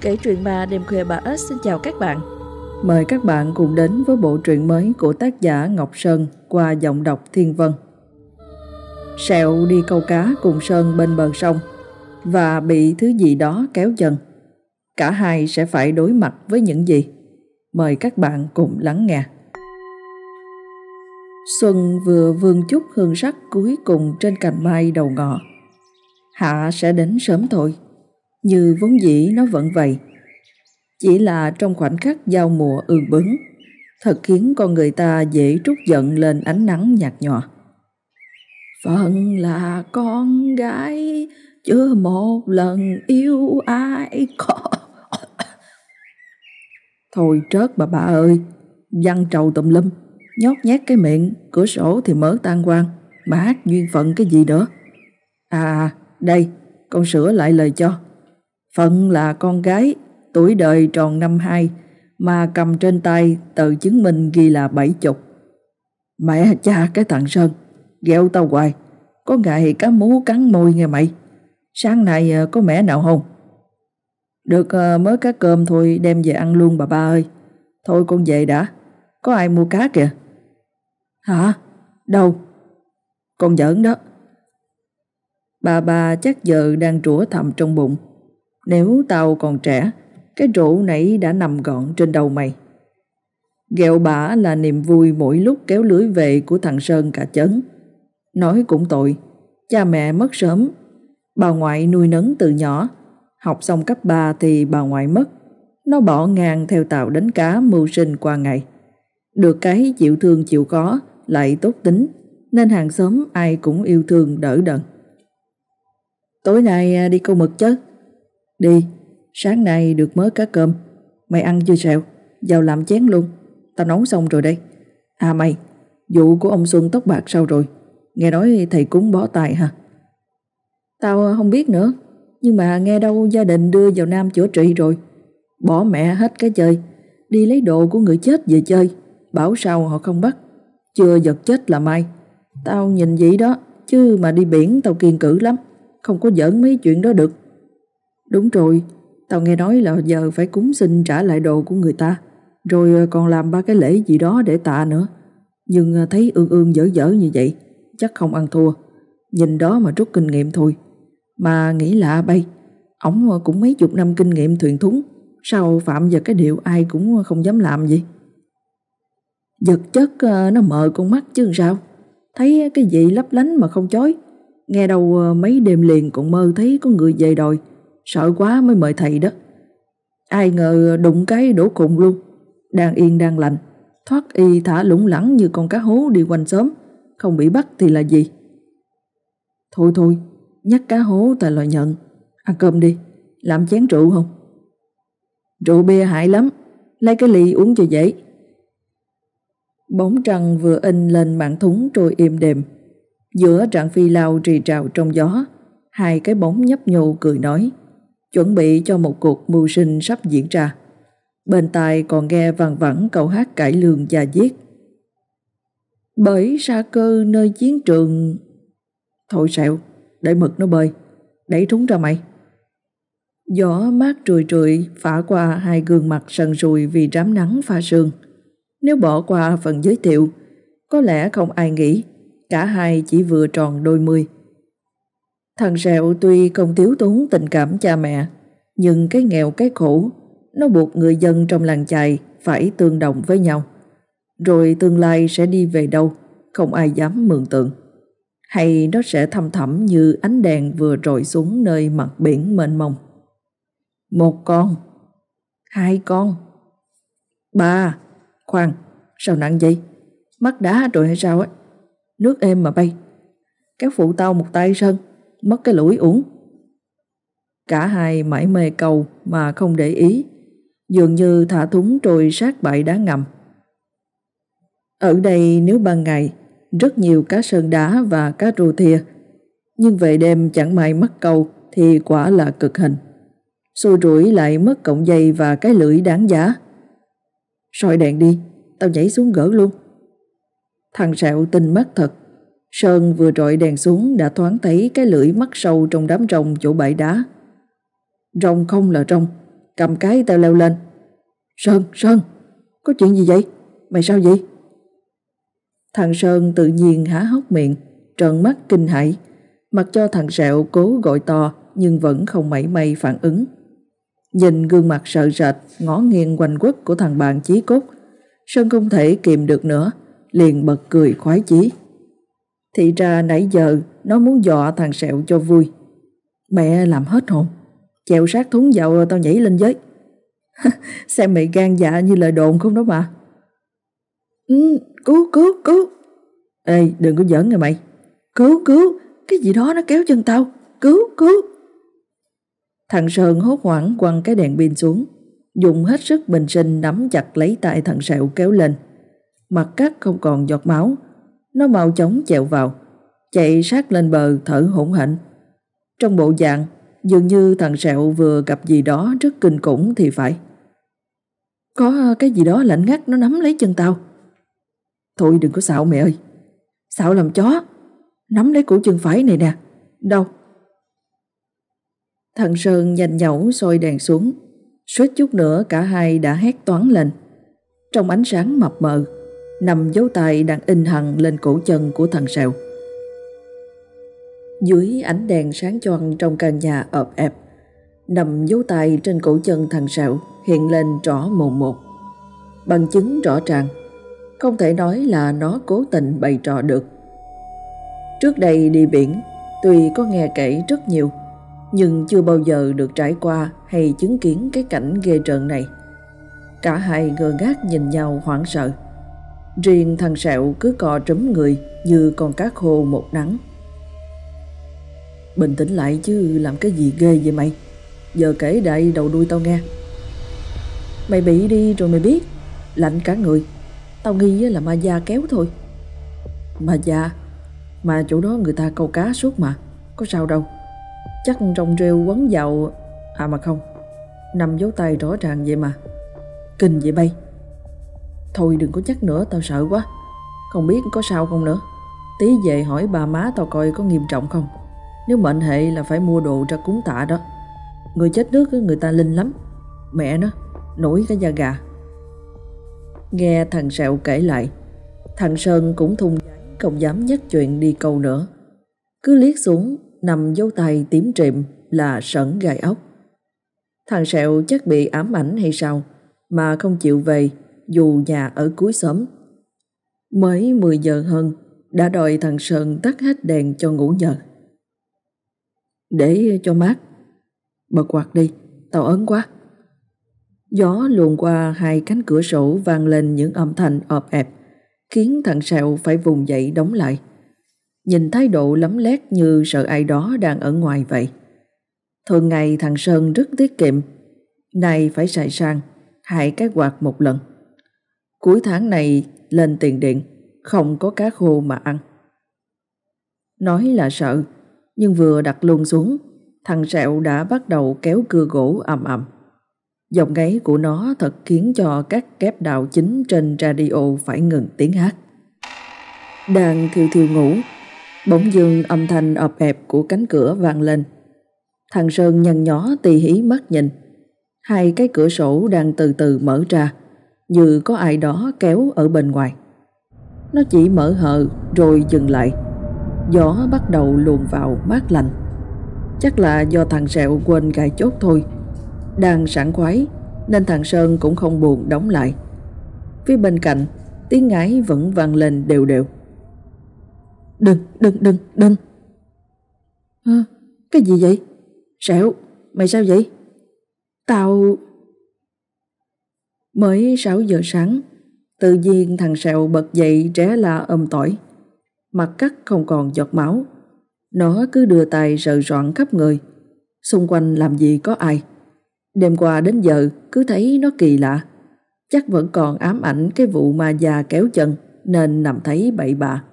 Kể chuyện ma đêm khuya bà ớt xin chào các bạn. Mời các bạn cùng đến với bộ truyện mới của tác giả Ngọc Sơn qua giọng đọc Thiên Vân. Sẹo đi câu cá cùng Sơn bên bờ sông và bị thứ gì đó kéo chân. Cả hai sẽ phải đối mặt với những gì? Mời các bạn cùng lắng nghe. Xuân vừa vương chút hương sắc cuối cùng trên cành mai đầu ngọ. Hạ sẽ đến sớm thôi như vốn dĩ nó vẫn vậy. Chỉ là trong khoảnh khắc giao mùa ương bứng, thật khiến con người ta dễ trút giận lên ánh nắng nhạt nhòa. Phận là con gái, chưa một lần yêu ai có. Thôi trớt bà bà ơi, văn trầu tùm lum, nhót nhát cái miệng, cửa sổ thì mở tan quang, mà hát duyên phận cái gì nữa. À, đây, con sửa lại lời cho. Phận là con gái, tuổi đời tròn năm hai, mà cầm trên tay tờ chứng minh ghi là bảy chục. Mẹ cha cái thằng Sơn, ghẹo tao hoài, có ngày cá mú cắn môi nghe mày. Sáng nay ờ, có mẹ nào không? Được ờ, mới cá cơm thôi đem về ăn luôn bà ba ơi. Thôi con về đã, có ai mua cá kìa. Hả? Đâu? Con giỡn đó. Bà bà chắc giờ đang rủa thầm trong bụng. Nếu tao còn trẻ, cái rổ nãy đã nằm gọn trên đầu mày. Ghẹo bả là niềm vui mỗi lúc kéo lưới về của thằng Sơn cả chấn. Nói cũng tội, cha mẹ mất sớm, bà ngoại nuôi nấng từ nhỏ, học xong cấp 3 thì bà ngoại mất. Nó bỏ ngang theo tàu đánh cá mưu sinh qua ngày. Được cái chịu thương chịu khó, lại tốt tính, nên hàng xóm ai cũng yêu thương đỡ đần. Tối nay à, đi câu mực chứ? Đi, sáng nay được mớ cá cơm. Mày ăn chưa sẹo? Vào làm chén luôn. Tao nấu xong rồi đây. À mày, vụ của ông Xuân tóc bạc sao rồi? Nghe nói thầy cúng bó tài hả? Tao không biết nữa. Nhưng mà nghe đâu gia đình đưa vào Nam chữa trị rồi. Bỏ mẹ hết cái chơi. Đi lấy đồ của người chết về chơi. Bảo sao họ không bắt. Chưa giật chết là mai. Tao nhìn vậy đó. Chứ mà đi biển tao kiên cử lắm. Không có giỡn mấy chuyện đó được. Đúng rồi, tao nghe nói là giờ phải cúng xin trả lại đồ của người ta, rồi ờ, còn làm ba cái lễ gì đó để tạ nữa. Nhưng ờ, thấy ương ương dở dở như vậy, chắc không ăn thua. Nhìn đó mà rút kinh nghiệm thôi. Mà nghĩ lạ bay, ổng ờ, cũng mấy chục năm kinh nghiệm thuyền thúng, sao phạm vào cái điều ai cũng không dám làm gì? Vật chất nó mờ con mắt chứ sao? Thấy cái gì lấp lánh mà không chói. Nghe đầu mấy đêm liền còn mơ thấy có người về đòi Sợ quá mới mời thầy đó. Ai ngờ đụng cái đổ cùng luôn. Đang yên, đang lành. Thoát y thả lủng lẳng như con cá hố đi quanh xóm. Không bị bắt thì là gì? Thôi thôi, Nhắc cá hố ta loại nhận. Ăn cơm đi. Làm chén rượu không? Rượu bia hại lắm. Lấy cái ly uống cho dễ. Bóng trăng vừa in lên mạng thúng trôi êm đềm. Giữa trạng phi lao trì trào trong gió, Hai cái bóng nhấp nhô cười nói chuẩn bị cho một cuộc mưu sinh sắp diễn ra. Bên tai còn nghe vàng vẳng câu hát cải lương và giết. Bởi xa cơ nơi chiến trường... Thôi sẹo, để mực nó bơi, đẩy trúng ra mày. Gió mát trùi trùi phả qua hai gương mặt sần sùi vì rám nắng pha sương. Nếu bỏ qua phần giới thiệu, có lẽ không ai nghĩ cả hai chỉ vừa tròn đôi mươi. Thằng Sẹo tuy không thiếu tốn tình cảm cha mẹ, nhưng cái nghèo cái khổ, nó buộc người dân trong làng chài phải tương đồng với nhau. Rồi tương lai sẽ đi về đâu, không ai dám mường tượng. Hay nó sẽ thăm thẳm như ánh đèn vừa rọi xuống nơi mặt biển mênh mông. Một con, hai con, ba, khoan, sao nặng vậy? Mắt đá rồi hay sao ấy? Nước êm mà bay. Kéo phụ tao một tay sơn mất cái lũi uống. Cả hai mãi mê cầu mà không để ý, dường như thả thúng trôi sát bãi đá ngầm. Ở đây nếu ban ngày, rất nhiều cá sơn đá và cá rô thia, nhưng về đêm chẳng may mất câu thì quả là cực hình. Xui rủi lại mất cọng dây và cái lưỡi đáng giá. soi đèn đi, tao nhảy xuống gỡ luôn. Thằng sẹo tinh mắt thật, Sơn vừa trọi đèn xuống đã thoáng thấy cái lưỡi mắt sâu trong đám rồng chỗ bãi đá. Rồng không là rồng, Cầm cái tao leo lên Sơn, Sơn Có chuyện gì vậy? Mày sao vậy? Thằng Sơn tự nhiên há hốc miệng Trợn mắt kinh hãi Mặc cho thằng Sẹo cố gọi to Nhưng vẫn không mảy may phản ứng Nhìn gương mặt sợ sệt Ngó nghiêng quanh quất của thằng bạn chí cốt Sơn không thể kìm được nữa Liền bật cười khoái chí thì ra nãy giờ Nó muốn dọa thằng Sẹo cho vui. Mẹ làm hết hồn. Chèo sát thúng vào tao nhảy lên với. Xem mày gan dạ như lời đồn không đó mà. Ừ, Cứu cứu cứu. Ê đừng có giỡn nghe mày. Cứu cứu. Cái gì đó nó kéo chân tao. Cứu cứu. Thằng Sơn hốt hoảng quăng cái đèn pin xuống. Dùng hết sức bình sinh nắm chặt lấy tay thằng Sẹo kéo lên. Mặt cắt không còn giọt máu. Nó mau chóng chèo vào, Chạy sát lên bờ thở hổn hển. Trong bộ dạng, Dường như thằng Sẹo vừa gặp gì đó rất kinh khủng thì phải. Có cái gì đó lạnh ngắt, nó nắm lấy chân tao. Thôi đừng có xạo mẹ ơi. Xạo làm chó, Nắm lấy cổ chân phải này nè. Đâu? Thằng Sơn nhanh nhẩu soi đèn xuống, Suýt chút nữa cả hai đã hét toán lên. Trong ánh sáng mập mờ Nằm dấu tay đang in hằn lên cổ chân của thằng Sẹo Dưới ánh đèn sáng choang trong căn nhà ợp ẹp, Nằm dấu tay trên cổ chân thằng Sẹo hiện lên rõ mồn một Bằng chứng rõ ràng, Không thể nói là nó cố tình bày trò được Trước đây đi biển, Tuy có nghe kể rất nhiều, nhưng chưa bao giờ được trải qua hay chứng kiến cái cảnh ghê rợn này. Cả hai ngơ ngác nhìn nhau hoảng sợ. Riêng thằng Sẹo cứ cò trấm người như con cá khô một nắng. Bình tĩnh lại chứ làm cái gì ghê vậy mày? Giờ kể đại đầu đuôi tao nghe. Mày bị đi rồi mày biết. Lạnh cả người. Tao nghi là ma da kéo thôi. Ma da? Mà chỗ đó người ta câu cá suốt mà. Có sao đâu. Chắc trong rêu quấn vào À mà không Nằm dấu tay rõ ràng vậy mà Kinh vậy bay Thôi đừng có chắc nữa, tao sợ quá. Không biết có sao không nữa. Tí về hỏi bà má tao coi có nghiêm trọng không. Nếu mệnh hệ là phải mua đồ ra cúng tạ đó. Người chết nước người ta linh lắm. Mẹ nó, Nổi cái da gà. Nghe thằng Sẹo kể lại, Thằng Sơn cũng thung Không dám nhắc chuyện đi câu nữa. Cứ liếc xuống, nằm dấu tay tím trịm là sẩn gai ốc. Thằng Sẹo chắc bị ám ảnh hay sao, mà không chịu về dù nhà ở cuối xóm. Mới 10 giờ hơn đã đòi thằng Sơn tắt hết đèn cho ngủ nhờ. Để cho mát. Bật quạt đi, tao ớn quá. Gió luồn qua hai cánh cửa sổ vang lên những âm thanh ọp ẹp khiến thằng Sẹo phải vùng dậy đóng lại nhìn thái độ lấm lét như sợ ai đó đang ở ngoài vậy. Thường ngày thằng Sơn rất tiết kiệm, nay phải xài sang hai cái quạt một lần. Cuối tháng này lên tiền điện, không có cá khô mà ăn. Nói là sợ, nhưng vừa đặt luôn xuống, thằng Sẹo đã bắt đầu kéo cưa gỗ ầm ầm. Giọng gáy của nó thật khiến cho các kép đạo chính trên radio phải ngừng tiếng hát. Đang thiêu thiêu ngủ, Bỗng dưng âm thanh ập ẹp của cánh cửa vang lên. Thằng Sơn nhăn nhó tì hí mắt nhìn. Hai cái cửa sổ đang từ từ mở ra, như có ai đó kéo ở bên ngoài. Nó chỉ mở hờ rồi dừng lại. Gió bắt đầu luồn vào mát lạnh. Chắc là do thằng Sẹo quên cài chốt thôi. Đang sảng khoái nên thằng Sơn cũng không buồn đóng lại. Phía bên cạnh, tiếng ngái vẫn vang lên đều đều. Đừng, đừng, đừng, đừng. À, cái gì vậy? Sẹo, mày sao vậy? Tao... Mới 6 giờ sáng, tự nhiên thằng Sẹo bật dậy ré la ôm tỏi. Mặt cắt không còn giọt máu. Nó cứ đưa tay sờ soạn khắp người. Xung quanh làm gì có ai. Đêm qua đến giờ cứ thấy nó kỳ lạ. Chắc vẫn còn ám ảnh cái vụ ma già kéo chân nên nằm thấy bậy bạ.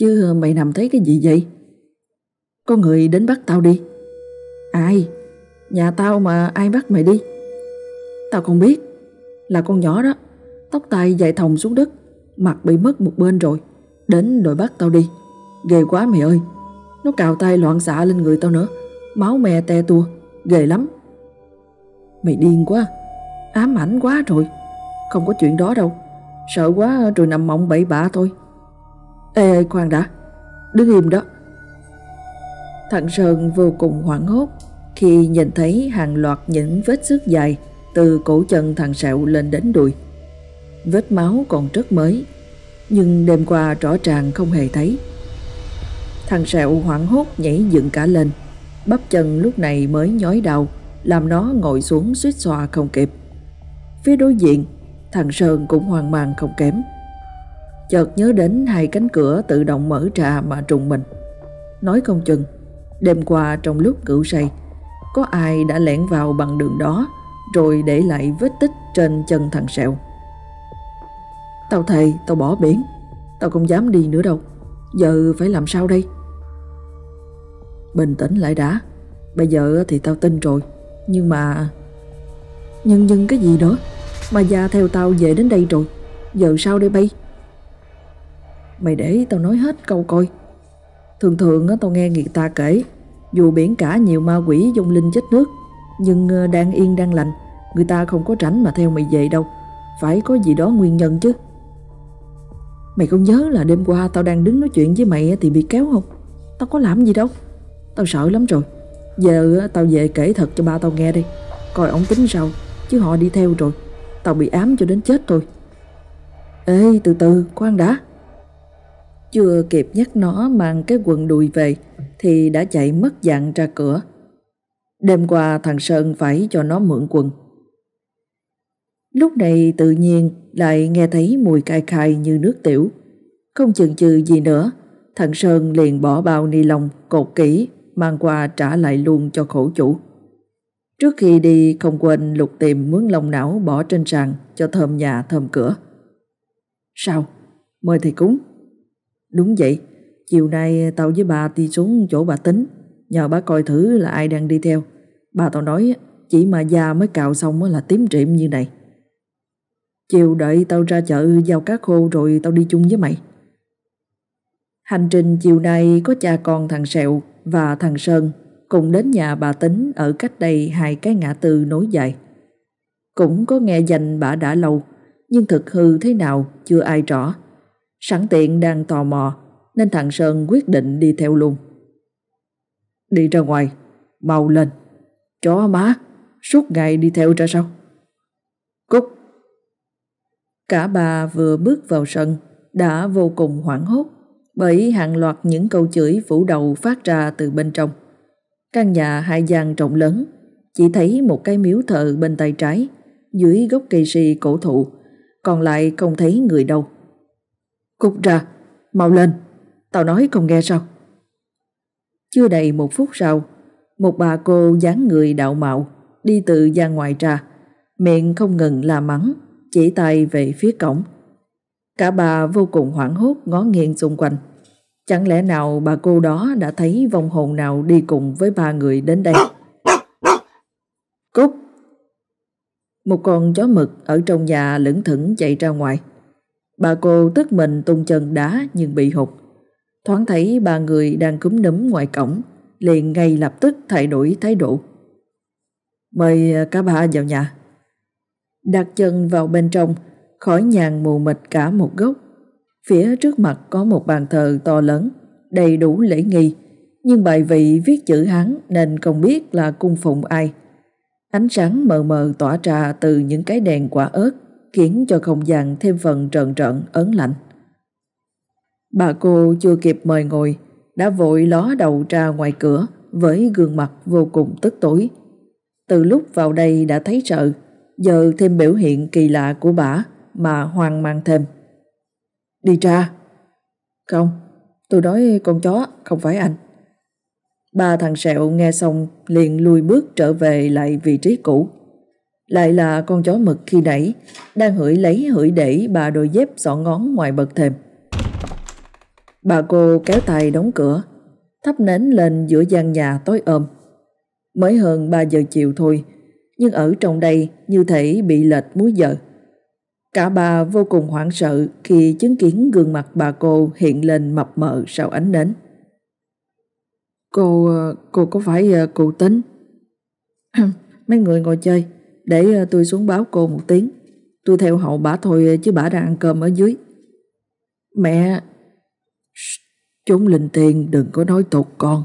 Chứ mày nằm thấy cái gì vậy? Có người đến bắt tao đi. Ai? Nhà tao mà ai bắt mày đi? Tao không biết. Là con nhỏ đó. Tóc tai dài thòng xuống đất. Mặt bị mất một bên rồi. Đến đội bắt tao đi. Ghê quá mày ơi. Nó cào tay loạn xạ lên người tao nữa. Máu mè te tua. Ghê lắm. Mày điên quá Ám ảnh quá rồi Không có chuyện đó đâu Sợ quá rồi nằm mộng bậy bạ thôi Ê, ê khoan đã Đứng im đó Thằng Sơn vô cùng hoảng hốt Khi nhìn thấy hàng loạt những vết xước dài từ cổ chân thằng Sẹo lên đến đùi. Vết máu còn rất mới, Nhưng đêm qua rõ ràng không hề thấy. Thằng Sẹo hoảng hốt nhảy dựng cả lên. Bắp chân lúc này mới nhói đau, Làm nó ngồi xuống suýt xoa không kịp. Phía đối diện, Thằng Sơn cũng hoang mang không kém. Chợt nhớ đến hai cánh cửa tự động mở ra mà trùng mình. Nói không chừng, Đêm qua trong lúc cửu say, Có ai đã lẻn vào bằng đường đó. Rồi để lại vết tích trên chân thằng Sẹo. Tao thầy tao bỏ biển. Tao không dám đi nữa đâu. Giờ phải làm sao đây? Bình tĩnh lại đã. Bây giờ thì tao tin rồi. Nhưng mà Nhưng nhưng cái gì nữa Mà già theo tao về đến đây rồi? Giờ sao đây bay? Mày để tao nói hết câu coi. Thường thường tao nghe người ta kể, Dù biển cả nhiều ma quỷ dung linh chết nước nhưng ờ, đang yên, đang lành. Người ta không có tránh mà theo mày về đâu. Phải có gì đó nguyên nhân chứ. Mày không nhớ là đêm qua tao đang đứng nói chuyện với mày thì bị kéo không? Tao có làm gì đâu. Tao sợ lắm rồi. Giờ tao về kể thật cho ba tao nghe đi. Coi ông tính sao, Chứ họ đi theo rồi. Tao bị ám cho đến chết thôi. Ê, từ từ, khoan đã. Chưa kịp nhắc nó mang cái quần đùi về Thì đã chạy mất dạng ra cửa. Đêm qua thằng Sơn phải cho nó mượn quần Lúc này tự nhiên lại nghe thấy mùi cay khai như nước tiểu Không chừng chừ gì nữa Thằng Sơn liền bỏ bao ni lông cột kỹ mang qua trả lại luôn cho khổ chủ. Trước khi đi không quên lục tìm mướn lông não bỏ trên sàn cho thơm nhà thơm cửa. Sao? Mời thầy cúng. Đúng vậy, chiều nay tao với bà đi xuống chỗ bà tính, nhờ bà coi thử là ai đang đi theo. Bà tao nói chỉ mà da mới cạo xong là tím triệm như này. Chiều đợi tao ra chợ giao cá khô rồi tao đi chung với mày. Hành trình chiều nay có cha con thằng Sẹo và thằng Sơn cùng đến nhà bà Tính ở cách đây hai cái ngã tư nối dài. Cũng có nghe danh bà đã lâu, nhưng thực hư thế nào chưa ai rõ. Sẵn tiện đang tò mò, nên thằng Sơn quyết định đi theo luôn. Đi ra ngoài, mau lên. Chó má, suốt ngày đi theo ra sao? Cúc! Cả bà vừa bước vào sân, đã vô cùng hoảng hốt bởi hàng loạt những câu chửi phủ đầu phát ra từ bên trong. Căn nhà hai gian rộng lớn, chỉ thấy một cái miếu thờ bên tay trái, dưới gốc cây si cổ thụ, còn lại không thấy người đâu. cúc ra, mau lên, tao nói không nghe sao. Chưa đầy một phút sau, một bà cô dáng người đạo mạo đi từ ra ngoài ra, miệng không ngừng la mắng, chỉ tay về phía cổng. Cả bà vô cùng hoảng hốt ngó nghiêng xung quanh. Chẳng lẽ nào bà cô đó đã thấy vong hồn nào đi cùng với ba người đến đây? Cúc! Một con chó mực ở trong nhà lững thững chạy ra ngoài. Bà cô tức mình tung chân đá nhưng bị hụt. Thoáng thấy ba người đang cúm nấm ngoài cổng, liền ngay lập tức thay đổi thái độ. Mời à, cả ba vào nhà. Đặt chân vào bên trong, khỏi nhàn mù mịt cả một góc. Phía trước mặt có một bàn thờ to lớn, đầy đủ lễ nghi, nhưng bài vị viết chữ Hán nên không biết là cung phụng ai. Ánh sáng mờ mờ tỏa ra từ những cái đèn quả ớt, khiến cho không gian thêm phần trần trợn ớn lạnh. Bà cô chưa kịp mời ngồi, đã vội ló đầu ra ngoài cửa với gương mặt vô cùng tức tối. Từ lúc vào đây đã thấy sợ, giờ thêm biểu hiện kỳ lạ của bà mà hoang mang thêm. Đi ra. Không, tôi nói con chó, không phải anh. Ba thằng sẹo nghe xong liền lùi bước trở về lại vị trí cũ. Lại là con chó mực khi nãy đang hửi lấy hửi để bà đôi dép sọ ngón ngoài bậc thềm. Bà cô kéo tay đóng cửa, thắp nến lên giữa gian nhà tối ôm. Mới hơn 3 giờ chiều thôi, nhưng ở trong đây như thể bị lệch múi giờ. Cả bà vô cùng hoảng sợ khi chứng kiến gương mặt bà cô hiện lên mập mờ sau ánh nến. Cô, cô có phải ờ, cụ tính? Mấy người ngồi chơi, để ờ, tôi xuống báo cô một tiếng. Tôi theo hậu bả thôi chứ bả đang ăn cơm ở dưới. Mẹ... Chúng linh tiên đừng có nói tục con.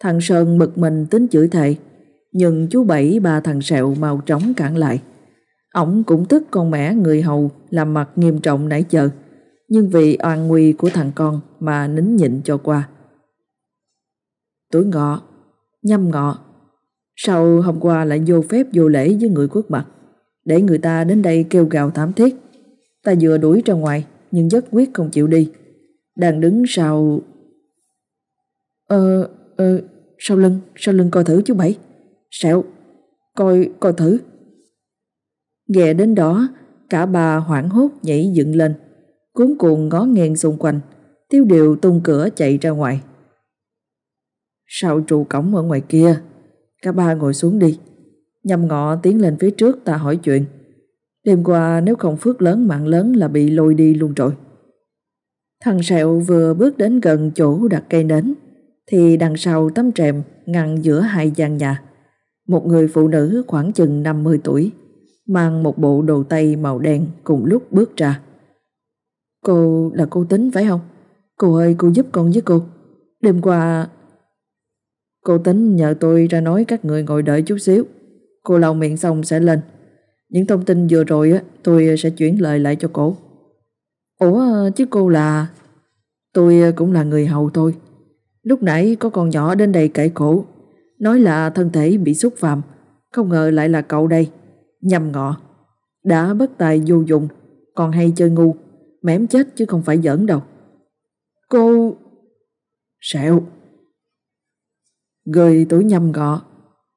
Thằng Sơn bực mình tính chửi thầy, nhưng chú Bảy ba thằng Sẹo mau trống cản lại. Ổng cũng tức con mẹ người hầu làm mặt nghiêm trọng nãy giờ, nhưng vì oan nguy của thằng con mà nín nhịn cho qua. Tuổi ngọ, nhâm ngọ, sau hôm qua lại vô phép vô lễ với người quốc mặt, để người ta đến đây kêu gào thảm thiết. Ta vừa đuổi ra ngoài, nhưng rất quyết không chịu đi. Đang đứng sau... Ờ, ờ, sau lưng, sau lưng coi thử chú Bảy. Sẹo, coi, coi thử. Ghé đến đó, cả bà hoảng hốt nhảy dựng lên, cuốn cuồng ngó nghiêng xung quanh, tiêu điều tung cửa chạy ra ngoài. Sau trụ cổng ở ngoài kia, cả ba ngồi xuống đi. Nhâm ngọ tiến lên phía trước ta hỏi chuyện. Đêm qua nếu không phước lớn mạng lớn là bị lôi đi luôn rồi. Thằng Sẹo vừa bước đến gần chỗ đặt cây nến, thì đằng sau tấm rèm ngăn giữa hai gian nhà. Một người phụ nữ khoảng chừng 50 tuổi, mang một bộ đồ tây màu đen cùng lúc bước ra. Cô là cô Tính phải không? Cô ơi cô giúp con với cô. Đêm qua... Cô Tính nhờ tôi ra nói các người ngồi đợi chút xíu. Cô lau miệng xong sẽ lên. Những thông tin vừa rồi á, tôi sẽ chuyển lời lại cho cô. Ủa chứ cô là... Tôi ờ, cũng là người hầu thôi. Lúc nãy có con nhỏ đến đây cãi cổ, nói là thân thể bị xúc phạm, không ngờ lại là cậu đây, nhầm ngọ. Đã bất tài vô dụng, còn hay chơi ngu, mém chết chứ không phải giỡn đâu. Cô... Sẹo. Gơi tuổi nhầm ngọ,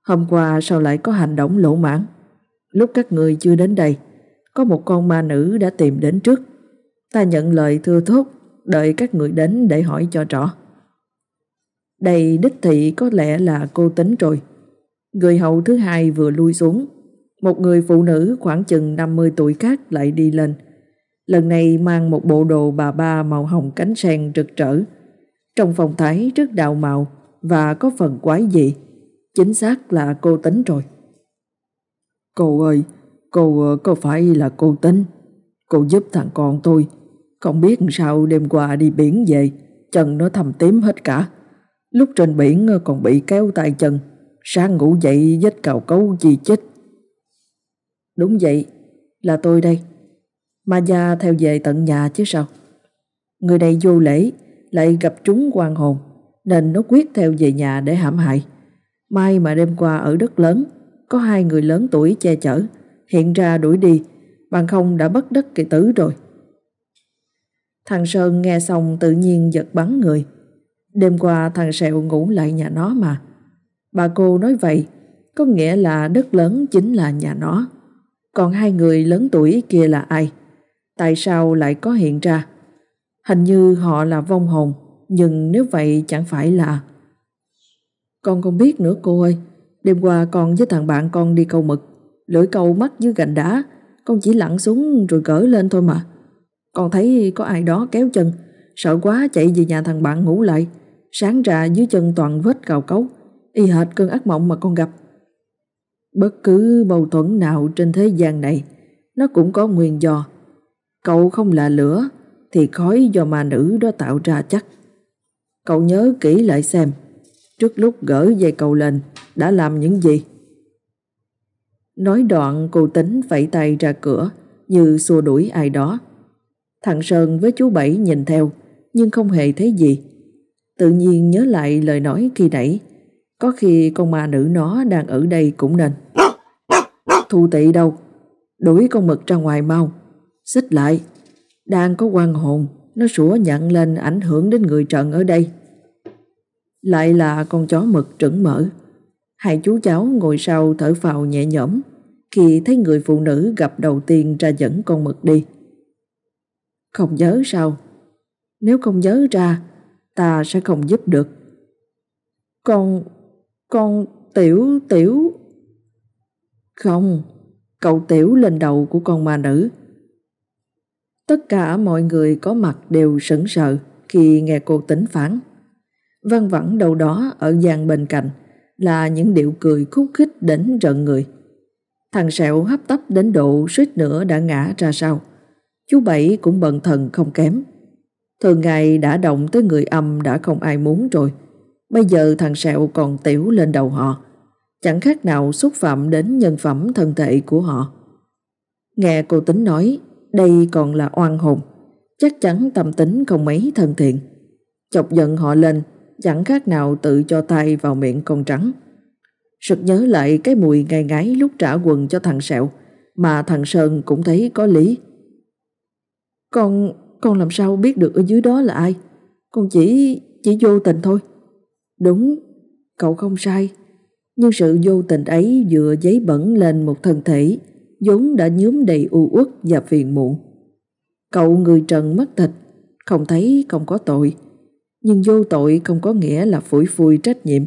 hôm qua sao lại có hành động lỗ mãn? Lúc các người chưa đến đây, có một con ma nữ đã tìm đến trước. Ta nhận lời thưa thốt, đợi các người đến để hỏi cho rõ. Đây đích thị có lẽ là cô tính rồi. Người hậu thứ hai vừa lui xuống. Một người phụ nữ khoảng chừng 50 tuổi khác lại đi lên. Lần này mang một bộ đồ bà ba màu hồng cánh sen rực rỡ. Trong phòng thái rất đạo mạo và có phần quái dị. Chính xác là cô tính rồi. Cô ơi, cô có phải là cô tính? Cô giúp thằng con tôi. Không biết sao đêm qua đi biển về, chân nó thầm tím hết cả. Lúc trên biển ờ, còn bị kéo tay chân, sáng ngủ dậy vết cào cấu chi chết. Đúng vậy, là tôi đây. Ma gia theo về tận nhà chứ sao. Người này vô lễ, lại gặp chúng quan hồn, nên nó quyết theo về nhà để hãm hại. May mà đêm qua ở đất lớn, có hai người lớn tuổi che chở, hiện ra đuổi đi, bằng không đã bất đất kỳ tử rồi. Thằng Sơn nghe xong tự nhiên giật bắn người, Đêm qua thằng Sẹo ngủ lại nhà nó mà. Bà cô nói vậy, có nghĩa là đất lớn chính là nhà nó. Còn hai người lớn tuổi kia là ai? Tại sao lại có hiện ra? Hình như họ là vong hồn, nhưng nếu vậy chẳng phải là... Con không biết nữa cô ơi. Đêm qua con với thằng bạn con đi câu mực, lưỡi câu mắc dưới gành đá, con chỉ lặn xuống rồi gỡ lên thôi mà. Con thấy có ai đó kéo chân, sợ quá chạy về nhà thằng bạn ngủ lại, sáng ra dưới chân toàn vết cào cấu, y hệt cơn ác mộng mà con gặp. Bất cứ mâu thuẫn nào trên thế gian này, nó cũng có nguyên do. Cậu không là lửa, thì khói do ma nữ đó tạo ra chắc. Cậu nhớ kỹ lại xem, trước lúc gỡ dây cầu lên, đã làm những gì? Nói đoạn cô tính vẫy tay ra cửa, như xua đuổi ai đó. Thằng Sơn với chú Bảy nhìn theo, nhưng không hề thấy gì. Tự nhiên nhớ lại lời nói khi nãy Có khi con ma nữ nó đang ở đây cũng nên. Thu tị đâu? Đuổi con mực ra ngoài mau. Xích lại. Đang có quan hồn Nó sủa nhận lên ảnh hưởng đến người trận ở đây. Lại là con chó mực trứng mở. Hai chú cháu ngồi sau thở phào nhẹ nhõm Khi thấy người phụ nữ gặp đầu tiên ra dẫn con mực đi Không nhớ sao Nếu không nhớ ra ta sẽ không giúp được. Con, con tiểu tiểu... Không, cậu tiểu lên đầu của con ma nữ. Tất cả mọi người có mặt đều sững sờ khi nghe cô tính phán. Văn vẳng đầu đó ở gian bên cạnh là những điệu cười khúc khích đến rợn người. Thằng Sẹo hấp tấp đến độ suýt nữa đã ngã ra sau. Chú Bảy cũng bận thần không kém. Thường ngày đã động tới người âm đã không ai muốn rồi. Bây giờ thằng Sẹo còn tiểu lên đầu họ. Chẳng khác nào xúc phạm đến nhân phẩm thân thể của họ. Nghe cô tính nói, đây còn là oan hồn. Chắc chắn tâm tính không mấy thân thiện. Chọc giận họ lên, chẳng khác nào tự cho tay vào miệng con trắng. Sực nhớ lại cái mùi ngài ngái lúc trả quần cho thằng Sẹo, mà thằng Sơn cũng thấy có lý. Con, con làm sao biết được ở dưới đó là ai? Con chỉ, chỉ vô tình thôi. Đúng, cậu không sai. Nhưng sự vô tình ấy vừa giấy bẩn lên một thân thể vốn đã nhúm đầy u uất và phiền muộn. Cậu người trần mất thịt, không thấy không có tội. Nhưng vô tội không có nghĩa là phủi phui trách nhiệm.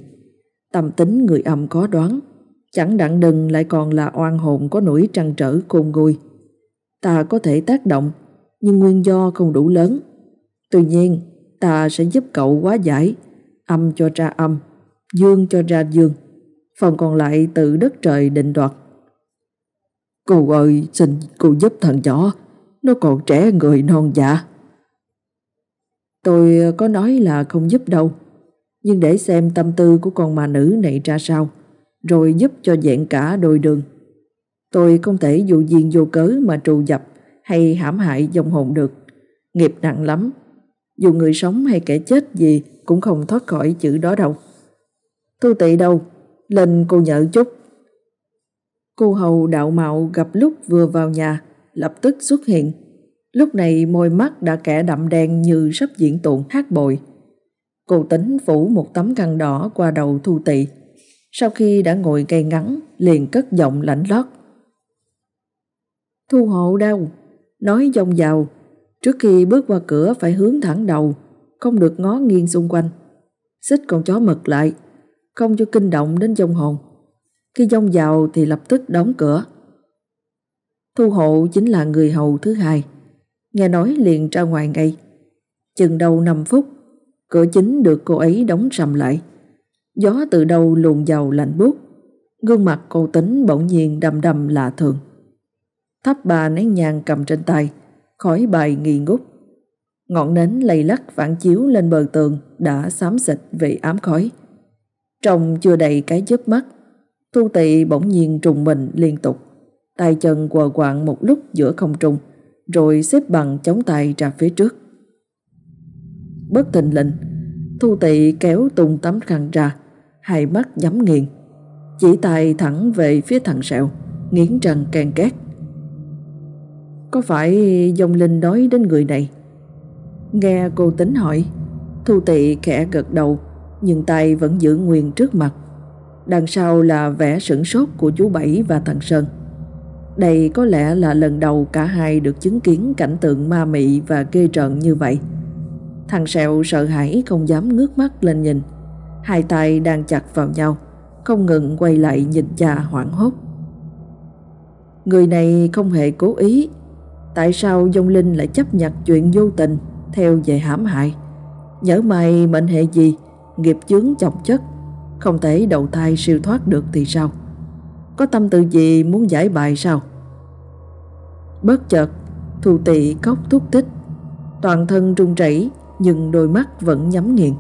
Tâm tính người âm có đoán, chẳng đặng đừng lại còn là oan hồn có nỗi trăn trở côn nguôi. Ta có thể tác động, nhưng nguyên do không đủ lớn. Tuy nhiên, ta sẽ giúp cậu quá giải, âm cho ra âm, dương cho ra dương. Phần còn lại tự đất trời định đoạt. Cô ơi, xin cô giúp thằng nhỏ, nó còn trẻ người non dạ. Tôi ờ, có nói là không giúp đâu, nhưng để xem tâm tư của con ma nữ này ra sao, rồi giúp cho dạng cả đôi đường. Tôi không thể dụ duyên vô cớ mà trù dập hay hãm hại dòng hồn được. Nghiệp nặng lắm, dù người sống hay kẻ chết gì cũng không thoát khỏi chữ đó đâu. Thu tị đâu, lên cô nhợ chút. Cô hầu đạo mạo gặp lúc vừa vào nhà, lập tức xuất hiện. Lúc này môi mắt đã kẻ đậm đen như sắp diễn tuồng hát bội. Cô tính phủ một tấm khăn đỏ qua đầu thu tị. Sau khi đã ngồi gây ngắn, liền cất giọng lãnh lót. Thu hộ đâu? Nói dông vào. Trước khi bước qua cửa phải hướng thẳng đầu, không được ngó nghiêng xung quanh. Xích con chó mật lại, không cho kinh động đến dông hồn. Khi dông vào thì lập tức đóng cửa. Thu hộ chính là người hầu thứ hai. Nghe nói liền ra ngoài ngay. Chừng đầu 5 phút, cửa chính được cô ấy đóng sầm lại. Gió từ đâu luồn vào lạnh buốt Gương mặt cô tính bỗng nhiên đầm đầm lạ thường. Thắp bà nén nhang cầm trên tay, khói bài nghi ngút. Ngọn nến lầy lắc phản chiếu lên bờ tường đã xám xịt vì ám khói. Trong chưa đầy cái chớp mắt, Thu tị bỗng nhiên trùng mình liên tục. Tay chân quờ quạng một lúc giữa không trung, rồi xếp bằng chống tay ra phía trước. Bất tình lệnh, Thu tị kéo tung tấm khăn ra, hai mắt nhắm nghiền. Chỉ tay thẳng về phía thằng sẹo, nghiến răng can két. Có phải dòng linh nói đến người này? Nghe cô tính hỏi, Thu tị khẽ gật đầu, nhưng tay vẫn giữ nguyên trước mặt. Đằng sau là vẻ sửng sốt của chú Bảy và thằng Sơn. Đây có lẽ là lần đầu cả hai được chứng kiến cảnh tượng ma mị và ghê trợn như vậy. Thằng Sẹo sợ hãi không dám ngước mắt lên nhìn. Hai tay đang chặt vào nhau, không ngừng quay lại nhìn cha hoảng hốt. Người này không hề cố ý. Tại sao Dông Linh lại chấp nhận chuyện vô tình theo về hãm hại? Nhớ may mệnh hệ gì, nghiệp chướng chồng chất không thể đầu thai siêu thoát được thì sao Có tâm tư gì muốn giải bài sao Bất chợt thù tị khóc thúc tích Toàn thân run rẩy Nhưng đôi mắt vẫn nhắm nghiền.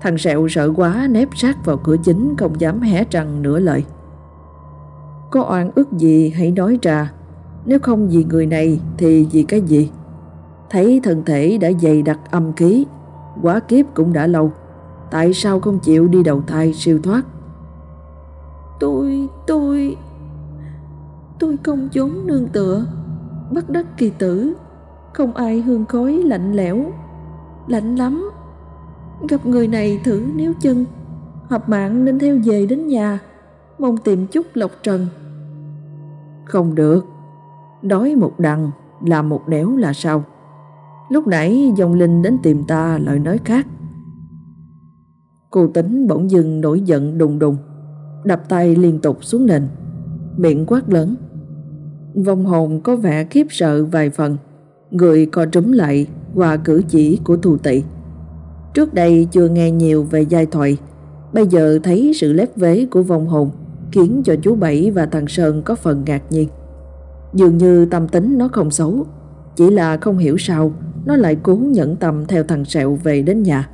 Thằng sẹo sợ quá nép sát vào cửa chính Không dám hé răng nửa lời. Có oan ức gì hãy nói ra. Nếu không vì người này Thì vì cái gì? Thấy thân thể đã dày đặc âm khí Quá kiếp cũng đã lâu. Tại sao không chịu đi đầu thai siêu thoát? Tôi, tôi Tôi không trốn nương tựa bất đất kỳ tử. Không ai hương khói lạnh lẽo. Lạnh lắm. Gặp người này thử nếu chân. Hợp mạng nên theo về đến nhà. Mong tìm chút lộc trần. Không được. Đói một đằng Làm một nẻo là sao? Lúc nãy dòng linh đến tìm ta, lời nói khác. Cô tính bỗng dưng nổi giận đùng đùng. Đập tay liên tục xuống nền. Miệng quát lớn. Vong hồn có vẻ khiếp sợ vài phần Người co trúm lại qua cử chỉ của thù tị Trước đây chưa nghe nhiều về giai thoại Bây giờ thấy sự lép vế của vong hồn khiến cho chú Bảy và thằng Sơn có phần ngạc nhiên. Dường như tâm tính nó không xấu, chỉ là không hiểu sao nó lại cố nhẫn tâm theo thằng Sẹo về đến nhà.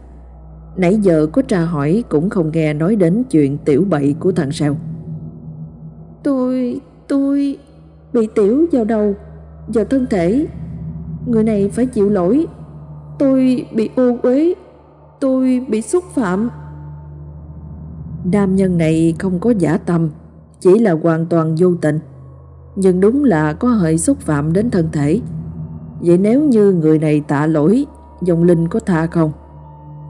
Nãy giờ có tra hỏi cũng không nghe nói đến chuyện tiểu bậy của thằng Sẹo. Tôi, tôi bị tiểu vào đầu, vào thân thể. Người này phải chịu lỗi. Tôi bị ô uế, tôi bị xúc phạm. Nam nhân này không có giả tâm, chỉ là hoàn toàn vô tình. Nhưng đúng là có hơi xúc phạm đến thân thể. Vậy nếu như người này tạ lỗi, dòng linh có tha không?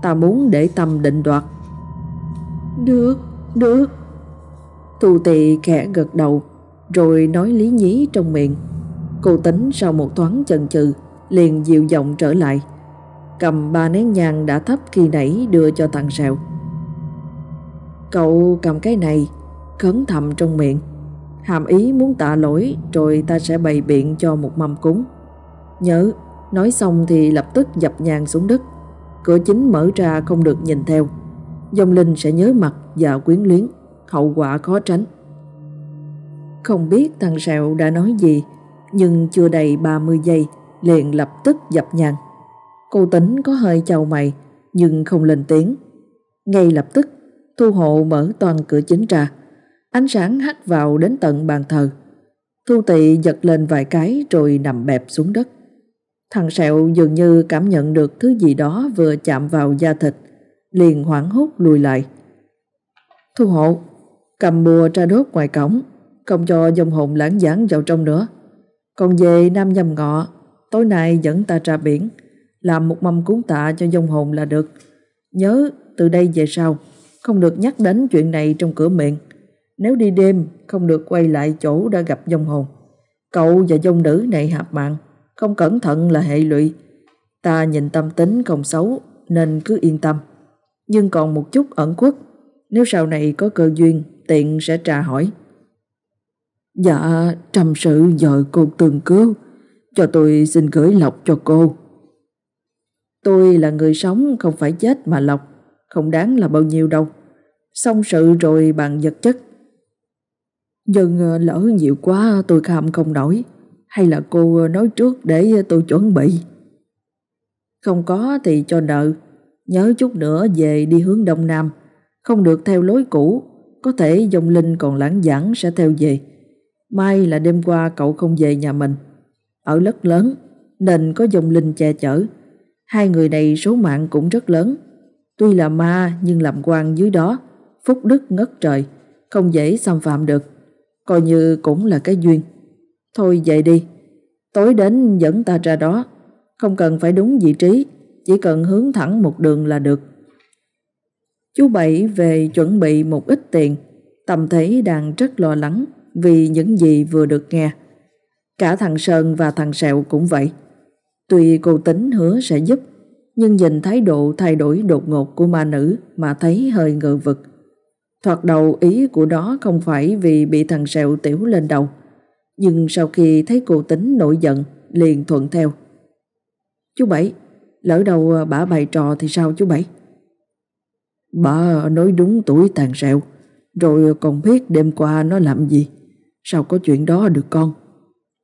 Ta muốn để tâm định đoạt. Được, được. Thu tỳ khẽ gật đầu, rồi nói lý nhí trong miệng. Cô tính sau một thoáng chần chừ, liền dịu giọng trở lại. Cầm ba nén nhang đã thấp khi nãy đưa cho thằng sẹo. Cậu cầm cái này, khấn thầm trong miệng. Hàm ý muốn tạ lỗi rồi ta sẽ bày biện cho một mâm cúng. Nhớ, nói xong thì lập tức dập nhang xuống đất. Cửa chính mở ra không được nhìn theo. Dòng linh sẽ nhớ mặt và quyến luyến, hậu quả khó tránh. Không biết thằng Sẹo đã nói gì, nhưng chưa đầy 30 giây liền lập tức dập nhàn Cô tính có hơi chầu mày, nhưng không lên tiếng. Ngay lập tức, Thu Hộ mở toàn cửa chính ra. Ánh sáng hắt vào đến tận bàn thờ. Thu Tị giật lên vài cái rồi nằm bẹp xuống đất. Thằng Sẹo dường như cảm nhận được thứ gì đó vừa chạm vào da thịt, liền hoảng hốt lùi lại. Thu hộ, cầm bùa ra đốt ngoài cổng, không cho dòng hồn lãng giảng vào trong nữa. Còn về Nam Nhâm Ngọ, tối nay dẫn ta ra biển, làm một mâm cúng tạ cho dòng hồn là được. Nhớ từ đây về sau, không được nhắc đến chuyện này trong cửa miệng. Nếu đi đêm, không được quay lại chỗ đã gặp dòng hồn. Cậu và dòng nữ này hạp mạng, không cẩn thận là hệ lụy. Ta nhìn tâm tính không xấu nên cứ yên tâm. Nhưng còn một chút ẩn khuất, nếu sau này có cơ duyên, tiện sẽ trà hỏi. Dạ, trầm sự dội cô từng cứu, cho tôi xin gửi lọc cho cô. Tôi là người sống không phải chết mà lọc, không đáng là bao nhiêu đâu. Xong sự rồi bằng vật chất. Nhưng ờ, lỡ nhiều quá tôi kham không nổi. Hay là cô ờ, nói trước để tôi chuẩn bị? Không có thì cho nợ. Nhớ chút nữa về đi hướng Đông Nam. Không được theo lối cũ. Có thể dòng linh còn lãng giảng sẽ theo về. May là đêm qua cậu không về nhà mình. Ở lất lớn nên có dòng linh che chở. Hai người này số mạng cũng rất lớn. Tuy là ma nhưng làm quan dưới đó. Phúc đức ngất trời. Không dễ xâm phạm được. Coi như cũng là cái duyên. Thôi vậy đi, tối đến dẫn ta ra đó, không cần phải đúng vị trí, chỉ cần hướng thẳng một đường là được. Chú Bảy về chuẩn bị một ít tiền, tầm thấy đang rất lo lắng vì những gì vừa được nghe. Cả thằng Sơn và thằng Sẹo cũng vậy. Tuy cô tính hứa sẽ giúp, nhưng nhìn thái độ thay đổi đột ngột của ma nữ mà thấy hơi ngờ vực. Thoạt đầu ý của đó không phải vì bị thằng Sẹo tiểu lên đầu, nhưng sau khi thấy cô tính nổi giận liền thuận theo. Chú Bảy, lỡ đầu à, bả bà bày trò thì sao chú Bảy? Bà nói đúng tuổi tàn sẹo, rồi còn biết đêm qua nó làm gì. Sao có chuyện đó được con?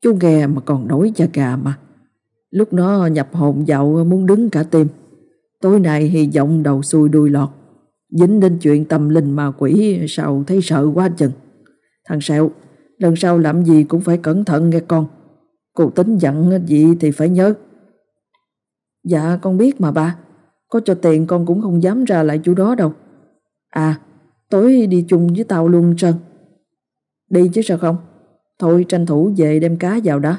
Chú nghe mà còn nổi da gà mà. Lúc nó nhập hồn dạo muốn đứng cả tim. Tối nay hy vọng đầu xuôi đuôi lọt. Dính đến chuyện tâm linh ma quỷ sao thấy sợ quá chừng. Thằng Sẹo, Lần sau làm gì cũng phải cẩn thận nghe con Cô tính dặn gì thì phải nhớ Dạ con biết mà ba Có cho tiền con cũng không dám ra lại chỗ đó đâu À tối đi chung với tao luôn Trân Đi chứ sao không Thôi tranh thủ về đem cá vào đó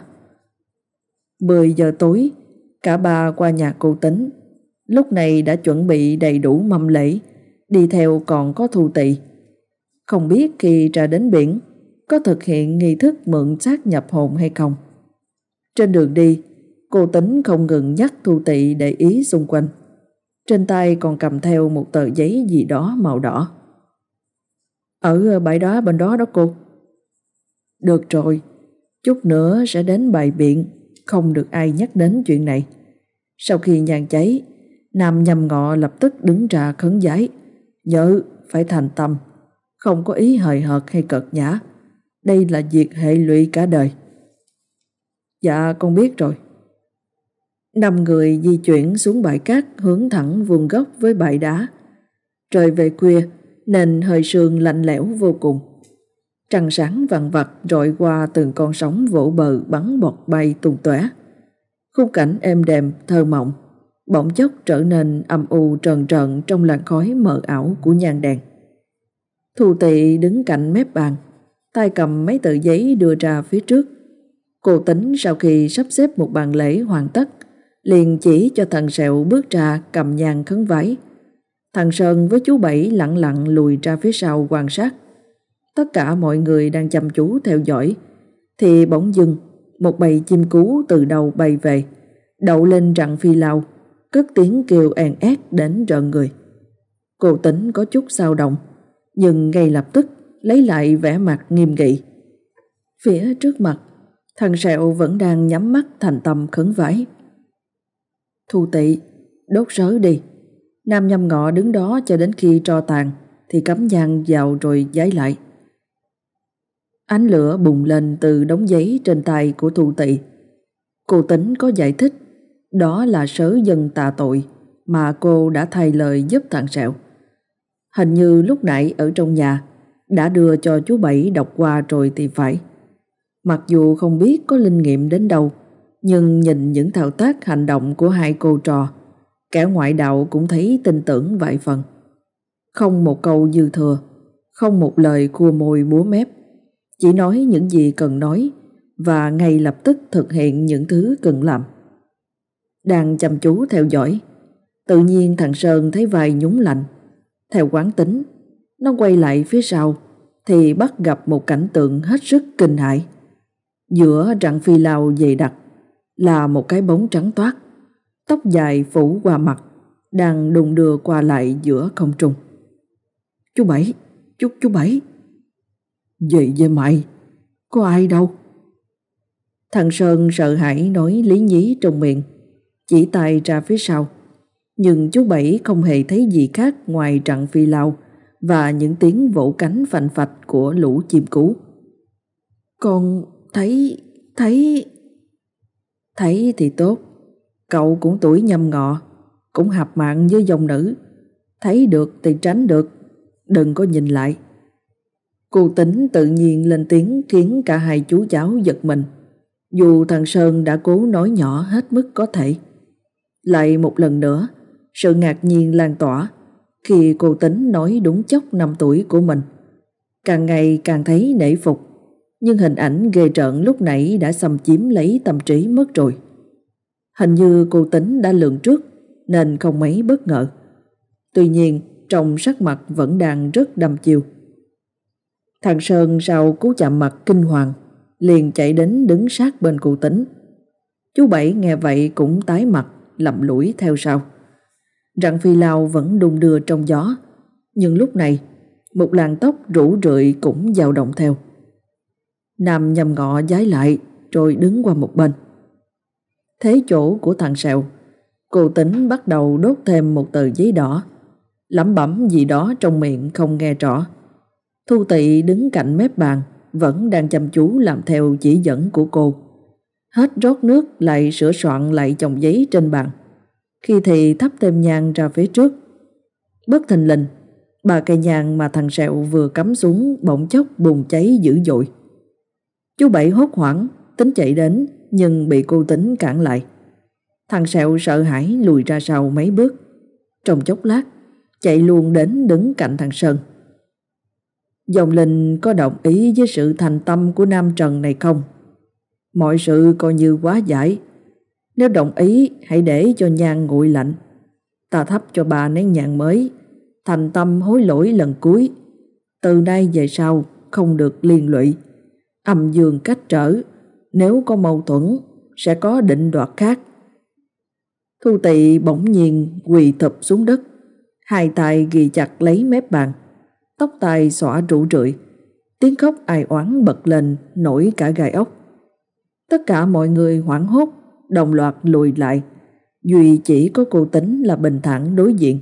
10 giờ tối Cả ba qua nhà cô tính Lúc này đã chuẩn bị đầy đủ mâm lễ Đi theo còn có thu tị Không biết khi ra đến biển có thực hiện nghi thức mượn xác nhập hồn hay không. Trên đường đi, cô tính không ngừng nhắc Thu Tị để ý xung quanh. Trên tay còn cầm theo một tờ giấy gì đó màu đỏ. Ở bãi đó bên đó đó cô. Được rồi, chút nữa sẽ đến bài biện, không được ai nhắc đến chuyện này. Sau khi nhàn cháy, Nam nhầm ngọ lập tức đứng ra khấn giải. Nhớ phải thành tâm, Không có ý hời hợt hay cợt nhã. Đây là việc hệ lụy cả đời. Dạ con biết rồi. Năm người di chuyển xuống bãi cát hướng thẳng vùng gốc với bãi đá. Trời về khuya nên hơi sương lạnh lẽo vô cùng. Trăng sáng vằn vặt rọi qua từng con sóng vỗ bờ bắn bọt bay tung tóe. Khung cảnh êm đềm, thơ mộng, bỗng chốc trở nên âm u trần trần trong làn khói mờ ảo của nhang đèn. Thu tị đứng cạnh mép bàn, tay cầm mấy tờ giấy đưa ra phía trước. Cô tính sau khi sắp xếp một bàn lễ hoàn tất, liền chỉ cho thằng Sẹo bước ra cầm nhang khấn vái. Thằng Sơn với chú Bảy lặng lặng lùi ra phía sau quan sát. Tất cả mọi người đang chăm chú theo dõi, thì bỗng dưng một bầy chim cú từ đầu bay về, đậu lên rặng phi lao, cất tiếng kêu èn ét đến rợn người. Cô tính có chút sao động, nhưng ngay lập tức lấy lại vẻ mặt nghiêm nghị. Phía trước mặt, thằng sẹo vẫn đang nhắm mắt thành tâm khấn vái. Thu tị, đốt sớ đi. Nam nhâm ngọ đứng đó cho đến khi tro tàn thì cắm nhang vào rồi giấy lại. Ánh lửa bùng lên từ đống giấy trên tay của thu tị. Cô tính có giải thích đó là sớ dân tạ tội mà cô đã thay lời giúp thằng Sẹo. Hình như lúc nãy ở trong nhà đã đưa cho chú Bảy đọc qua rồi thì phải. Mặc dù không biết có linh nghiệm đến đâu, nhưng nhìn những thao tác hành động của hai cô trò, kẻ ngoại đạo cũng thấy tin tưởng vài phần. Không một câu dư thừa, không một lời cua môi búa mép, chỉ nói những gì cần nói và ngay lập tức thực hiện những thứ cần làm. Đang chăm chú theo dõi, tự nhiên thằng Sơn thấy vai nhúng lạnh. Theo quán tính, nó quay lại phía sau thì bắt gặp một cảnh tượng hết sức kinh hãi. Giữa rặng phi lao dày đặc là một cái bóng trắng toát, tóc dài phủ qua mặt, đang đùng đưa qua lại giữa không trung. Chú Bảy, chú, chú Bảy. Gì vậy mày? Có ai đâu? Thằng Sơn sợ hãi nói lý nhí trong miệng, chỉ tay ra phía sau. Nhưng chú Bảy không hề thấy gì khác ngoài trận phi lao và những tiếng vỗ cánh phành phạch của lũ chim cú. Con thấy, thấy... Thấy thì tốt, cậu cũng tuổi nhâm ngọ, cũng hợp mạng với dòng nữ. Thấy được thì tránh được, đừng có nhìn lại. Cô tính tự nhiên lên tiếng khiến cả hai chú cháu giật mình. Dù thằng Sơn đã cố nói nhỏ hết mức có thể. Lại một lần nữa, sự ngạc nhiên lan tỏa khi cô tính nói đúng chốc năm tuổi của mình. Càng ngày càng thấy nể phục, nhưng hình ảnh ghê trợn lúc nãy đã xâm chiếm lấy tâm trí mất rồi. Hình như cô tính đã lường trước nên không mấy bất ngờ. Tuy nhiên, trong sắc mặt vẫn đang rất đăm chiều. Thằng Sơn sau cú chạm mặt kinh hoàng, liền chạy đến đứng sát bên cụ tính. Chú Bảy nghe vậy cũng tái mặt, lầm lũi theo sau. Rặng phi lao vẫn đung đưa trong gió, nhưng lúc này một làn tóc rủ rượi cũng dao động theo. Nam nhầm ngọ giái lại rồi đứng qua một bên. Thế chỗ của thằng sẹo, cô tính bắt đầu đốt thêm một tờ giấy đỏ, lẩm bẩm gì đó trong miệng không nghe rõ. Thu tị đứng cạnh mép bàn, vẫn đang chăm chú làm theo chỉ dẫn của cô. Hết rót nước lại sửa soạn lại chồng giấy trên bàn. Khi thì thắp thêm nhang ra phía trước. Bất thình lình, bà cây nhang mà thằng sẹo vừa cắm xuống bỗng chốc bùng cháy dữ dội. Chú Bảy hốt hoảng, tính chạy đến nhưng bị cô tính cản lại. Thằng sẹo sợ hãi lùi ra sau mấy bước. Trong chốc lát, chạy luôn đến đứng cạnh thằng Sơn. Dòng Linh có đồng ý với sự thành tâm của Nam Trần này không? Mọi sự coi như quá giải. Nếu đồng ý, hãy để cho nhang nguội lạnh. Ta thắp cho bà nén nhang mới, thành tâm hối lỗi lần cuối. Từ nay về sau, không được liên lụy. Âm dương cách trở, nếu có mâu thuẫn, sẽ có định đoạt khác. Thu tị bỗng nhiên quỳ thụp xuống đất, hai tay ghi chặt lấy mép bàn tóc tai xõa rủ rượi, tiếng khóc ai oán bật lên nổi cả gai ốc. Tất cả mọi người hoảng hốt, đồng loạt lùi lại, duy chỉ có cô tính là bình thản đối diện.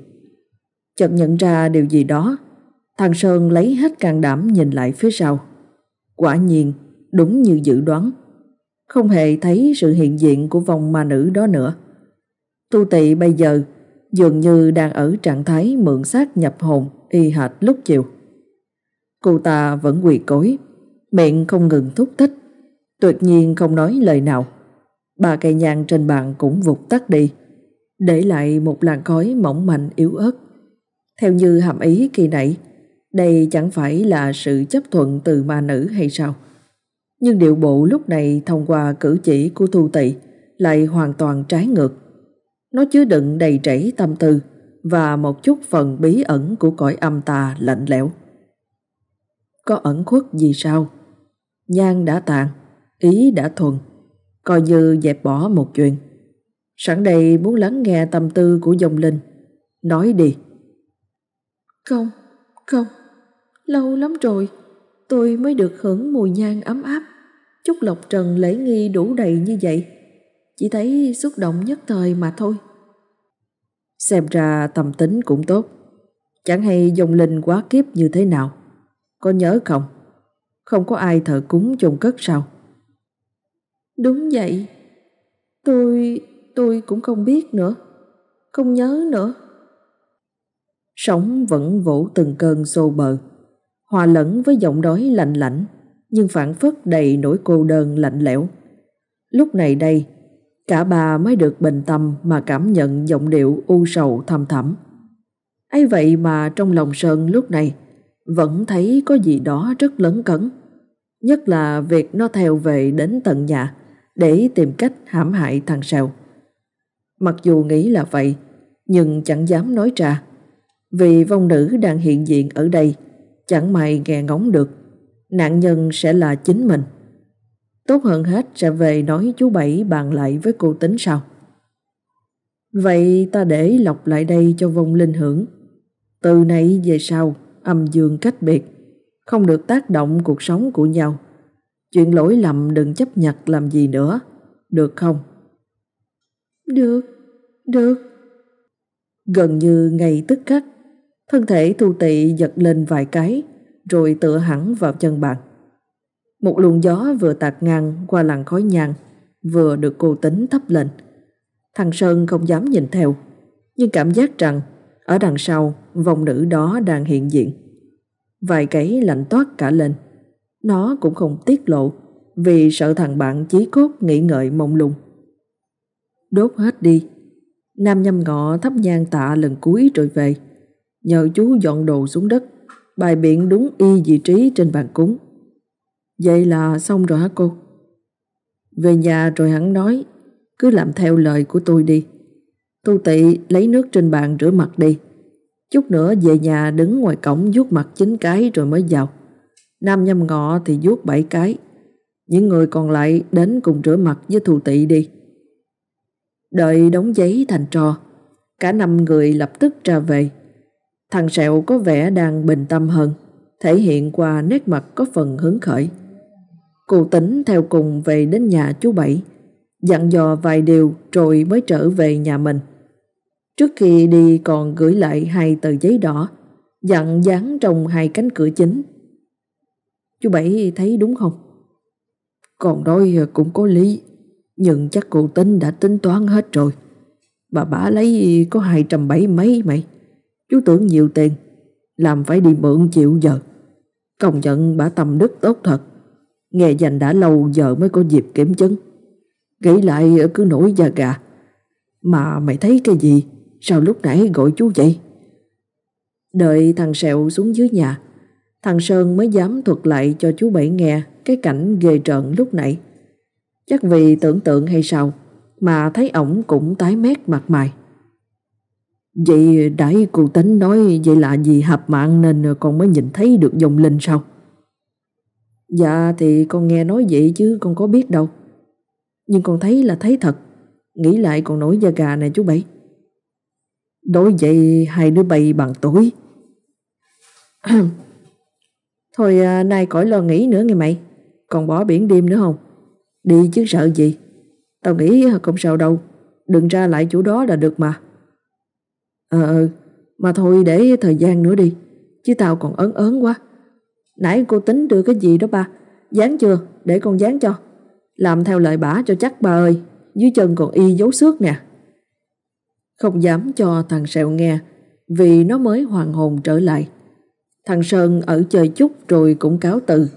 Chợt nhận ra điều gì đó, Thằng Sơn lấy hết can đảm nhìn lại phía sau. Quả nhiên, đúng như dự đoán. Không hề thấy sự hiện diện của vòng ma nữ đó nữa. Tu tị bây giờ dường như đang ở trạng thái mượn xác nhập hồn y hệt lúc chiều. Cô ta vẫn quỳ cối, miệng không ngừng thúc thích, tuyệt nhiên không nói lời nào. Ba cây nhang trên bàn cũng vụt tắt đi, để lại một làn khói mỏng manh yếu ớt. Theo như hàm ý kỳ nãy, đây chẳng phải là sự chấp thuận từ ma nữ hay sao? Nhưng điệu bộ lúc này thông qua cử chỉ của Thu Tị lại hoàn toàn trái ngược. Nó chứa đựng đầy trảy tâm tư và một chút phần bí ẩn của cõi âm tà lạnh lẽo. Có ẩn khuất gì sao? Nhan đã tàn, ý đã thuần, coi như dẹp bỏ một chuyện. Sẵn đây muốn lắng nghe tâm tư của dòng linh. Nói đi. Không, không, lâu lắm rồi, tôi mới được hưởng mùi nhang ấm áp. Chút lộc trần lễ nghi đủ đầy như vậy. Chỉ thấy xúc động nhất thời mà thôi. Xem ra tâm tính cũng tốt. Chẳng hay dòng linh quá kiếp như thế nào. Có nhớ không? Không có ai thờ cúng chôn cất sao? Đúng vậy. Tôi... tôi cũng không biết nữa. Không nhớ nữa. Sóng vẫn vỗ từng cơn xô bờ, hòa lẫn với giọng nói lạnh lạnh, nhưng phản phất đầy nỗi cô đơn lạnh lẽo. Lúc này đây, cả bà mới được bình tâm mà cảm nhận giọng điệu u sầu thầm thẳm. ấy vậy mà trong lòng Sơn lúc này vẫn thấy có gì đó rất lấn cấn. Nhất là việc nó theo về đến tận nhà để tìm cách hãm hại thằng Sèo. Mặc dù nghĩ là vậy, nhưng chẳng dám nói ra. Vì vong nữ đang hiện diện ở đây, chẳng may nghe ngóng được, nạn nhân sẽ là chính mình. Tốt hơn hết sẽ về nói chú Bảy bàn lại với cô tính sau Vậy ta để lọc lại đây cho vong linh hưởng. Từ nay về sau, âm dương cách biệt, không được tác động cuộc sống của nhau. Chuyện lỗi lầm đừng chấp nhặt làm gì nữa, được không? Được, được. Gần như ngay tức khắc, thân thể thu tị giật lên vài cái, rồi tựa hẳn vào chân bạn một luồng gió vừa tạt ngang qua làn khói nhang, vừa được cô tính thấp lên. Thằng Sơn không dám nhìn theo, nhưng cảm giác rằng ở đằng sau vòng nữ đó đang hiện diện. Vài cái lạnh toát cả lên. Nó cũng không tiết lộ vì sợ thằng bạn chí cốt nghĩ ngợi mông lung. Đốt hết đi. Nam nhâm ngọ thắp nhang tạ lần cuối rồi về. Nhờ chú dọn đồ xuống đất, bài biện đúng y vị trí trên bàn cúng. Vậy là xong rồi hả cô? Về nhà rồi hắn nói, cứ làm theo lời của tôi đi. Tu tị lấy nước trên bàn rửa mặt đi. Chút nữa về nhà đứng ngoài cổng vuốt mặt chín cái rồi mới vào. Nam nhâm ngọ thì vuốt bảy cái. Những người còn lại đến cùng rửa mặt với thù tị đi. Đợi đóng giấy thành trò, cả năm người lập tức ra về. Thằng Sẹo có vẻ đang bình tâm hơn, thể hiện qua nét mặt có phần hứng khởi. Cô tính theo cùng về đến nhà chú Bảy, dặn dò vài điều rồi mới trở về nhà mình. Trước khi đi còn gửi lại hai tờ giấy đỏ, dặn dán trong hai cánh cửa chính. Chú Bảy thấy đúng không? Còn đôi cũng có lý, nhưng chắc cô tính đã tính toán hết rồi. Bà bả lấy có hai trăm bảy mấy mày. Chú tưởng nhiều tiền, làm phải đi mượn chịu giờ. Công nhận bà tâm đức tốt thật. Nghe dành đã lâu giờ mới có dịp kiểm chứng. Nghĩ lại cứ nổi da gà. Mà mày thấy cái gì? Sao lúc nãy gọi chú vậy? Đợi thằng Sẹo xuống dưới nhà, thằng Sơn mới dám thuật lại cho chú Bảy nghe cái cảnh ghê trợn lúc nãy. Chắc vì tưởng tượng hay sao mà thấy ổng cũng tái mét mặt mày. Vậy đãi cô tính nói vậy là gì hợp mạng nên con mới nhìn thấy được dòng linh sao? Dạ thì con nghe nói vậy chứ con có biết đâu. Nhưng con thấy là thấy thật. Nghĩ lại còn nổi da gà này chú Bảy. Đối vậy hai đứa bay bằng tuổi. Thôi à, nay khỏi lo nghĩ nữa nghe mày. Còn bỏ biển đêm nữa không? Đi chứ sợ gì. Tao nghĩ không sao đâu. Đừng ra lại chỗ đó là được mà. Ờ, ờ mà thôi để thời gian nữa đi. chứ tao còn ớn ớn quá. Nãy cô tính đưa cái gì đó ba, dán chưa, để con dán cho. Làm theo lời bả cho chắc ba ơi, dưới chân còn y dấu xước nè. Không dám cho thằng Sẹo nghe, vì nó mới hoàn hồn trở lại. Thằng Sơn ở chơi chút rồi cũng cáo từ.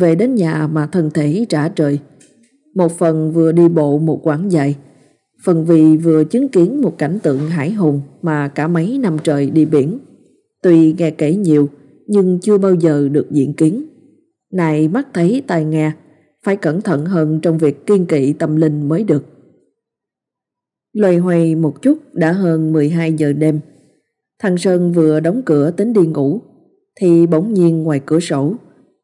Về đến nhà mà thân thể trả trời. Một phần vừa đi bộ một quãng dài, phần vì vừa chứng kiến một cảnh tượng hải hùng mà cả mấy năm trời đi biển. Tuy nghe kể nhiều, nhưng chưa bao giờ được diện kiến. Này mắt thấy tai nghe, phải cẩn thận hơn trong việc kiên kỵ tâm linh mới được. Loay hoay một chút đã hơn 12 giờ đêm. Thằng Sơn vừa đóng cửa tính đi ngủ, thì bỗng nhiên ngoài cửa sổ,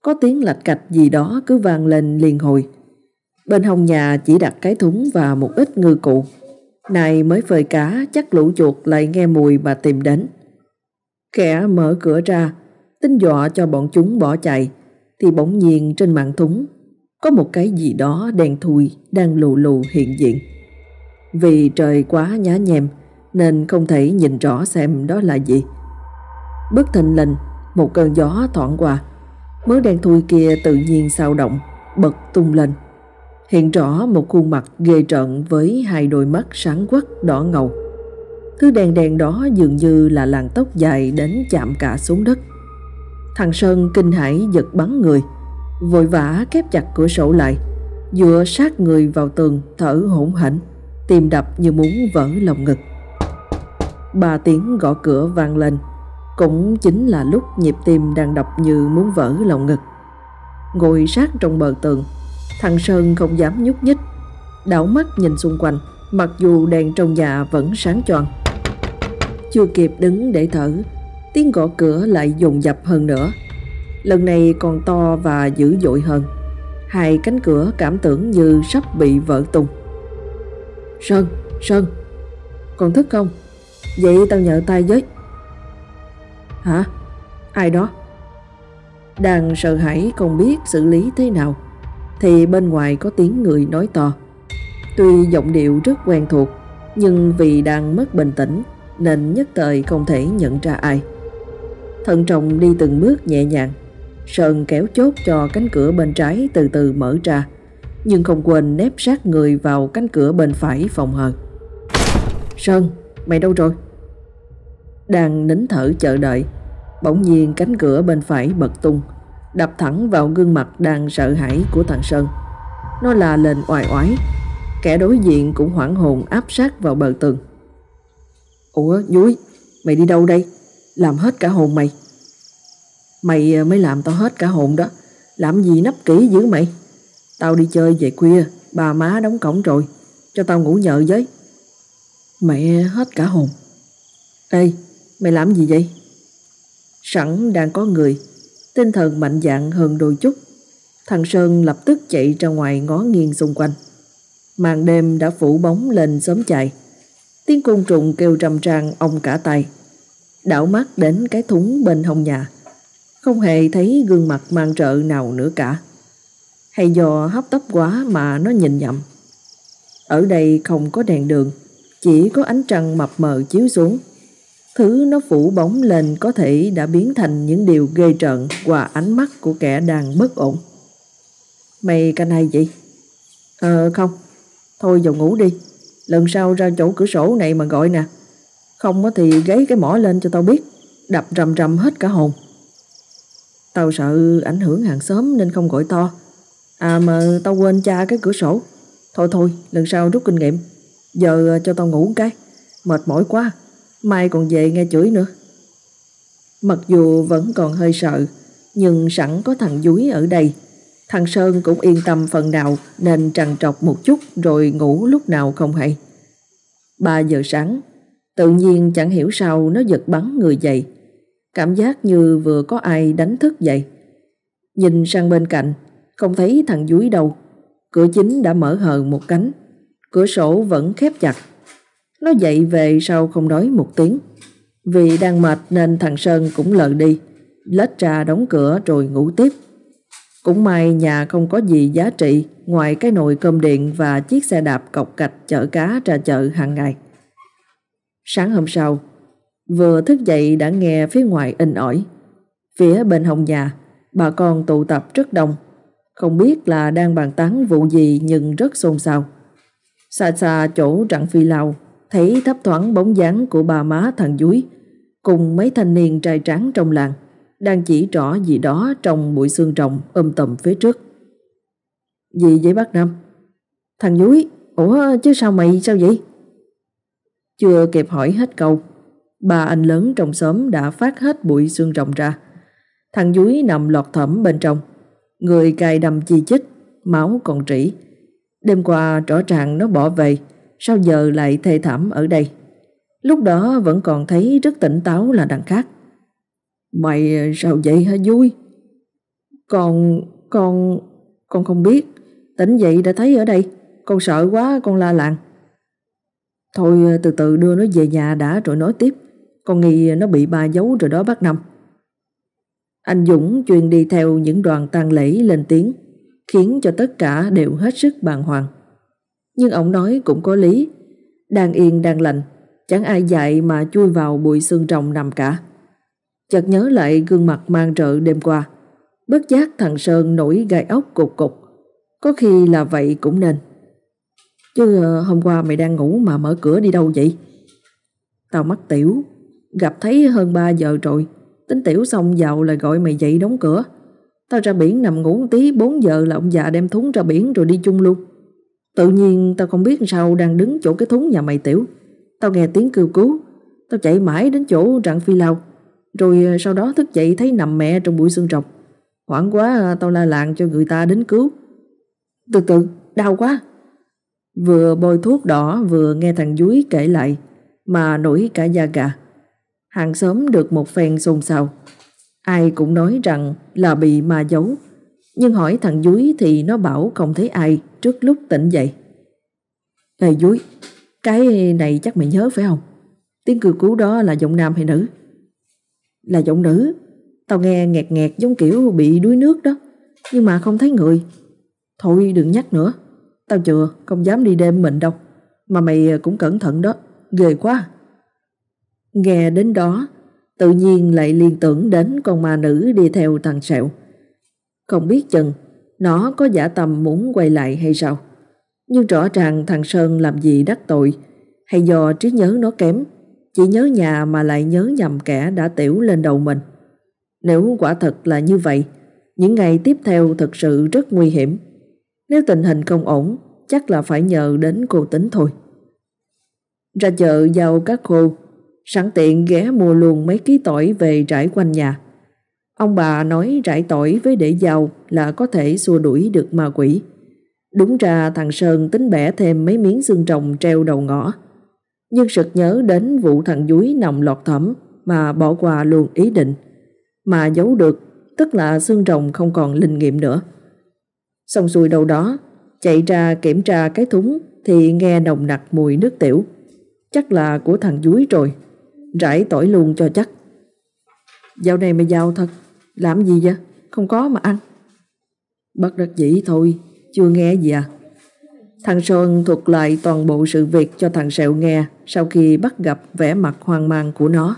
có tiếng lạch cạch gì đó cứ vang lên liền hồi. Bên hông nhà chỉ đặt cái thúng và một ít ngư cụ. Này mới phơi cá chắc lũ chuột lại nghe mùi mà tìm đến. Kẻ mở cửa ra, tính dọa cho bọn chúng bỏ chạy, thì bỗng nhiên trên mạng thúng có một cái gì đó đen thui đang lù lù hiện diện. Vì trời quá nhá nhem nên không thể nhìn rõ xem đó là gì. Bất thình lình, một cơn gió thoảng qua, mớ đen thui kia tự nhiên sao động, bật tung lên. Hiện rõ một khuôn mặt ghê trợn với hai đôi mắt sáng quắc đỏ ngầu. Thứ đen đen đó dường như là làn tóc dài đến chạm cả xuống đất. Thằng Sơn kinh hãi giật bắn người, vội vã khép chặt cửa sổ lại, dựa sát người vào tường thở hổn hển, tim đập như muốn vỡ lòng ngực. Ba tiếng gõ cửa vang lên, cũng chính là lúc nhịp tim đang đập như muốn vỡ lòng ngực. Ngồi sát trong bờ tường, thằng Sơn không dám nhúc nhích, đảo mắt nhìn xung quanh, mặc dù đèn trong nhà vẫn sáng choang. Chưa kịp đứng để thở, tiếng gõ cửa lại dồn dập hơn nữa. Lần này còn to và dữ dội hơn. Hai cánh cửa cảm tưởng như sắp bị vỡ tung. Sơn, Sơn, còn thức không? Vậy tao nhờ tay với. Hả? Ai đó? Đang sợ hãi không biết xử lý thế nào thì bên ngoài có tiếng người nói to. Tuy giọng điệu rất quen thuộc nhưng vì đang mất bình tĩnh nên nhất thời không thể nhận ra ai. Thận trọng đi từng bước nhẹ nhàng. Sơn kéo chốt cho cánh cửa bên trái từ từ mở ra Nhưng không quên nép sát người vào cánh cửa bên phải phòng hờ. Sơn, mày đâu rồi? Đang nín thở chờ đợi Bỗng nhiên cánh cửa bên phải bật tung Đập thẳng vào gương mặt đang sợ hãi của thằng Sơn. Nó là lên oai oái Kẻ đối diện cũng hoảng hồn áp sát vào bờ tường. Ủa Dúi Mày đi đâu đây? Làm hết cả hồn mày. Mày ờ, mới làm tao hết cả hồn đó. Làm gì nấp kỹ dữ mày? Tao đi chơi về khuya Bà má đóng cổng rồi, Cho tao ngủ nhờ với. Mẹ ờ, hết cả hồn. Ê, mày làm gì vậy? Sẵn đang có người, Tinh thần mạnh dạn hơn đôi chút. Thằng Sơn lập tức chạy ra ngoài ngó nghiêng xung quanh. Màn đêm đã phủ bóng lên sớm chạy Tiếng côn trùng kêu trầm trang ông cả tay Đảo mắt đến cái thúng bên hông nhà không hề thấy gương mặt mang trợ nào nữa cả. Hay do hấp tấp quá mà nó nhìn nhầm. Ở đây không có đèn đường, chỉ có ánh trăng mập mờ chiếu xuống. Thứ nó phủ bóng lên có thể đã biến thành những điều ghê trợn qua ánh mắt của kẻ đang bất ổn. Mày canh hay vậy? Ờ không, thôi vào ngủ đi. Lần sau ra chỗ cửa sổ này mà gọi nè. Không thì gáy cái mỏ lên cho tao biết. Đập rầm rầm hết cả hồn. Tao sợ ảnh hưởng hàng xóm nên không gọi to. À mà tao quên cha cái cửa sổ. Thôi thôi, lần sau rút kinh nghiệm. Giờ à, cho tao ngủ cái. Mệt mỏi quá. Mai còn về nghe chửi nữa. Mặc dù vẫn còn hơi sợ, nhưng sẵn có thằng Dúi ở đây. Thằng Sơn cũng yên tâm phần nào nên trằn trọc một chút rồi ngủ lúc nào không hay. 3 giờ sáng, tự nhiên chẳng hiểu sao nó giật bắn người dậy. Cảm giác như vừa có ai đánh thức vậy. Nhìn sang bên cạnh, không thấy thằng dúi đâu. Cửa chính đã mở hờ một cánh. Cửa sổ vẫn khép chặt. Nó dậy về sau không nói một tiếng. Vì đang mệt nên thằng Sơn cũng lờ đi. Lết ra đóng cửa rồi ngủ tiếp. Cũng may nhà không có gì giá trị ngoài cái nồi cơm điện và chiếc xe đạp cọc cạch chở cá ra chợ hàng ngày. Sáng hôm sau, Vừa thức dậy đã nghe phía ngoài in ỏi Phía bên hông nhà, bà con tụ tập rất đông. Không biết là đang bàn tán vụ gì nhưng rất xôn xao. Xa xa chỗ rặng phi lao, thấy thấp thoáng bóng dáng của bà má thằng Dúi cùng mấy thanh niên trai tráng trong làng đang chỉ rõ gì đó trong bụi xương rồng um ôm tầm phía trước. Gì vậy bác Năm? Thằng Dúi, ủa chứ sao mày sao vậy? Chưa kịp hỏi hết câu, ba anh lớn trong xóm đã phát hết bụi xương rồng ra. Thằng Dúi nằm lọt thẩm bên trong, người cài đầm chi chích, máu còn trĩ. Đêm qua rõ ràng nó bỏ về, sao giờ lại thê thảm ở đây? Lúc đó vẫn còn thấy rất tỉnh táo là đằng khác. Mày sao vậy hả vui? Con, con, con không biết. Tỉnh dậy đã thấy ở đây. Con sợ quá con la làng. Thôi ờ, từ từ đưa nó về nhà đã rồi nói tiếp. Con nghi ờ, nó bị ba giấu rồi đó bác Năm. Anh Dũng truyền đi theo những đoàn tang lễ lên tiếng, khiến cho tất cả đều hết sức bàng hoàng. Nhưng ông nói cũng có lý, đang yên đang lành, chẳng ai dạy mà chui vào bụi xương rồng nằm cả. Chợt nhớ lại gương mặt mang trợ đêm qua, bất giác thằng Sơn nổi gai ốc cục cục, có khi là vậy cũng nên. Chứ ờ, hôm qua mày đang ngủ mà mở cửa đi đâu vậy? Tao mắc tiểu, gặp thấy hơn 3 giờ rồi, tính tiểu xong vào là gọi mày dậy đóng cửa. Tao ra biển nằm ngủ tí 4 giờ là ông già đem thúng ra biển rồi đi chung luôn. Tự nhiên tao không biết sao đang đứng chỗ cái thúng nhà mày tiểu. Tao nghe tiếng kêu cứu, tao chạy mãi đến chỗ rặng phi lao. Rồi ờ, sau đó thức dậy thấy nằm mẹ trong bụi xương trọc. Hoảng quá tao la làng cho người ta đến cứu. Từ từ, đau quá. Vừa bôi thuốc đỏ vừa nghe thằng Dúi kể lại mà nổi cả da gà. Hàng xóm được một phen xôn xao. Ai cũng nói rằng là bị ma giấu. Nhưng hỏi thằng Dúi thì nó bảo không thấy ai trước lúc tỉnh dậy. Ê Dúi, cái này chắc mày nhớ phải không? Tiếng cười cứu đó là giọng nam hay nữ? Là giọng nữ. Tao nghe nghẹt nghẹt giống kiểu bị đuối nước đó. Nhưng mà không thấy người. Thôi đừng nhắc nữa. Tao chưa, không dám đi đêm mình đâu. Mà mày cũng cẩn thận đó. Ghê quá. Nghe đến đó, tự nhiên lại liên tưởng đến con ma nữ đi theo thằng Sẹo. Không biết chừng, nó có giả tầm muốn quay lại hay sao? Nhưng rõ ràng thằng Sơn làm gì đắc tội, hay do trí nhớ nó kém, chỉ nhớ nhà mà lại nhớ nhầm kẻ đã tiểu lên đầu mình. Nếu quả thật là như vậy, những ngày tiếp theo thật sự rất nguy hiểm. Nếu tình hình không ổn, chắc là phải nhờ đến cô tính thôi. Ra chợ giao các khô, sẵn tiện ghé mua luôn mấy ký tỏi về trải quanh nhà. Ông bà nói rải tỏi với để giàu là có thể xua đuổi được ma quỷ. Đúng ra thằng Sơn tính bẻ thêm mấy miếng xương rồng treo đầu ngõ. Nhưng sực nhớ đến vụ thằng Dúi nằm lọt thẩm mà bỏ qua luôn ý định. Mà giấu được, tức là xương rồng không còn linh nghiệm nữa. Xong xuôi đâu đó, chạy ra kiểm tra cái thúng thì nghe nồng nặc mùi nước tiểu. Chắc là của thằng Dúi rồi. Rải tỏi luôn cho chắc. Dạo này mày giàu thật, làm gì vậy? Không có mà ăn. Bất đắc dĩ thôi, chưa nghe gì à? Thằng Sơn thuật lại toàn bộ sự việc cho thằng Sẹo nghe sau khi bắt gặp vẻ mặt hoang mang của nó.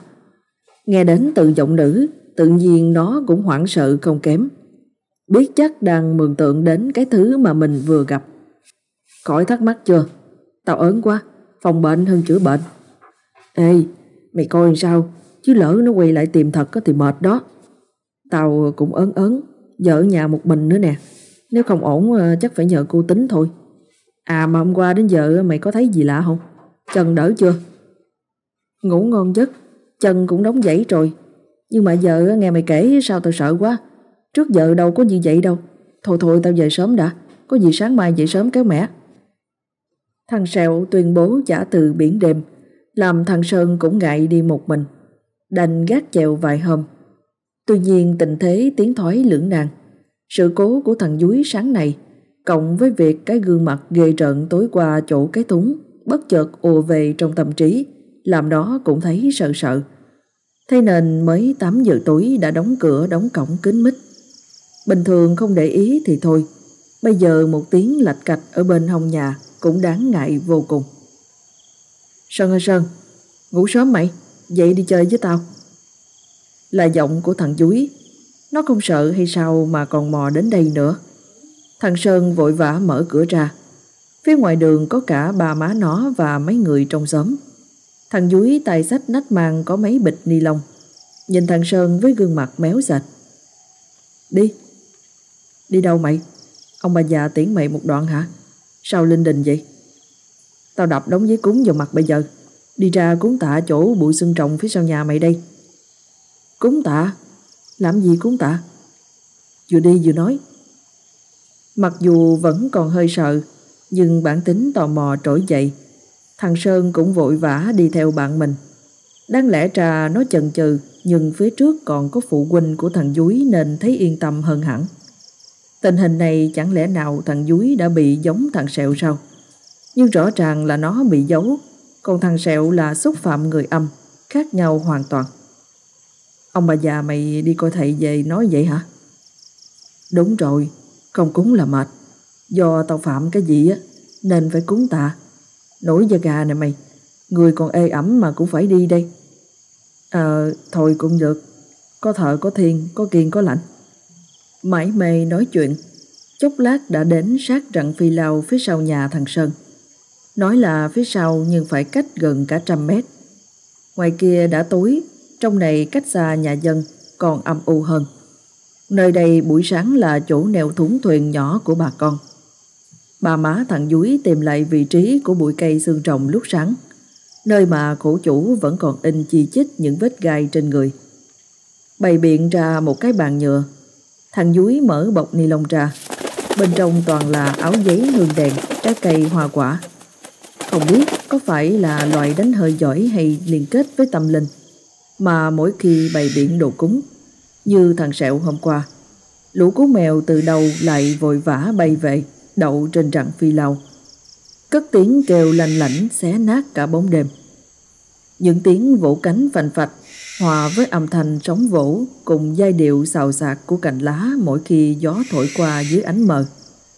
Nghe đến từ giọng nữ, tự nhiên nó cũng hoảng sợ không kém. Biết chắc đang mường tượng đến cái thứ mà mình vừa gặp. Khỏi thắc mắc chưa? Tao ớn quá, phòng bệnh hơn chữa bệnh. Ê, mày coi sao, chứ lỡ nó quay lại tìm thật thì mệt đó. Tao cũng ớn ớn, vợ nhà một mình nữa nè. Nếu không ổn ờ, chắc phải nhờ cô tính thôi. À mà hôm qua đến giờ mày có thấy gì lạ không? Chân đỡ chưa? Ngủ ngon giấc, chân cũng đóng dãy rồi. Nhưng mà giờ nghe mày kể sao tao sợ quá. Trước giờ đâu có như vậy đâu. Thôi thôi tao về sớm đã, có gì sáng mai dậy sớm kéo mẹ. Thằng Sẹo tuyên bố trả từ biển đêm, làm thằng Sơn cũng ngại đi một mình. Đành gác chèo vài hôm. Tuy nhiên tình thế tiến thoái lưỡng nan. Sự cố của thằng Dúi sáng này cộng với việc cái gương mặt ghê trợn tối qua chỗ cái thúng bất chợt ùa về trong tâm trí làm nó cũng thấy sợ sợ. Thế nên mới 8 giờ tối đã đóng cửa đóng cổng kín mít. Bình thường không để ý thì thôi, bây giờ một tiếng lạch cạch ở bên hông nhà cũng đáng ngại vô cùng. Sơn ơi Sơn, ngủ sớm mày, dậy đi chơi với tao. Là giọng của thằng Dúi Nó không sợ hay sao mà còn mò đến đây nữa. Thằng Sơn vội vã mở cửa ra. Phía ngoài đường có cả bà má nó và mấy người trong xóm. Thằng Dúi tay sách nách mang có mấy bịch ni lông. Nhìn thằng Sơn với gương mặt méo sạch. Đi. Đi đâu mày? Ông bà già tiễn mày một đoạn hả? Sao linh đình vậy? Tao đập đống giấy cúng vào mặt bây giờ. Đi ra cúng tạ chỗ bụi xương trồng phía sau nhà mày đây. Cúng tạ? Làm gì cúng tạ? Vừa đi vừa nói. Mặc dù vẫn còn hơi sợ, nhưng bản tính tò mò trỗi dậy. Thằng Sơn cũng vội vã đi theo bạn mình. Đáng lẽ ra nó chần chừ, nhưng phía trước còn có phụ huynh của thằng Dúi nên thấy yên tâm hơn hẳn. Tình hình này chẳng lẽ nào thằng Dúi đã bị giống thằng Sẹo sao? Nhưng rõ ràng là nó bị giấu, còn thằng Sẹo là xúc phạm người âm, khác nhau hoàn toàn. Ông bà già mày đi coi thầy về nói vậy hả? Đúng rồi, không cúng là mệt. Do tao phạm cái gì á, nên phải cúng tạ. Nổi da gà này mày, người còn ê ẩm mà cũng phải đi đây. Ờ, thôi cũng được. Có thợ có thiên, có kiên có lạnh. Mãi mê nói chuyện, chốc lát đã đến sát rặng phi lao phía sau nhà thằng Sơn. Nói là phía sau nhưng phải cách gần cả trăm mét. Ngoài kia đã tối, trong này cách xa nhà dân còn âm u hơn. Nơi đây buổi sáng là chỗ neo thúng thuyền nhỏ của bà con. Bà má thằng Dúi tìm lại vị trí của bụi cây xương trồng lúc sáng, nơi mà khổ chủ vẫn còn in chi chít những vết gai trên người. Bày biện ra một cái bàn nhựa, thằng Dúi mở bọc ni lông ra, bên trong toàn là áo giấy hương đèn, trái cây hoa quả. Không biết có phải là loại đánh hơi giỏi hay liên kết với tâm linh, mà mỗi khi bày biện đồ cúng, như thằng sẹo hôm qua, lũ cú mèo từ đầu lại vội vã bay về, đậu trên rặng phi lao. Cất tiếng kêu lanh lảnh xé nát cả bóng đêm. Những tiếng vỗ cánh phành phạch hòa với âm thanh sóng vỗ cùng giai điệu xào xạc của cành lá mỗi khi gió thổi qua dưới ánh mờ,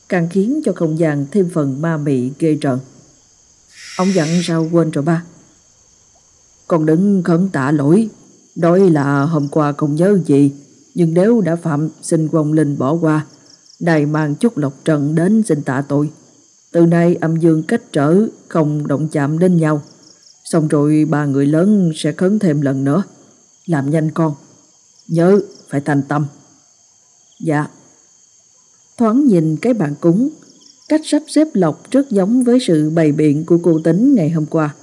càng khiến cho không gian thêm phần ma mị ghê rợn. Ông dặn sao quên rồi ba? Con đừng khẩn tạ lỗi, nói là hôm qua không nhớ gì, nhưng nếu đã phạm xin vong linh bỏ qua, đài mang chút lộc trần đến xin tạ tội. Từ nay âm dương cách trở, không động chạm đến nhau. Xong rồi ba người lớn sẽ khấn thêm lần nữa. Làm nhanh con. Nhớ, phải thành tâm. Dạ. Thoáng nhìn cái bàn cúng, cách sắp xếp lọc rất giống với sự bày biện của cô tính ngày hôm qua.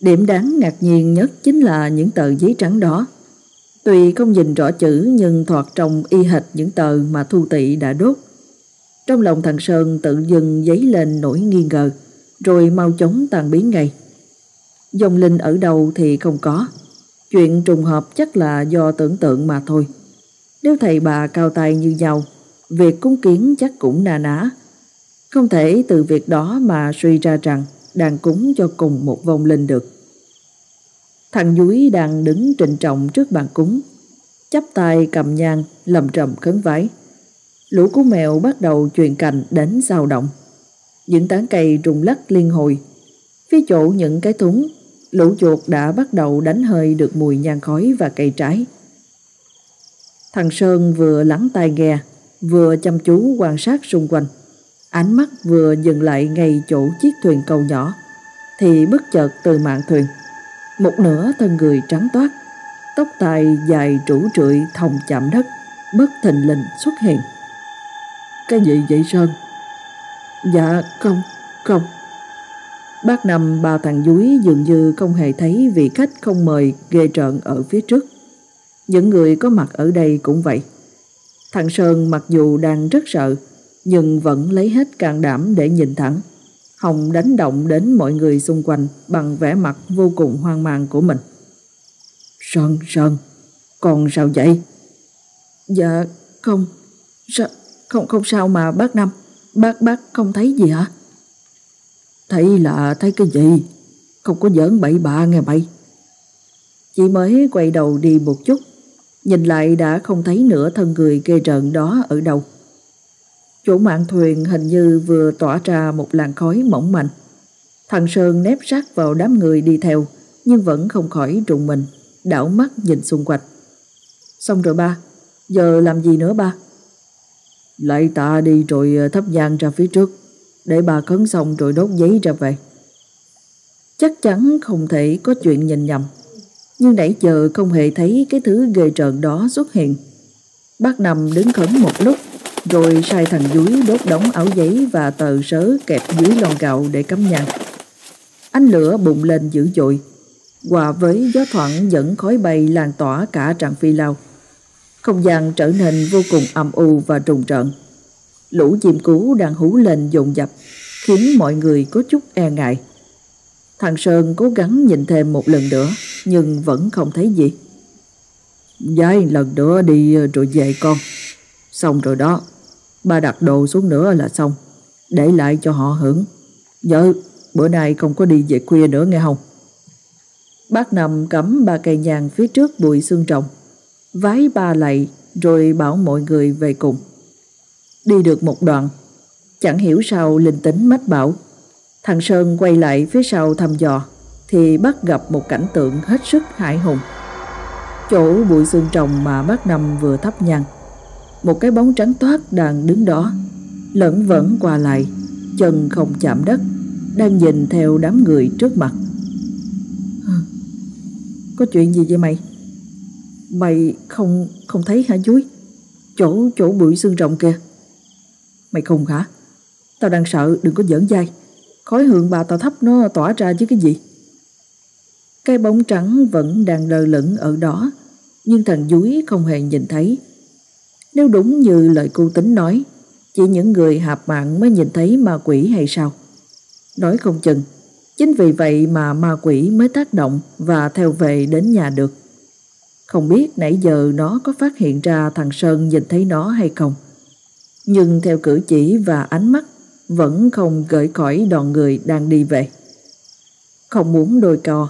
Điểm đáng ngạc nhiên nhất chính là những tờ giấy trắng đó. Tuy không nhìn rõ chữ nhưng thoạt trông y hệt những tờ mà Thu Tị đã đốt. Trong lòng thằng Sơn tự dưng dấy lên nỗi nghi ngờ, rồi mau chóng tàn biến ngay. Dòng linh ở đâu thì không có. Chuyện trùng hợp chắc là do tưởng tượng mà thôi. Nếu thầy bà cao tay như nhau, việc cúng kiến chắc cũng na ná. Không thể từ việc đó mà suy ra rằng đang cúng cho cùng một vong linh được. Thằng Dúi đang đứng trịnh trọng trước bàn cúng, chắp tay cầm nhang, lầm trầm khấn vái. Lũ cú mèo bắt đầu truyền cành đến sao động. Những tán cây rung lắc liên hồi. Phía chỗ những cái thúng, lũ chuột đã bắt đầu đánh hơi được mùi nhang khói và cây trái. Thằng Sơn vừa lắng tai nghe, vừa chăm chú quan sát xung quanh. Ánh mắt vừa dừng lại ngay chỗ chiếc thuyền cầu nhỏ, thì bất chợt từ mạng thuyền. Một nửa thân người trắng toát, tóc tai dài trũ trụi thòng chạm đất, bất thình lình xuất hiện. Cái gì vậy Sơn? Dạ không, không. Bác Năm ba thằng dúi dường như không hề thấy vị khách không mời ghê trợn ở phía trước. Những người có mặt ở đây cũng vậy. Thằng Sơn mặc dù đang rất sợ, nhưng vẫn lấy hết can đảm để nhìn thẳng. Hồng đánh động đến mọi người xung quanh bằng vẻ mặt vô cùng hoang mang của mình. Sơn, Sơn, còn sao vậy? Dạ, không, sao, không không sao mà bác Năm, bác bác không thấy gì hả? Thấy là thấy cái gì? Không có giỡn bậy bạ nghe mày. Chị mới quay đầu đi một chút, nhìn lại đã không thấy nửa thân người ghê rợn đó ở đâu. Chỗ mạng thuyền hình như vừa tỏa ra một làn khói mỏng manh. Thằng Sơn nép sát vào đám người đi theo, nhưng vẫn không khỏi trùng mình, đảo mắt nhìn xung quanh. Xong rồi ba, Giờ làm gì nữa ba? Lại tạ đi rồi thấp thắp nhang ra phía trước để bà khấn xong rồi đốt giấy ra về. Chắc chắn không thể có chuyện nhìn nhầm, Nhưng nãy giờ không hề thấy cái thứ ghê trợn đó xuất hiện. Bác nằm đứng khẩn một lúc, Rồi sai thằng dưới đốt đóng áo giấy và tờ sớ kẹp dưới lon gạo để cắm nhang. Ánh lửa bùng lên dữ dội, Hòa với gió thoảng dẫn khói bay lan tỏa cả tràng phi lao. Không gian trở nên vô cùng âm u và trùng trợn. Lũ chim cú đang hú lên dồn dập, khiến mọi người có chút e ngại. Thằng Sơn cố gắng nhìn thêm một lần nữa, nhưng vẫn không thấy gì. Giấy lần nữa đi rồi về con. Xong rồi đó, ba đặt đồ xuống nữa là xong, để lại cho họ hưởng. Nhớ, bữa nay không có đi về khuya nữa nghe không? Bác nằm cắm ba cây nhang phía trước bụi xương trồng vái ba lạy rồi bảo mọi người về cùng. Đi được một đoạn, chẳng hiểu sao linh tính mách bảo. Thằng Sơn quay lại phía sau thăm dò thì bắt gặp một cảnh tượng hết sức hại hùng. Chỗ bụi xương trồng mà bác Năm vừa thắp nhang, một cái bóng trắng toát đang đứng đó, lẫn vẫn qua lại, chân không chạm đất, đang nhìn theo đám người trước mặt. Có chuyện gì vậy mày? Mày không không thấy hả chuối Chỗ chỗ bụi xương rộng kìa Mày không hả? Tao đang sợ, đừng có giỡn dai. Khói hương bà tao thấp nó tỏa ra chứ cái gì? Cái bóng trắng vẫn đang lơ lửng ở đó, Nhưng thằng dúi không hề nhìn thấy. Nếu đúng như lời cô tính nói, Chỉ những người hạp mạng mới nhìn thấy ma quỷ hay sao? Nói không chừng, Chính vì vậy mà ma quỷ mới tác động và theo về đến nhà được. Không biết nãy giờ nó có phát hiện ra thằng Sơn nhìn thấy nó hay không. Nhưng theo cử chỉ và ánh mắt vẫn không gợi khỏi đoàn người đang đi về. Không muốn đôi co,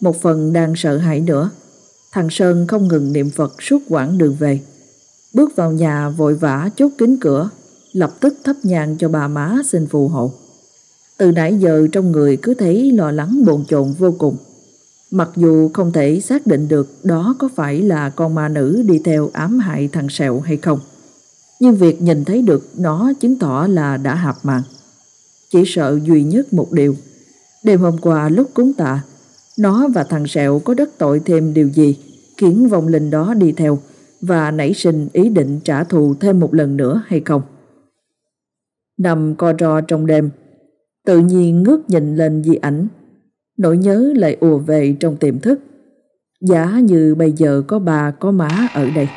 một phần đang sợ hãi nữa. Thằng Sơn không ngừng niệm Phật suốt quãng đường về. Bước vào nhà vội vã chốt kính cửa, lập tức thắp nhang cho bà má xin phù hộ. Từ nãy giờ trong người cứ thấy lo lắng bồn chồn vô cùng. Mặc dù không thể xác định được đó có phải là con ma nữ đi theo ám hại thằng Sẹo hay không. Nhưng việc nhìn thấy được nó chứng tỏ là đã hạp mạng. Chỉ sợ duy nhất một điều. Đêm hôm qua lúc cúng tạ, nó và thằng Sẹo có đất tội thêm điều gì khiến vong linh đó đi theo và nảy sinh ý định trả thù thêm một lần nữa hay không. Nằm co ro trong đêm, tự nhiên ngước nhìn lên di ảnh nỗi nhớ lại ùa về trong tiềm thức. Giả như bây giờ có bà có má ở đây.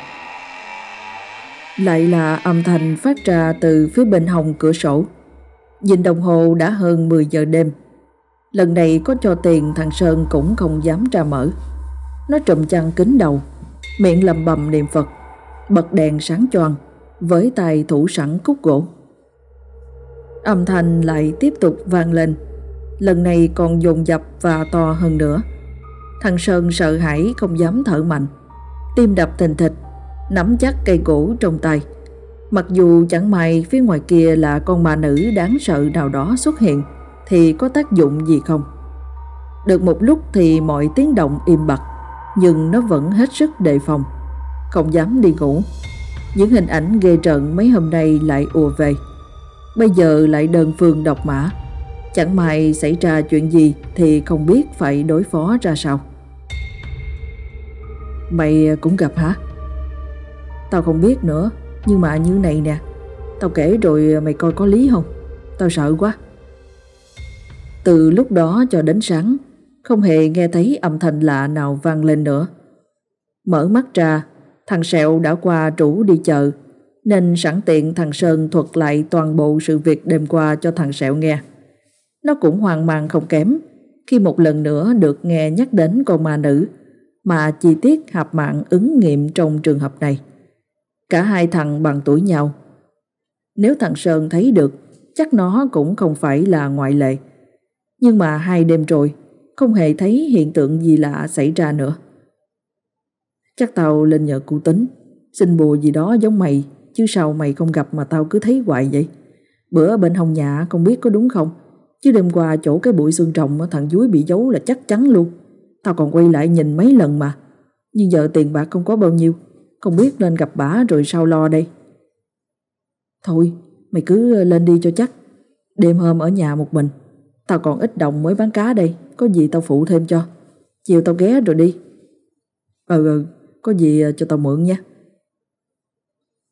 Lại là âm thanh phát ra từ phía bên hông cửa sổ. Nhìn đồng hồ đã hơn 10 giờ đêm. Lần này có cho tiền thằng Sơn cũng không dám ra mở. Nó trùm chăn kính đầu, miệng lầm bầm niệm Phật, bật đèn sáng choang, với tay thủ sẵn cúc gỗ. Âm thanh lại tiếp tục vang lên lần này còn dồn dập và to hơn nữa. Thằng Sơn sợ hãi không dám thở mạnh, tim đập thình thịch, nắm chắc cây gỗ trong tay. Mặc dù chẳng may phía ngoài kia là con ma nữ đáng sợ nào đó xuất hiện thì có tác dụng gì không? Được một lúc thì mọi tiếng động im bặt nhưng nó vẫn hết sức đề phòng, không dám đi ngủ. Những hình ảnh ghê trận mấy hôm nay lại ùa về. Bây giờ lại đơn phương độc mã Chẳng may xảy ra chuyện gì thì không biết phải đối phó ra sao. Mày cũng gặp hả? Tao không biết nữa, nhưng mà như này nè. Tao kể rồi mày coi có lý không? Tao sợ quá. Từ lúc đó cho đến sáng, không hề nghe thấy âm thanh lạ nào vang lên nữa. Mở mắt ra, thằng Sẹo đã qua chủ đi chợ, nên sẵn tiện thằng Sơn thuật lại toàn bộ sự việc đêm qua cho thằng Sẹo nghe. Nó cũng hoang mang không kém khi một lần nữa được nghe nhắc đến con ma nữ mà chi tiết hạp mạng ứng nghiệm trong trường hợp này. Cả hai thằng bằng tuổi nhau. Nếu thằng Sơn thấy được, chắc nó cũng không phải là ngoại lệ. Nhưng mà hai đêm rồi, không hề thấy hiện tượng gì lạ xảy ra nữa. Chắc tao lên nhờ cụ tính, xin bùa gì đó giống mày, chứ sao mày không gặp mà tao cứ thấy hoài vậy? Bữa bên hồng nhà không biết có đúng không? Chứ đêm qua chỗ cái bụi xương trồng thằng dúi bị giấu là chắc chắn luôn. Tao còn quay lại nhìn mấy lần mà. Nhưng giờ tiền bạc không có bao nhiêu. Không biết lên gặp bả rồi sao lo đây? Thôi, mày cứ ờ, lên đi cho chắc. Đêm hôm ở nhà một mình, Tao còn ít đồng mới bán cá đây, Có gì tao phụ thêm cho. Chiều tao ghé rồi đi. Ừ ừ Có gì cho tao mượn nha.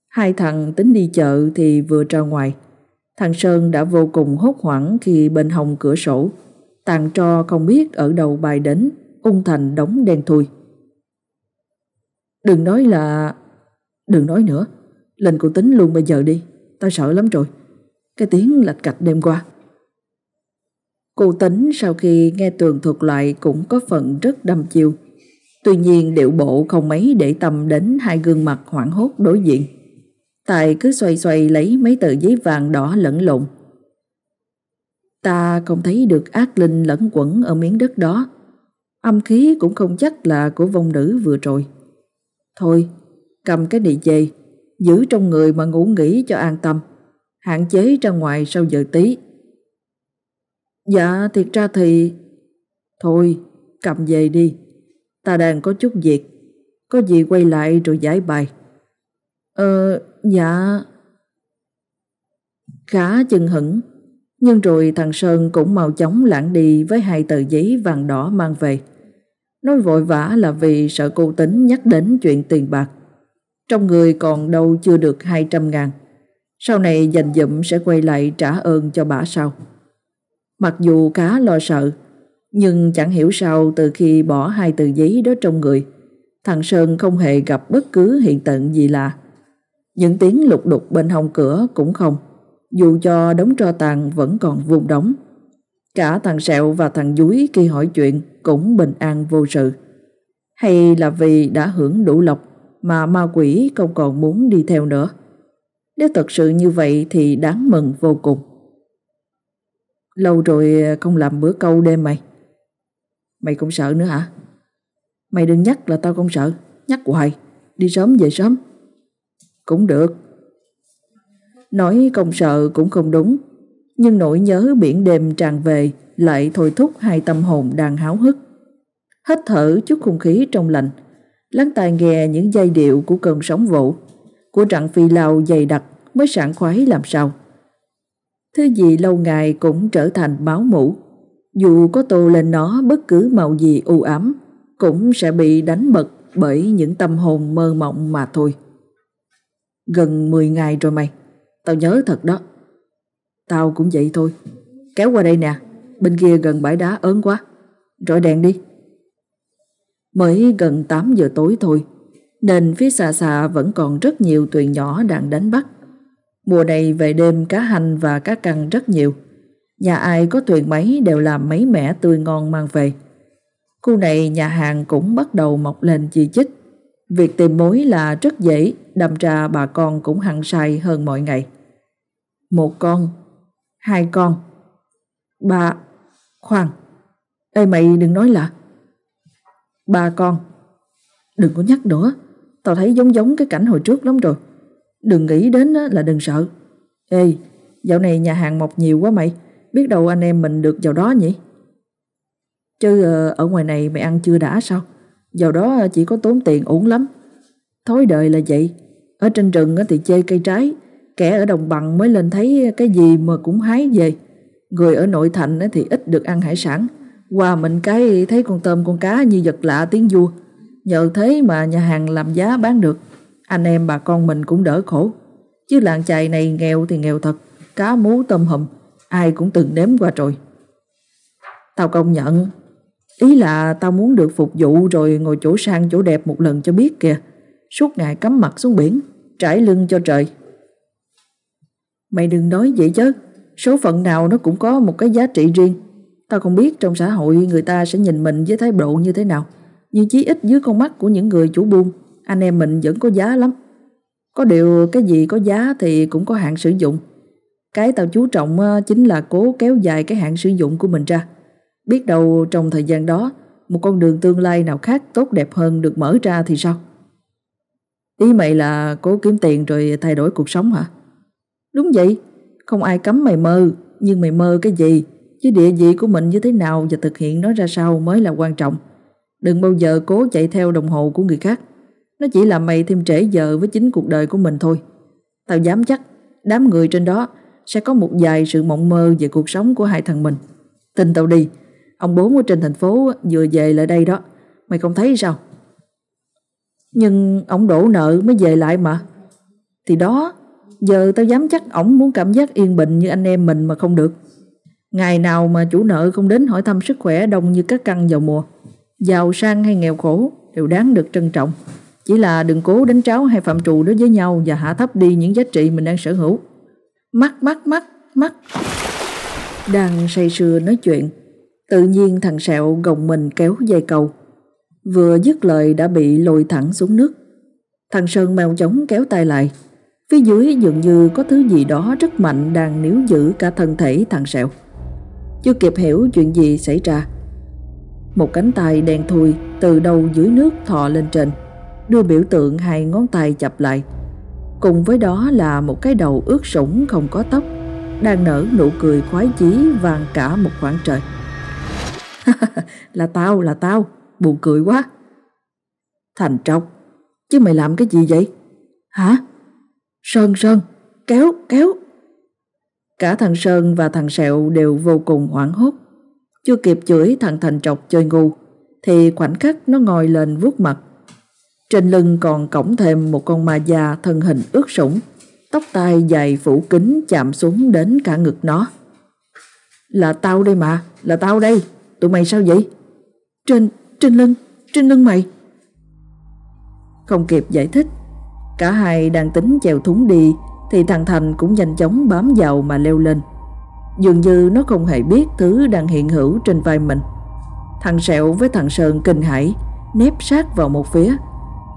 Hai thằng tính đi chợ thì vừa ra ngoài. Thằng Sơn đã vô cùng hốt hoảng khi bên hông cửa sổ, tàn tro không biết ở đầu bài đến, ung thành đóng đen thui. Đừng nói là... Đừng nói nữa Lên cô tính luôn bây giờ đi Tao sợ lắm rồi Cái tiếng lạch cạch đêm qua Cô tính sau khi nghe tường thuật lại cũng có phần rất đâm chiêu Tuy nhiên điệu bộ không mấy để tâm đến hai gương mặt hoảng hốt đối diện Tài cứ xoay xoay lấy mấy tờ giấy vàng đỏ lẫn lộn. Ta không thấy được ác linh lẫn quẩn ở miếng đất đó. Âm khí cũng không chắc là của vong nữ vừa rồi. Thôi, cầm cái này về, giữ trong người mà ngủ nghỉ cho an tâm. Hạn chế ra ngoài sau giờ tí. Dạ, thiệt ra thì... Thôi, cầm về đi. Ta đang có chút việc. Có gì quay lại rồi giải bài. Ờ, dạ. Khá chừng hững, nhưng rồi thằng Sơn cũng mau chóng lãng đi với hai tờ giấy vàng đỏ mang về. Nói vội vã là vì sợ cô tính nhắc đến chuyện tiền bạc. Trong người còn đâu chưa được 200 ngàn. Sau này dành dụm sẽ quay lại trả ơn cho bà sau. Mặc dù khá lo sợ, nhưng chẳng hiểu sao từ khi bỏ hai tờ giấy đó trong người, thằng Sơn không hề gặp bất cứ hiện tượng gì lạ. Những tiếng lục đục bên hông cửa cũng không, dù cho đống tro tàn vẫn còn vùng đóng. Cả thằng Sẹo và thằng Dúi khi hỏi chuyện cũng bình an vô sự. Hay là vì đã hưởng đủ lộc mà ma quỷ không còn muốn đi theo nữa. Nếu thật sự như vậy thì đáng mừng vô cùng. Lâu rồi không làm bữa câu đêm mày. Mày cũng sợ nữa hả? Mày đừng nhắc là tao không sợ, nhắc hoài, đi sớm về sớm. Cũng được. Nói không sợ cũng không đúng, nhưng nỗi nhớ biển đêm tràn về lại thôi thúc hai tâm hồn đang háo hức. Hít thở chút không khí trong lành, lắng tai nghe những giai điệu của cơn sóng vỗ, của trận phi lao dày đặc mới sảng khoái làm sao. Thứ gì lâu ngày cũng trở thành báo mũ, dù có tô lên nó bất cứ màu gì u ám, cũng sẽ bị đánh bật bởi những tâm hồn mơ mộng mà thôi. Gần 10 ngày rồi mày Tao nhớ thật đó Tao cũng vậy thôi. Kéo qua đây nè Bên kia gần bãi đá ớn quá. Rọi đèn đi. Mới gần 8 giờ tối thôi Nên phía xa xa vẫn còn rất nhiều thuyền nhỏ đang đánh bắt. Mùa này về đêm cá hành và cá căng rất nhiều. Nhà ai có thuyền máy đều làm mấy mẻ tươi ngon mang về. Khu này nhà hàng cũng bắt đầu mọc lên chi chích Việc tìm mối là rất dễ, đâm ra bà con cũng hăng say hơn mọi ngày. Một con, hai con, ba... Khoan, Ê mày đừng nói là... Ba con. Đừng có nhắc nữa, tao thấy giống giống cái cảnh hồi trước lắm rồi. Đừng nghĩ đến là đừng sợ. Ê, dạo này nhà hàng mọc nhiều quá mày, biết đâu anh em mình được vào đó nhỉ? Chứ ờ, ở ngoài này mày ăn chưa đã sao? Vào đó ờ, chỉ có tốn tiền uổng lắm Thói đời là vậy Ở trên rừng thì chê cây trái Kẻ ở đồng bằng mới lên thấy cái gì mà cũng hái về. Người ở nội thành thì ít được ăn hải sản. Qua mình cái thấy con tôm con cá như vật lạ tiếng vua. Nhờ thế mà nhà hàng làm giá bán được. Anh em bà con mình cũng đỡ khổ. Chứ làng chài này nghèo thì nghèo thật. Cá mú tôm hùm Ai cũng từng nếm qua rồi. Tao công nhận Ý là tao muốn được phục vụ rồi ngồi chỗ sang chỗ đẹp một lần cho biết kìa. Suốt ngày cắm mặt xuống biển, trải lưng cho trời. Mày đừng nói vậy chứ, số phận nào nó cũng có một cái giá trị riêng. Tao không biết trong xã hội người ta sẽ nhìn mình với thái độ như thế nào. Nhưng chí ít dưới con mắt của những người chủ buôn, anh em mình vẫn có giá lắm. Có điều cái gì có giá thì cũng có hạn sử dụng. Cái tao chú trọng ờ, chính là cố kéo dài cái hạn sử dụng của mình ra. Biết đâu trong thời gian đó Một con đường tương lai nào khác tốt đẹp hơn Được mở ra thì sao Ý mày là cố kiếm tiền Rồi thay đổi cuộc sống hả Đúng vậy Không ai cấm mày mơ Nhưng mày mơ cái gì Chứ địa vị của mình như thế nào Và thực hiện nó ra sao mới là quan trọng Đừng bao giờ cố chạy theo đồng hồ của người khác Nó chỉ làm mày thêm trễ giờ với chính cuộc đời của mình thôi. Tao dám chắc đám người trên đó sẽ có một vài sự mộng mơ về cuộc sống của hai thằng mình. Tin tao đi, ông bốn ở trên thành phố vừa về lại đây đó. Mày không thấy sao? Nhưng ông đổ nợ mới về lại mà. Thì đó, giờ tao dám chắc ổng muốn cảm giác yên bình như anh em mình mà không được. Ngày nào mà chủ nợ không đến hỏi thăm sức khỏe đông như các căn vào mùa. Giàu sang hay nghèo khổ đều đáng được trân trọng. Chỉ là đừng cố đánh tráo hay phạm trù đối với nhau và hạ thấp đi những giá trị mình đang sở hữu. Mắt, mắt, mắt, mắt. Đang say sưa nói chuyện, tự nhiên thằng Sẹo gồng mình kéo dây cầu. Vừa dứt lời đã bị lôi thẳng xuống nước. Thằng Sơn mau chóng kéo tay lại. Phía dưới dường như có thứ gì đó rất mạnh đang níu giữ cả thân thể thằng Sẹo. Chưa kịp hiểu chuyện gì xảy ra. Một cánh tay đen thui từ đầu dưới nước thò lên trên, đưa biểu tượng hai ngón tay chập lại. Cùng với đó là một cái đầu ướt sũng không có tóc, đang nở nụ cười khoái chí vàng cả một khoảng trời. là tao, là tao, buồn cười quá. Thành trọc, chứ mày làm cái gì vậy? Hả? Sơn, Sơn, kéo, kéo. Cả thằng Sơn và thằng Sẹo đều vô cùng hoảng hốt. Chưa kịp chửi thằng Thành Trọc chơi ngu, thì khoảnh khắc nó ngồi lên vuốt mặt. Trên lưng còn cổng thêm một con ma già thân hình ướt sũng, tóc tai dài phủ kính chạm xuống đến cả ngực nó. Là tao đây mà, là tao đây, tụi mày sao vậy? Trên, trên lưng, trên lưng mày. Không kịp giải thích, cả hai đang tính chèo thúng đi thì thằng Thành cũng nhanh chóng bám vào mà leo lên. Dường như nó không hề biết thứ đang hiện hữu trên vai mình. Thằng Sẹo với thằng Sơn kinh hãi nép sát vào một phía,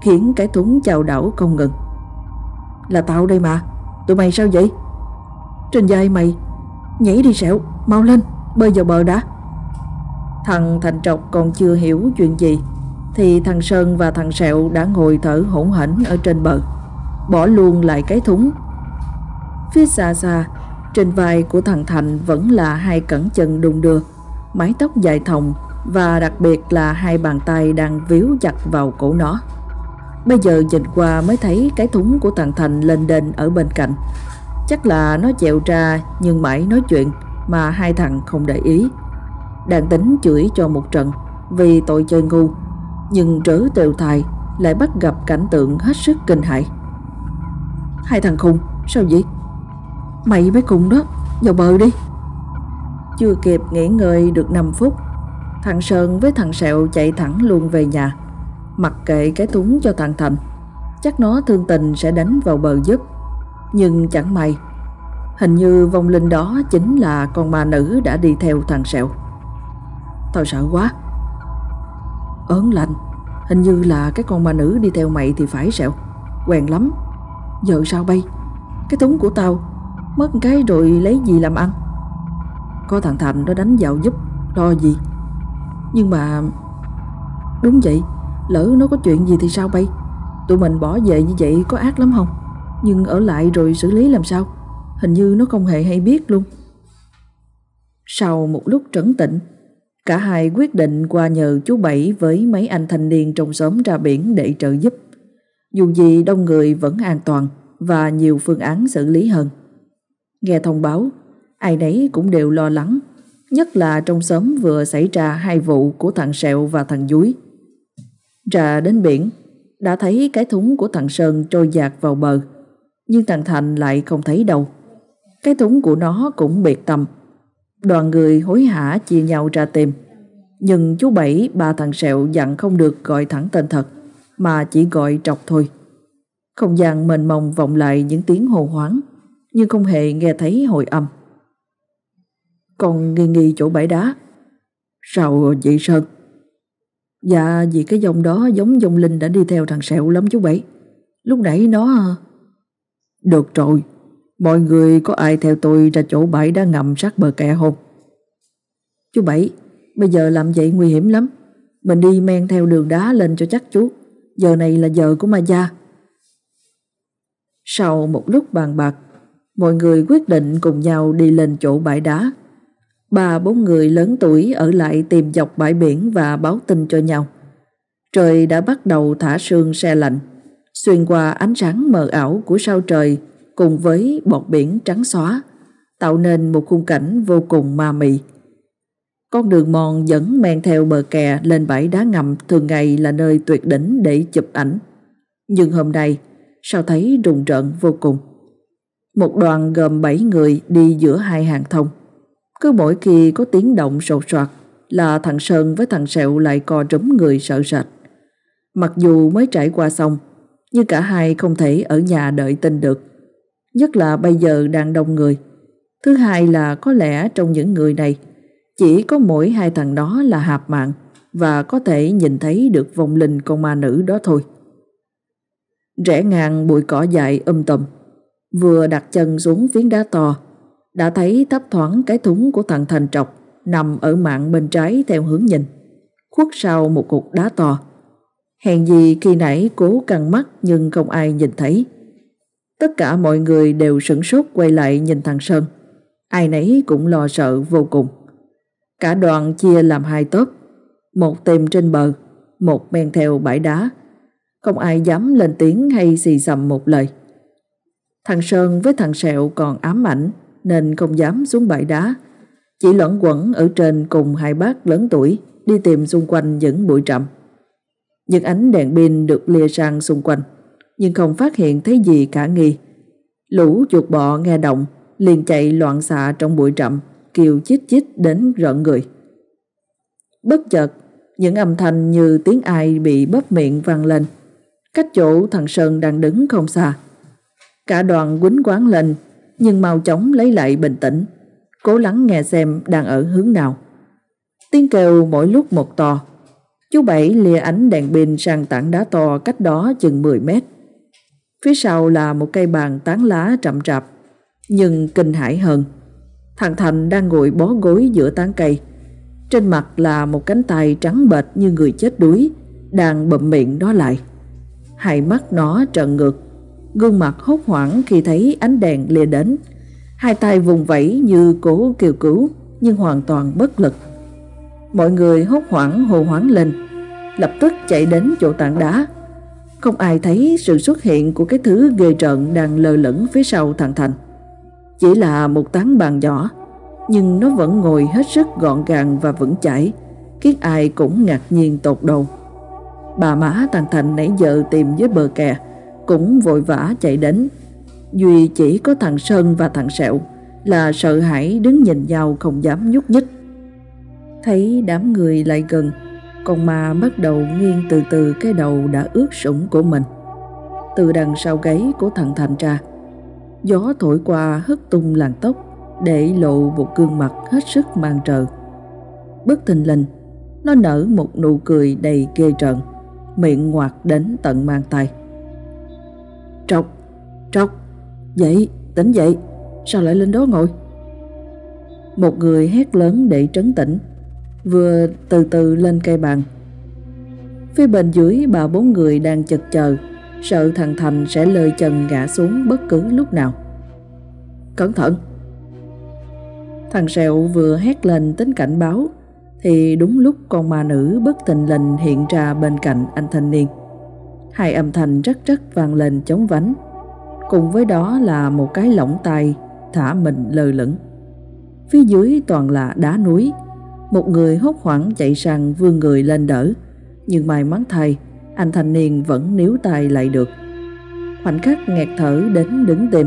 khiến cái thúng chào đảo không ngừng. Là tao đây mà, tụi mày sao vậy? Trên vai mày, nhảy đi Sẹo, mau lên, bơi vào bờ đã. Thằng Thành Trọc còn chưa hiểu chuyện gì, thì thằng Sơn và thằng Sẹo đã ngồi thở hỗn hển ở trên bờ, bỏ luôn lại cái thúng Phía xa xa, trên vai của thằng Thành vẫn là hai cẳng chân đung đưa, mái tóc dài thòng và đặc biệt là hai bàn tay đang víu chặt vào cổ nó. Bây giờ nhìn qua mới thấy cái thúng của thằng Thành lên đền ở bên cạnh. Chắc là nó chẹo ra nhưng mãi nói chuyện mà hai thằng không để ý. Đang tính chửi cho một trận vì tội chơi ngu, nhưng trớ tều thài lại bắt gặp cảnh tượng hết sức kinh hãi. Hai thằng khùng, sao vậy? Mày với cùng đó Vào bờ đi. Chưa kịp nghỉ ngơi được 5 phút Thằng Sơn với thằng Sẹo chạy thẳng luôn về nhà Mặc kệ cái túng cho thằng Thành. Chắc nó thương tình sẽ đánh vào bờ giúp Nhưng chẳng may Hình như vong linh đó chính là con ma nữ đã đi theo thằng Sẹo. Tao sợ quá. Ớn lạnh Hình như là cái con ma nữ đi theo mày thì phải Sẹo. Quen lắm. Giờ sao bay? Cái thúng của tao, Mất cái rồi lấy gì làm ăn? Có thằng Thành nó đánh vào giúp, Lo gì? Nhưng mà, Đúng vậy, Lỡ nó có chuyện gì thì sao bay? Tụi mình bỏ về như vậy có ác lắm không? Nhưng ở lại rồi xử lý làm sao? Hình như nó không hề hay biết luôn. Sau một lúc trấn tĩnh, Cả hai quyết định qua nhờ chú Bảy với mấy anh thanh niên trong xóm ra biển để trợ giúp. Dù gì đông người vẫn an toàn và nhiều phương án xử lý hơn. Nghe thông báo, ai nấy cũng đều lo lắng, nhất là trong xóm vừa xảy ra hai vụ của thằng Sẹo và thằng Dúi. Ra đến biển, đã thấy cái thúng của thằng Sơn trôi dạt vào bờ, nhưng thằng Thành lại không thấy đâu. Cái thúng của nó cũng biệt tầm Đoàn người hối hả chia nhau ra tìm. Nhưng chú Bảy, ba thằng Sẹo dặn không được gọi thẳng tên thật, mà chỉ gọi trọc thôi. Không gian mênh mông vọng lại những tiếng hồ hoáng nhưng không hề nghe thấy hồi âm. Còn nghi nghi chỗ bãi đá. Sao vậy Sơn? Dạ vì cái dòng đó giống dòng linh đã đi theo thằng Sẹo lắm chú Bảy. Lúc nãy nó... Được rồi, mọi người có ai theo tôi ra chỗ bãi đá ngầm sát bờ kè không? Chú Bảy, bây giờ làm vậy nguy hiểm lắm. Mình đi men theo đường đá lên cho chắc chú. Giờ này là giờ của ma gia. Sau một lúc bàn bạc, Mọi người quyết định cùng nhau đi lên chỗ bãi đá. Ba bốn người lớn tuổi ở lại tìm dọc bãi biển và báo tin cho nhau. Trời đã bắt đầu thả sương xe lạnh, xuyên qua ánh sáng mờ ảo của sao trời cùng với bọt biển trắng xóa, tạo nên một khung cảnh vô cùng ma mị. Con đường mòn dẫn men theo bờ kè lên bãi đá ngầm thường ngày là nơi tuyệt đỉnh để chụp ảnh. Nhưng hôm nay, sao thấy rùng rợn vô cùng. Một đoàn gồm 7 người đi giữa hai hàng thông. Cứ mỗi khi có tiếng động sột soạt là thằng Sơn với thằng Sẹo lại co rúm người sợ sệt. Mặc dù mới trải qua xong, nhưng cả hai không thể ở nhà đợi tin được. Nhất là bây giờ đang đông người. Thứ hai là có lẽ trong những người này, chỉ có mỗi hai thằng đó là hạp mạng và có thể nhìn thấy được vong linh con ma nữ đó thôi. Rẽ ngang bụi cỏ dại um tùm, vừa đặt chân xuống phiến đá to, đã thấy thấp thoáng cái thúng của thằng Thành Trọc nằm ở mạng bên trái theo hướng nhìn, khuất sau một cục đá to. Hèn gì khi nãy cố căng mắt nhưng không ai nhìn thấy. Tất cả mọi người đều sửng sốt quay lại nhìn thằng Sơn. Ai nấy cũng lo sợ vô cùng. Cả đoàn chia làm hai tốp, một tìm trên bờ, một men theo bãi đá. Không ai dám lên tiếng hay xì xầm một lời. Thằng Sơn với thằng Sẹo còn ám ảnh nên không dám xuống bãi đá. Chỉ lẫn quẩn ở trên cùng hai bác lớn tuổi đi tìm xung quanh những bụi trầm. Những ánh đèn pin được lìa sang xung quanh nhưng không phát hiện thấy gì cả nghi. Lũ chuột bọ nghe động liền chạy loạn xạ trong bụi trầm kêu chít chít đến rợn người. Bất chợt, những âm thanh như tiếng ai bị bóp miệng vang lên, cách chỗ thằng Sơn đang đứng không xa. Cả đoàn quýnh quán lên, nhưng mau chóng lấy lại bình tĩnh, cố lắng nghe xem đang ở hướng nào. Tiếng kêu mỗi lúc một to. Chú Bảy lìa ánh đèn pin sang tảng đá to cách đó chừng 10 mét. Phía sau là một cây bàn tán lá chậm rạp, nhưng kinh hãi hơn Thằng Thành đang ngồi bó gối giữa tán cây. Trên mặt là một cánh tay trắng bệch như người chết đuối, đang bậm miệng đó lại. Hai mắt nó trợn ngược, gương mặt hốt hoảng khi thấy ánh đèn lìa đến. Hai tay vùng vẫy như cố kêu cứu, nhưng hoàn toàn bất lực. Mọi người hốt hoảng hồ hoáng lên, lập tức chạy đến chỗ tảng đá. Không ai thấy sự xuất hiện của cái thứ ghê trợn đang lơ lửng phía sau thằng Thành. Chỉ là một tán bàn nhỏ, nhưng nó vẫn ngồi hết sức gọn gàng và vững chãi, khiến ai cũng ngạc nhiên tột đầu. Bà má thằng Thành nãy giờ tìm với bờ kè, cũng vội vã chạy đến. Duy chỉ có thằng Sơn và thằng Sẹo là sợ hãi đứng nhìn nhau không dám nhúc nhích. Thấy đám người lại gần, con ma bắt đầu nghiêng từ từ cái đầu đã ướt sũng của mình. Từ đằng sau gáy của thằng Thành ra, Gió thổi qua hất tung làn tóc để lộ một gương mặt hết sức mang trờ. Bất thình lình, nó nở một nụ cười đầy ghê trợn, miệng ngoạc đến tận mang tay. Trọc, trọc, dậy, tỉnh dậy, sao lại lên đó ngồi? Một người hét lớn để trấn tĩnh, vừa từ từ lên cây bàn. Phía bên dưới bà bốn người đang chật chờ sợ thằng Thành sẽ lời chân ngã xuống bất cứ lúc nào. Cẩn thận! Thằng Sẹo vừa hét lên tính cảnh báo thì đúng lúc con ma nữ bất tình lình hiện ra bên cạnh anh thanh niên. Hai âm thanh rất rất vang lên chống vánh. Cùng với đó là một cái lỏng tay thả mình lơ lửng. Phía dưới toàn là đá núi. Một người hốt hoảng chạy sang vươn người lên đỡ. Nhưng may mắn thay, anh thanh niên vẫn níu tay lại được. Khoảnh khắc nghẹt thở đến đứng tim.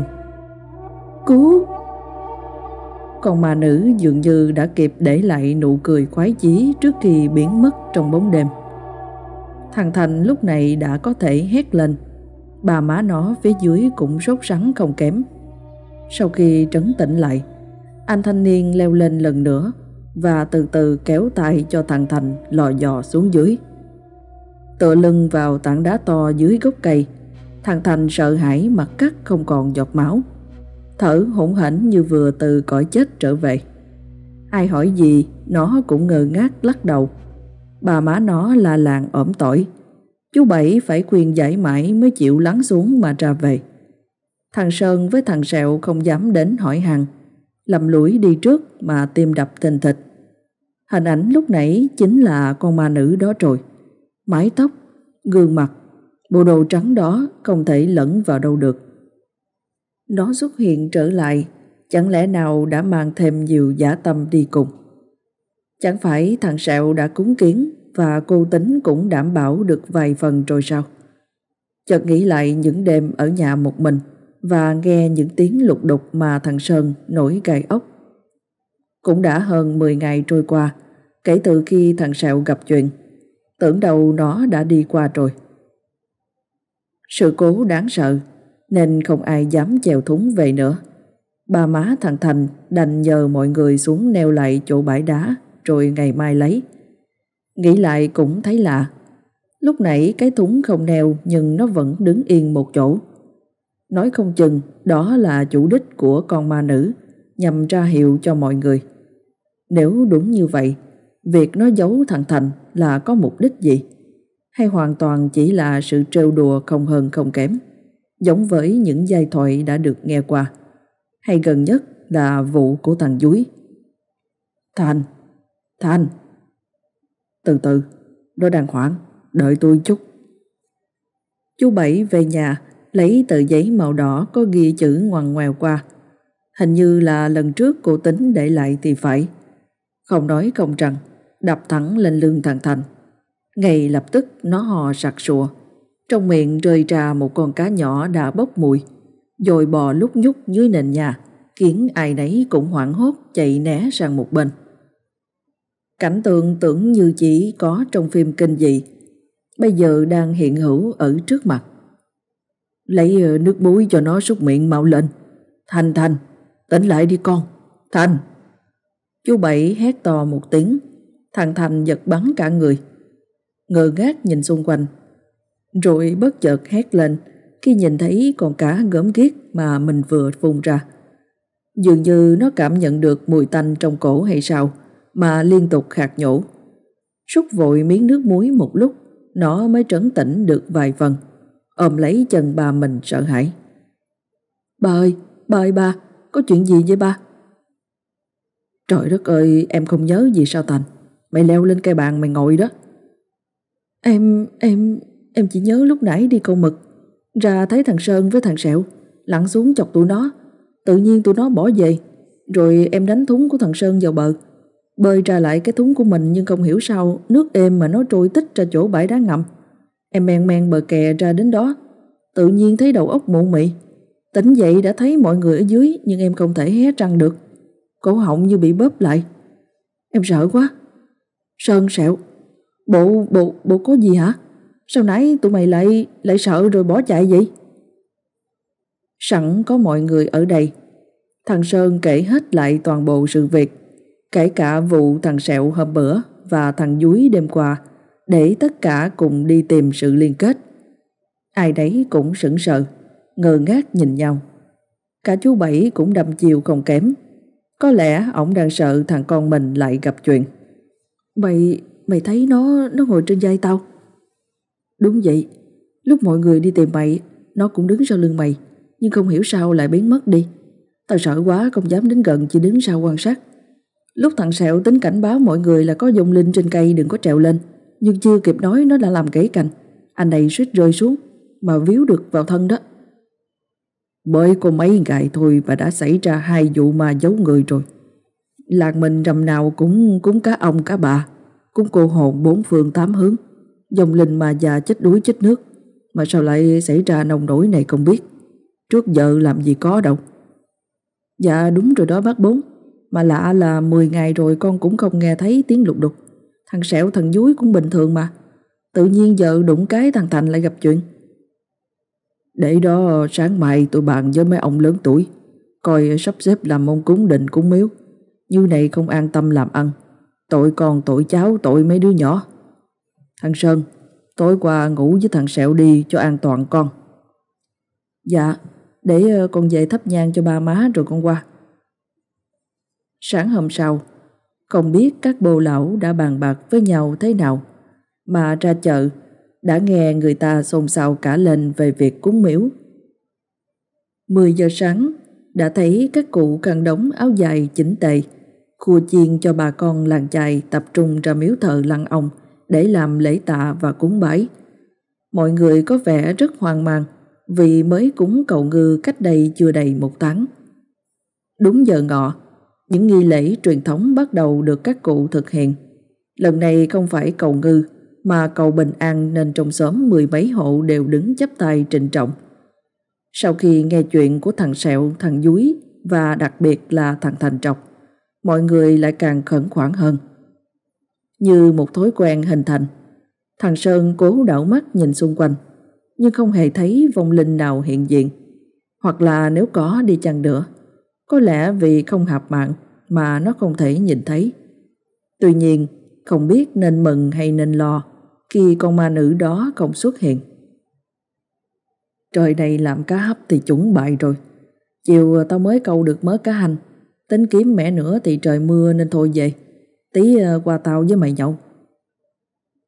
Cứu! Còn mà nữ dường như đã kịp để lại nụ cười khoái chí trước khi biến mất trong bóng đêm. Thằng Thành lúc này đã có thể hét lên. Bà má nó phía dưới cũng sốt sắng không kém. Sau khi trấn tĩnh lại, anh thanh niên leo lên lần nữa và từ từ kéo tay cho thằng Thành lò dò xuống dưới. Tựa lưng vào tảng đá to dưới gốc cây. Thằng Thành sợ hãi, mặt cắt không còn giọt máu. Thở hỗn hển như vừa từ cõi chết trở về. Ai hỏi gì, Nó cũng ngơ ngác lắc đầu. Bà má nó la làng ổm tỏi. Chú Bảy phải khuyên giải mãi Mới chịu lắng xuống mà ra về. Thằng Sơn với thằng Sẹo không dám đến hỏi hàng. Lầm lũi đi trước mà tim đập thình thịch. Hình ảnh lúc nãy chính là con ma nữ đó rồi mái tóc, gương mặt, Bộ đồ trắng đó không thể lẫn vào đâu được. Nó xuất hiện trở lại, chẳng lẽ nào đã mang thêm nhiều giả tâm đi cùng. Chẳng phải thằng Sẹo đã cúng kiến và cô tính cũng đảm bảo được vài phần rồi sao? Chợt nghĩ lại những đêm ở nhà một mình và nghe những tiếng lục đục mà thằng Sơn nổi gai ốc. Cũng đã hơn 10 ngày trôi qua kể từ khi thằng Sẹo gặp chuyện. Tưởng đầu nó đã đi qua rồi. Sự cố đáng sợ nên không ai dám chèo thúng về nữa. Ba má thằng Thành đành nhờ mọi người xuống neo lại chỗ bãi đá rồi ngày mai lấy. Nghĩ lại cũng thấy lạ. Lúc nãy cái thúng không neo nhưng nó vẫn đứng yên một chỗ. Nói không chừng đó là chủ đích của con ma nữ nhằm ra hiệu cho mọi người. Nếu đúng như vậy, việc nó giấu thằng Thành là có mục đích gì? Hay hoàn toàn chỉ là sự trêu đùa không hơn không kém, giống với những giai thoại đã được nghe qua? Hay gần nhất là vụ của thằng Dúi? Thành, Thành! Từ từ, nó đang hoảng, đợi tôi chút. Chú Bảy về nhà, lấy tờ giấy màu đỏ có ghi chữ ngoằn ngoèo qua. Hình như là lần trước cô tính để lại thì phải. Không nói không rằng, đập thẳng lên lưng thằng Thành. Ngay lập tức nó hò sặc sụa. Trong miệng rơi ra một con cá nhỏ đã bốc mùi, rồi bò lúc nhúc dưới nền nhà, khiến ai nấy cũng hoảng hốt chạy né sang một bên. Cảnh tượng tưởng như chỉ có trong phim kinh dị, bây giờ đang hiện hữu ở trước mặt. Lấy ờ, nước muối cho nó súc miệng mau lên. Thành Thành, tỉnh lại đi con. Thành. Chú Bảy hét to một tiếng, thằng Thành giật bắn cả người. Ngờ ngác nhìn xung quanh, rồi bất chợt hét lên khi nhìn thấy con cá gớm ghiếc mà mình vừa phun ra. Dường như nó cảm nhận được mùi tanh trong cổ hay sao mà liên tục khạc nhổ. Rút vội miếng nước muối một lúc, nó mới trấn tĩnh được vài phần, ôm lấy chân bà mình sợ hãi. Bà ơi, bà ơi bà, có chuyện gì vậy ba? Trời đất ơi, em không nhớ gì sao Thành. Mày leo lên cây bàn mày ngồi đó. Em, em, em chỉ nhớ lúc nãy đi câu mực. Ra thấy thằng Sơn với thằng Sẹo lặn xuống chọc tụi nó. Tự nhiên tụi nó bỏ về. Rồi em đánh thúng của thằng Sơn vào bờ. Bơi ra lại cái thúng của mình nhưng không hiểu sao nước êm mà nó trôi tích ra chỗ bãi đá ngầm. Em men men bờ kè ra đến đó. Tự nhiên thấy đầu óc mụn mị. Tỉnh dậy đã thấy mọi người ở dưới nhưng em không thể hé răng được. Cổ họng như bị bóp lại. Em sợ quá. Sơn sẹo. Bộ, bộ, bộ có gì hả? Sao nãy tụi mày lại, lại sợ rồi bỏ chạy vậy? Sẵn có mọi người ở đây. Thằng Sơn kể hết lại toàn bộ sự việc. Kể cả vụ thằng Sẹo hôm bữa và thằng Dúi đêm qua để tất cả cùng đi tìm sự liên kết. Ai đấy cũng sững sờ, ngơ ngác nhìn nhau. Cả chú Bảy cũng đâm chiều không kém. Có lẽ ổng đang sợ thằng con mình lại gặp chuyện. Mày, mày thấy nó nó ngồi trên vai tao? Đúng vậy, lúc mọi người đi tìm mày, nó cũng đứng sau lưng mày, nhưng không hiểu sao lại biến mất đi. Tao sợ quá không dám đến gần chỉ đứng sau quan sát. Lúc thằng Sẹo tính cảnh báo mọi người là có dông linh trên cây đừng có trèo lên, nhưng chưa kịp nói nó đã làm gãy cành. Anh này suýt rơi xuống, mà víu được vào thân đó. Mới có mấy ngày thôi mà đã xảy ra hai vụ mà giấu người rồi. Làng mình rầm nào cũng cúng cá ông cá bà, cúng cô hồn bốn phương tám hướng, dòng linh mà già chết đuối chết nước, mà sao lại xảy ra nông nổi này không biết. Trước giờ làm gì có đâu. Dạ đúng rồi đó bác bốn, mà lạ là 10 ngày rồi con cũng không nghe thấy tiếng lục đục. Thằng sẹo thằng dúi cũng bình thường mà. Tự nhiên giờ đụng cái thằng Thành lại gặp chuyện. Để đó sáng mai tôi bàn với mấy ông lớn tuổi Coi sắp xếp làm mong cúng đình cúng miếu như này không an tâm làm ăn. Tội con tội cháu tội mấy đứa nhỏ. Thằng Sơn Tối qua ngủ với thằng Sẹo đi cho an toàn con. Dạ Để ờ, con về thắp nhang cho ba má rồi con qua. Sáng hôm sau Không biết các bồ lão đã bàn bạc với nhau thế nào Mà ra chợ đã nghe người ta xôn xao cả lên về việc cúng miếu. 10 giờ sáng, đã thấy các cụ cần đóng áo dài chỉnh tề, khua chiên cho bà con làng chài tập trung ra miếu thờ lăng ông để làm lễ tạ và cúng bái. Mọi người có vẻ rất hoang mang vì mới cúng cầu ngư cách đây chưa đầy một tháng. Đúng giờ ngọ, những nghi lễ truyền thống bắt đầu được các cụ thực hiện. Lần này không phải cầu ngư mà cầu bình an nên trong xóm mười mấy hộ đều đứng chắp tay trịnh trọng. Sau khi nghe chuyện của thằng Sẹo, thằng Dúi và đặc biệt là thằng Thành Trọc, mọi người lại càng khẩn khoản hơn. Như một thói quen hình thành, thằng Sơn cố đảo mắt nhìn xung quanh, nhưng không hề thấy vong linh nào hiện diện. Hoặc là nếu có đi chăng nữa, có lẽ vì không hạp mạng mà nó không thể nhìn thấy. Tuy nhiên, không biết nên mừng hay nên lo khi con ma nữ đó không xuất hiện. Trời này làm cá hấp thì chuẩn bại rồi. Chiều tao mới câu được mớ cá hành. Tính kiếm mẹ nữa thì trời mưa nên thôi về. Tí ờ, qua tao với mày nhậu.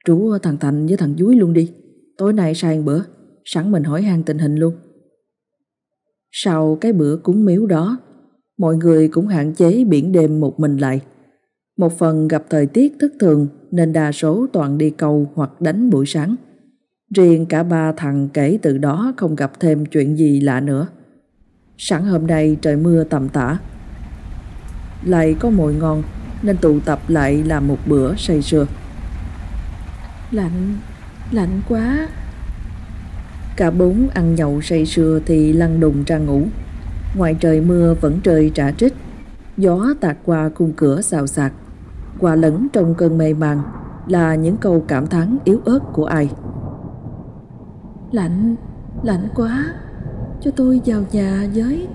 Trú thằng Thành với thằng Dúi luôn đi. Tối nay sai bữa, sẵn mình hỏi han tình hình luôn. Sau cái bữa cúng miếu đó, mọi người cũng hạn chế biển đêm một mình lại. Một phần gặp thời tiết thất thường nên đa số toàn đi câu hoặc đánh buổi sáng. Riêng cả ba thằng kể từ đó không gặp thêm chuyện gì lạ nữa. Sẵn hôm nay trời mưa tầm tã. Lại có mồi ngon nên tụ tập lại làm một bữa say sưa. Lạnh, lạnh quá. Cả bốn ăn nhậu say sưa thì lăn đùng ra ngủ. Ngoài trời mưa vẫn trời trả trích. Gió tạt qua khung cửa xào xạc. Qua lẫn trong cơn mê màng là những câu cảm thán yếu ớt của ai. Lạnh, lạnh quá Cho tôi vào nhà với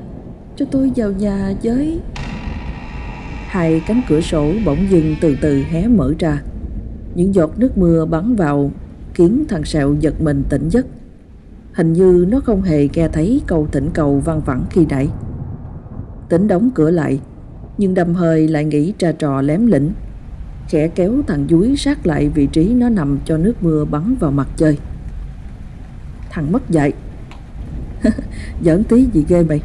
Cho tôi vào nhà với Hai cánh cửa sổ bỗng dưng từ từ hé mở ra. Những giọt nước mưa bắn vào, Khiến thằng sẹo giật mình tỉnh giấc. Hình như nó không hề nghe thấy câu thỉnh cầu văng vẳng khi nãy. Tính đóng cửa lại, Nhưng đâm hơi lại nghĩ trà trò lém lĩnh. Khẽ kéo thằng dúi sát lại vị trí nó nằm cho nước mưa bắn vào mặt chơi. Thằng mất dạy. Giỡn tí gì ghê mày.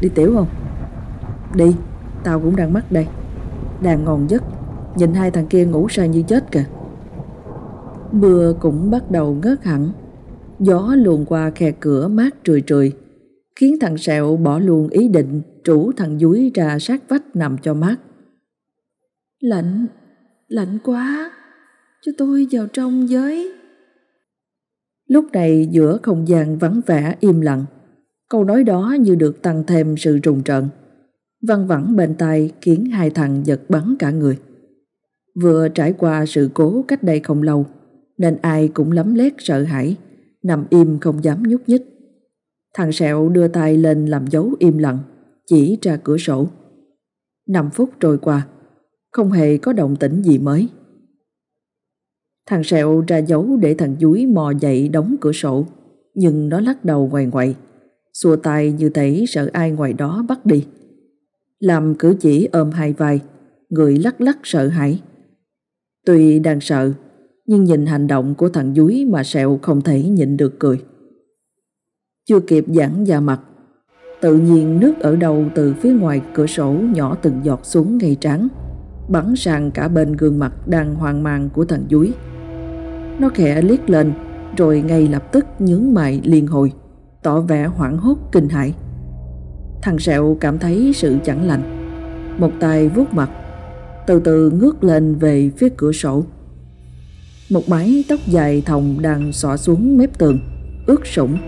Đi tiểu không? Đi, Tao cũng đang mắc đây. Đang ngon giấc Nhìn hai thằng kia ngủ say như chết kìa. Mưa cũng bắt đầu ngớt hẳn. Gió luồn qua khe cửa mát trười trười Khiến thằng Sẹo bỏ luôn ý định Trủ thằng dúi ra sát vách nằm cho mát. Lạnh Lạnh quá Cho tôi vào trong với. Lúc này giữa không gian vắng vẻ im lặng, câu nói đó như được tăng thêm sự rùng rợn. Văng vẳng bên tai khiến hai thằng giật bắn cả người. Vừa trải qua sự cố cách đây không lâu, nên ai cũng lấm lét sợ hãi, nằm im không dám nhúc nhích. Thằng Sẹo đưa tay lên làm dấu im lặng, chỉ ra cửa sổ. Năm phút trôi qua, không hề có động tĩnh gì mới. Thằng Sẹo ra dấu để thằng Dúi mò dậy đóng cửa sổ, nhưng nó lắc đầu ngoài ngoại, xua tay như thể sợ ai ngoài đó bắt đi. Làm cử chỉ ôm hai vai, người lắc lắc sợ hãi. Tuy đang sợ, nhưng nhìn hành động của thằng Dúi mà Sẹo không thể nhịn được cười. Chưa kịp giãn da mặt, tự nhiên nước ở đầu từ phía ngoài cửa sổ nhỏ từng giọt xuống ngay trắng, bắn sang cả bên gương mặt đang hoang mang của thằng Dúi. Nó khẽ liếc lên rồi ngay lập tức nhướng mày liên hồi, tỏ vẻ hoảng hốt kinh hãi. Thằng Sẹo cảm thấy sự chẳng lành. Một tay vuốt mặt, từ từ ngước lên về phía cửa sổ. Một mái tóc dài thòng đang xõa xuống mép tường, ướt sũng.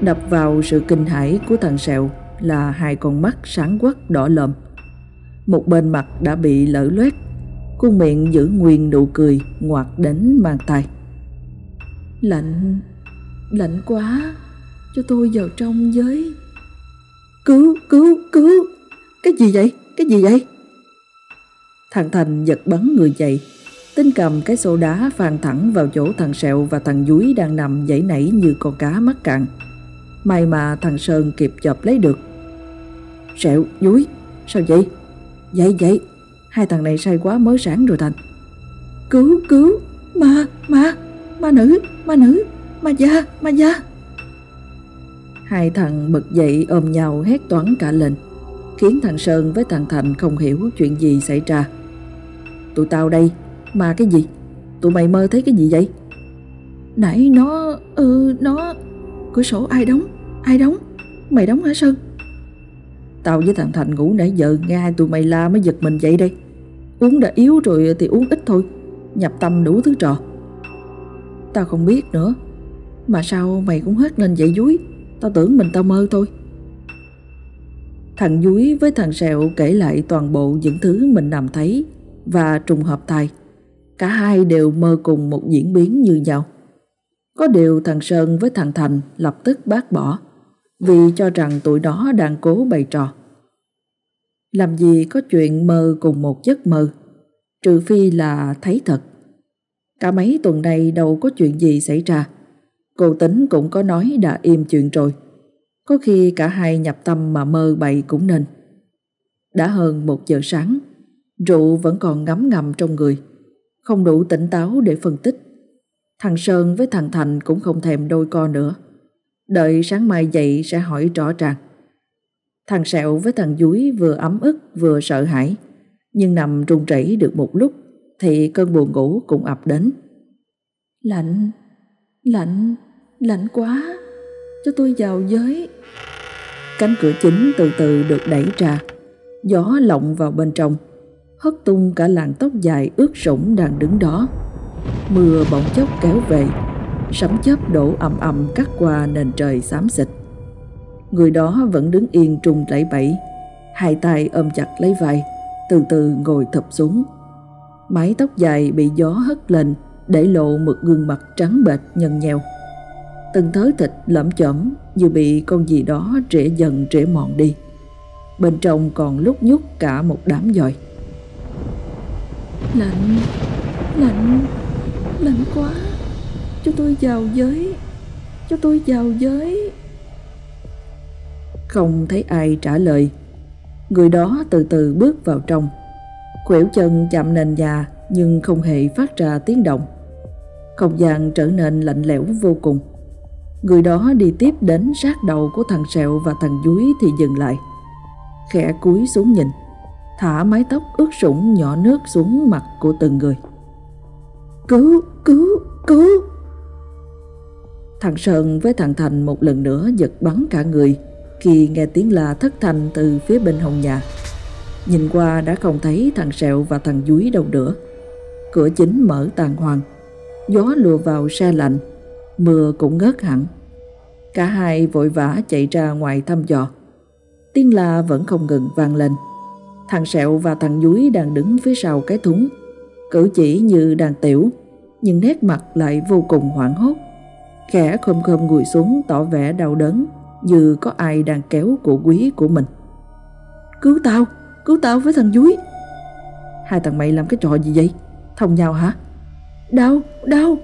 Đập vào sự kinh hãi của thằng Sẹo là hai con mắt sáng quắc đỏ lợm. Một bên mặt đã bị lở loét Khuôn miệng giữ nguyên nụ cười ngoạt đến mang tay Lạnh, lạnh quá Cho tôi vào trong với Cứu, cứu, cứu. Cái gì vậy, cái gì vậy? Thằng Thành giật bắn người dậy. Tinh cầm cái xô đá phàn thẳng vào chỗ thằng Sẹo và thằng Dúi đang nằm dãy nảy như con cá mắc cạn. May mà thằng Sơn kịp chộp lấy được. Sẹo, Dúi, sao vậy? Dậy, dậy, Hai thằng này say quá mới sáng rồi Thành. Cứu cứu. Ma ma Ma nữ ma nữ Ma gia ma gia. Hai thằng bật dậy ôm nhau hét toán cả lên Khiến thằng Sơn với thằng Thành không hiểu chuyện gì xảy ra Tụi tao đây Mà cái gì Tụi mày mơ thấy cái gì vậy Nãy nó... Ừ, nó... Cửa sổ ai đóng? Ai đóng? Mày đóng hả Sơn? Tao với thằng Thành ngủ nãy giờ nghe hai tụi mày la mới giật mình dậy đây Uống đã yếu rồi thì uống ít thôi Nhập tâm đủ thứ trò Tao không biết nữa Mà sao mày cũng hết lên dậy dúi Tao tưởng mình tao mơ thôi. Thằng dúi với thằng sẹo kể lại toàn bộ những thứ mình nằm thấy Và trùng hợp tài. Cả hai đều mơ cùng một diễn biến như nhau. Có điều thằng Sơn với thằng Thành lập tức bác bỏ, Vì cho rằng tụi đó đang cố bày trò. Làm gì có chuyện mơ cùng một giấc mơ, Trừ phi là thấy thật. Cả mấy tuần này đâu có chuyện gì xảy ra. Cô tính cũng có nói đã im chuyện rồi. Có khi cả hai nhập tâm mà mơ bậy cũng nên. Đã hơn một giờ sáng Rượu vẫn còn ngấm ngầm trong người. Không đủ tỉnh táo để phân tích. Thằng Sơn với thằng Thành cũng không thèm đôi co nữa. Đợi sáng mai dậy sẽ hỏi rõ ràng. Thằng Sẹo với thằng Dúi vừa ấm ức vừa sợ hãi. Nhưng nằm run rẩy được một lúc Thì cơn buồn ngủ cũng ập đến. Lạnh, lạnh, lạnh quá, Cho tôi vào với Cánh cửa chính từ từ được đẩy ra, Gió lộng vào bên trong, Hất tung cả làn tóc dài ướt sũng đang đứng đó. Mưa bỗng chốc kéo về, Sấm chớp đổ ầm ầm cắt qua nền trời xám xịt. Người đó vẫn đứng yên trùng lẫy bẫy, Hai tay ôm chặt lấy vai, Từ từ ngồi thập xuống. Mái tóc dài bị gió hất lên, Để lộ một gương mặt trắng bệch nhăn nhèo Từng thớ thịt lẫm chẩm Như bị con gì đó trễ dần trễ mòn đi. Bên trong còn lúc nhúc cả một đám dòi. Lạnh, lạnh, lạnh quá. Cho tôi vào với Cho tôi vào với. Không thấy ai trả lời. Người đó từ từ bước vào trong. Khuỷu chân chạm nền nhà Nhưng không hề phát ra tiếng động. Không gian trở nên lạnh lẽo vô cùng Người đó đi tiếp đến sát đầu của thằng Sẹo và thằng Dúi thì dừng lại. Khẽ cúi xuống nhìn Thả mái tóc ướt sũng nhỏ nước xuống mặt của từng người. Cứu, cứu, cứu! Thằng Sơn với thằng Thành một lần nữa giật bắn cả người Khi nghe tiếng la thất thanh từ phía bên hông nhà. Nhìn qua đã không thấy thằng Sẹo và thằng Dúi đâu nữa. Cửa chính mở tàn hoàng Gió lùa vào xe lạnh Mưa cũng ngớt hẳn. Cả hai vội vã chạy ra ngoài thăm dò. Tiếng la vẫn không ngừng vang lên. Thằng Sẹo và thằng Dúi đang đứng phía sau cái thúng. Cử chỉ như đang tiểu Nhưng nét mặt lại vô cùng hoảng hốt. Khẽ khom khom ngồi xuống tỏ vẻ đau đớn Như có ai đang kéo cổ quý của mình. Cứu tao, cứu tao với thằng Dúi Hai thằng mày làm cái trò gì vậy? Thông nhau hả? Đau, đau.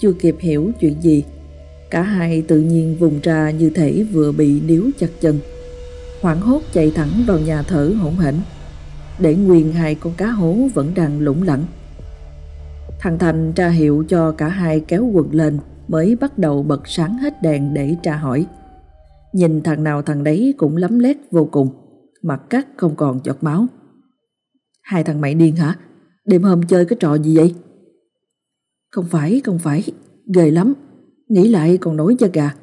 Chưa kịp hiểu chuyện gì, Cả hai tự nhiên vùng ra như thể vừa bị níu chặt chân. Hoảng hốt chạy thẳng vào nhà thở hỗn hển, để nguyên hai con cá hố vẫn đang lủng lẳng. Thằng thành tra hiệu cho cả hai kéo quần lên mới bắt đầu bật sáng hết đèn để tra hỏi. Nhìn thằng nào thằng đấy cũng lấm lét vô cùng, mặt cắt không còn giọt máu. Hai thằng mày điên hả? Đêm hôm chơi cái trò gì vậy? Không phải không phải. Ghê lắm. Nghĩ lại còn nổi da gà.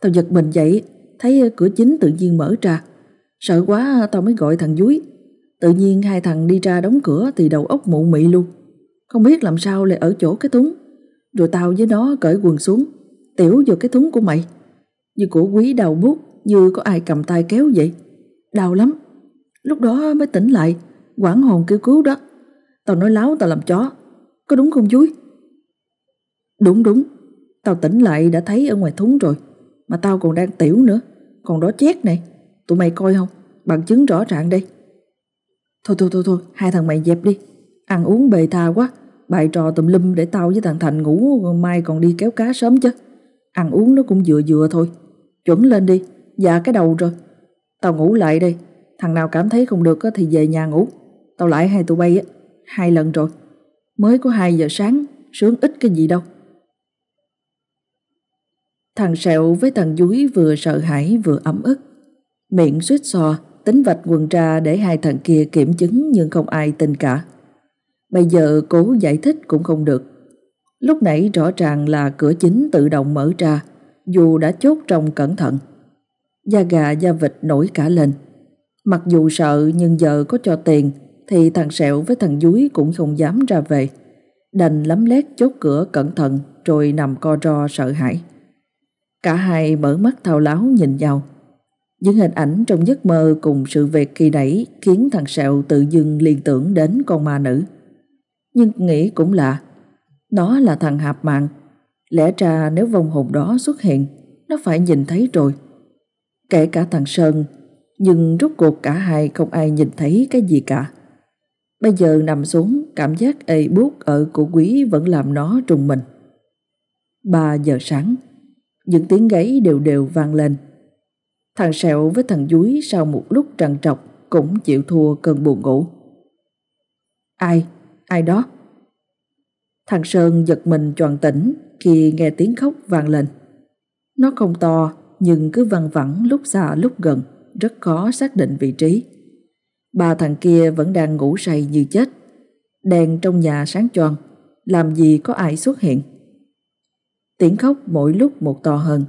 Tao giật mình dậy, thấy cửa chính tự nhiên mở ra. Sợ quá, tao mới gọi thằng Dúi. Tự nhiên hai thằng đi ra đóng cửa Thì đầu óc mụ mị luôn. Không biết làm sao lại ở chỗ cái thúng. Rồi tao với nó cởi quần xuống, Tiểu vào cái thúng của mày. Như của quý đầu bút Như có ai cầm tay kéo vậy. Đau lắm. Lúc đó mới tỉnh lại, Quảng hồn kêu cứu đó. Tao nói láo tao làm chó. Có đúng không Dúi? Đúng đúng. Tao tỉnh lại đã thấy ở ngoài thúng rồi. Mà tao còn đang tiểu nữa. Còn đó chét này. Tụi mày coi không? Bằng chứng rõ ràng đây. Thôi thôi thôi thôi. Hai thằng mày dẹp đi. Ăn uống bề tha quá. Bài trò tùm lum để tao với thằng Thành ngủ Mai còn đi kéo cá sớm chứ. Ăn uống nó cũng vừa vừa thôi. Chuẩn lên đi. Dạ cái đầu rồi. Tao ngủ lại đây. Thằng nào cảm thấy không được thì về nhà ngủ. Tao lại hai tụi bay á. Hai lần rồi. Mới có 2 giờ sáng, Sướng ít cái gì đâu. Thằng Sẹo với thằng Dúi vừa sợ hãi vừa ấm ức Miệng suýt xò, tính vạch quần ra để hai thằng kia kiểm chứng nhưng không ai tin cả. Bây giờ cố giải thích cũng không được. Lúc nãy rõ ràng là cửa chính tự động mở ra, dù đã chốt trong cẩn thận. Da gà da vịt nổi cả lên. Mặc dù sợ nhưng giờ có cho tiền thì thằng Sẹo với thằng Dúi cũng không dám ra về. Đành lấm lét chốt cửa cẩn thận rồi nằm co ro sợ hãi. Cả hai mở mắt thao láo nhìn nhau. Những hình ảnh trong giấc mơ cùng sự việc kỳ nãy khiến thằng Sẹo tự dưng liên tưởng đến con ma nữ. Nhưng nghĩ cũng lạ, nó là thằng hạp mạng. Lẽ ra nếu vong hồn đó xuất hiện, nó phải nhìn thấy rồi. Kể cả thằng Sơn, nhưng rốt cuộc cả hai không ai nhìn thấy cái gì cả. Bây giờ nằm xuống, cảm giác ê buốt ở cổ quý vẫn làm nó trùng mình. 3 giờ sáng, những tiếng gáy đều đều vang lên. Thằng Sẹo với thằng Dúi sau một lúc trằn trọc cũng chịu thua cơn buồn ngủ. Ai? Ai đó? Thằng Sơn giật mình choàng tỉnh khi nghe tiếng khóc vang lên. Nó không to nhưng cứ văng vẳng lúc xa lúc gần, rất khó xác định vị trí. Ba thằng kia vẫn đang ngủ say như chết. Đèn trong nhà sáng choang, làm gì có ai xuất hiện. Tiếng khóc mỗi lúc một to hơn,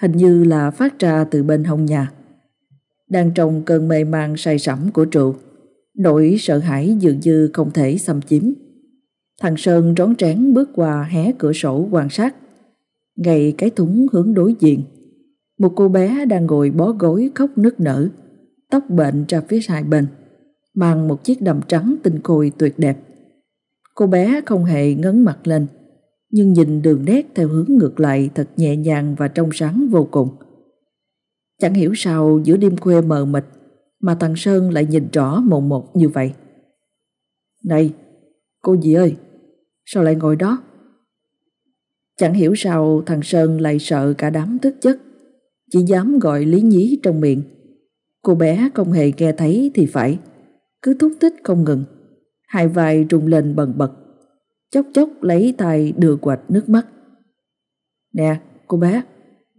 hình như là phát ra từ bên hông nhà. Đang trong cơn mê man say sẩm của trụ, nỗi sợ hãi dường như không thể xâm chiếm. Thằng Sơn rón rén bước qua hé cửa sổ quan sát. Ngay cái thúng hướng đối diện, một cô bé đang ngồi bó gối khóc nức nở, tóc bệnh ra phía hai bên, mang một chiếc đầm trắng tinh khôi tuyệt đẹp. Cô bé không hề ngấn mặt lên, nhưng nhìn đường nét theo hướng ngược lại thật nhẹ nhàng và trong sáng vô cùng. Chẳng hiểu sao giữa đêm khuya mờ mịt mà thằng Sơn lại nhìn rõ mồn một như vậy. Này, cô dì ơi, sao lại ngồi đó? Chẳng hiểu sao thằng Sơn lại sợ cả đám thức chất, chỉ dám gọi lý nhí trong miệng. Cô bé không hề nghe thấy thì phải, cứ thúc thích không ngừng, hai vai rung lên bần bật chốc chốc lấy tay đưa quạch nước mắt. Nè, cô bé,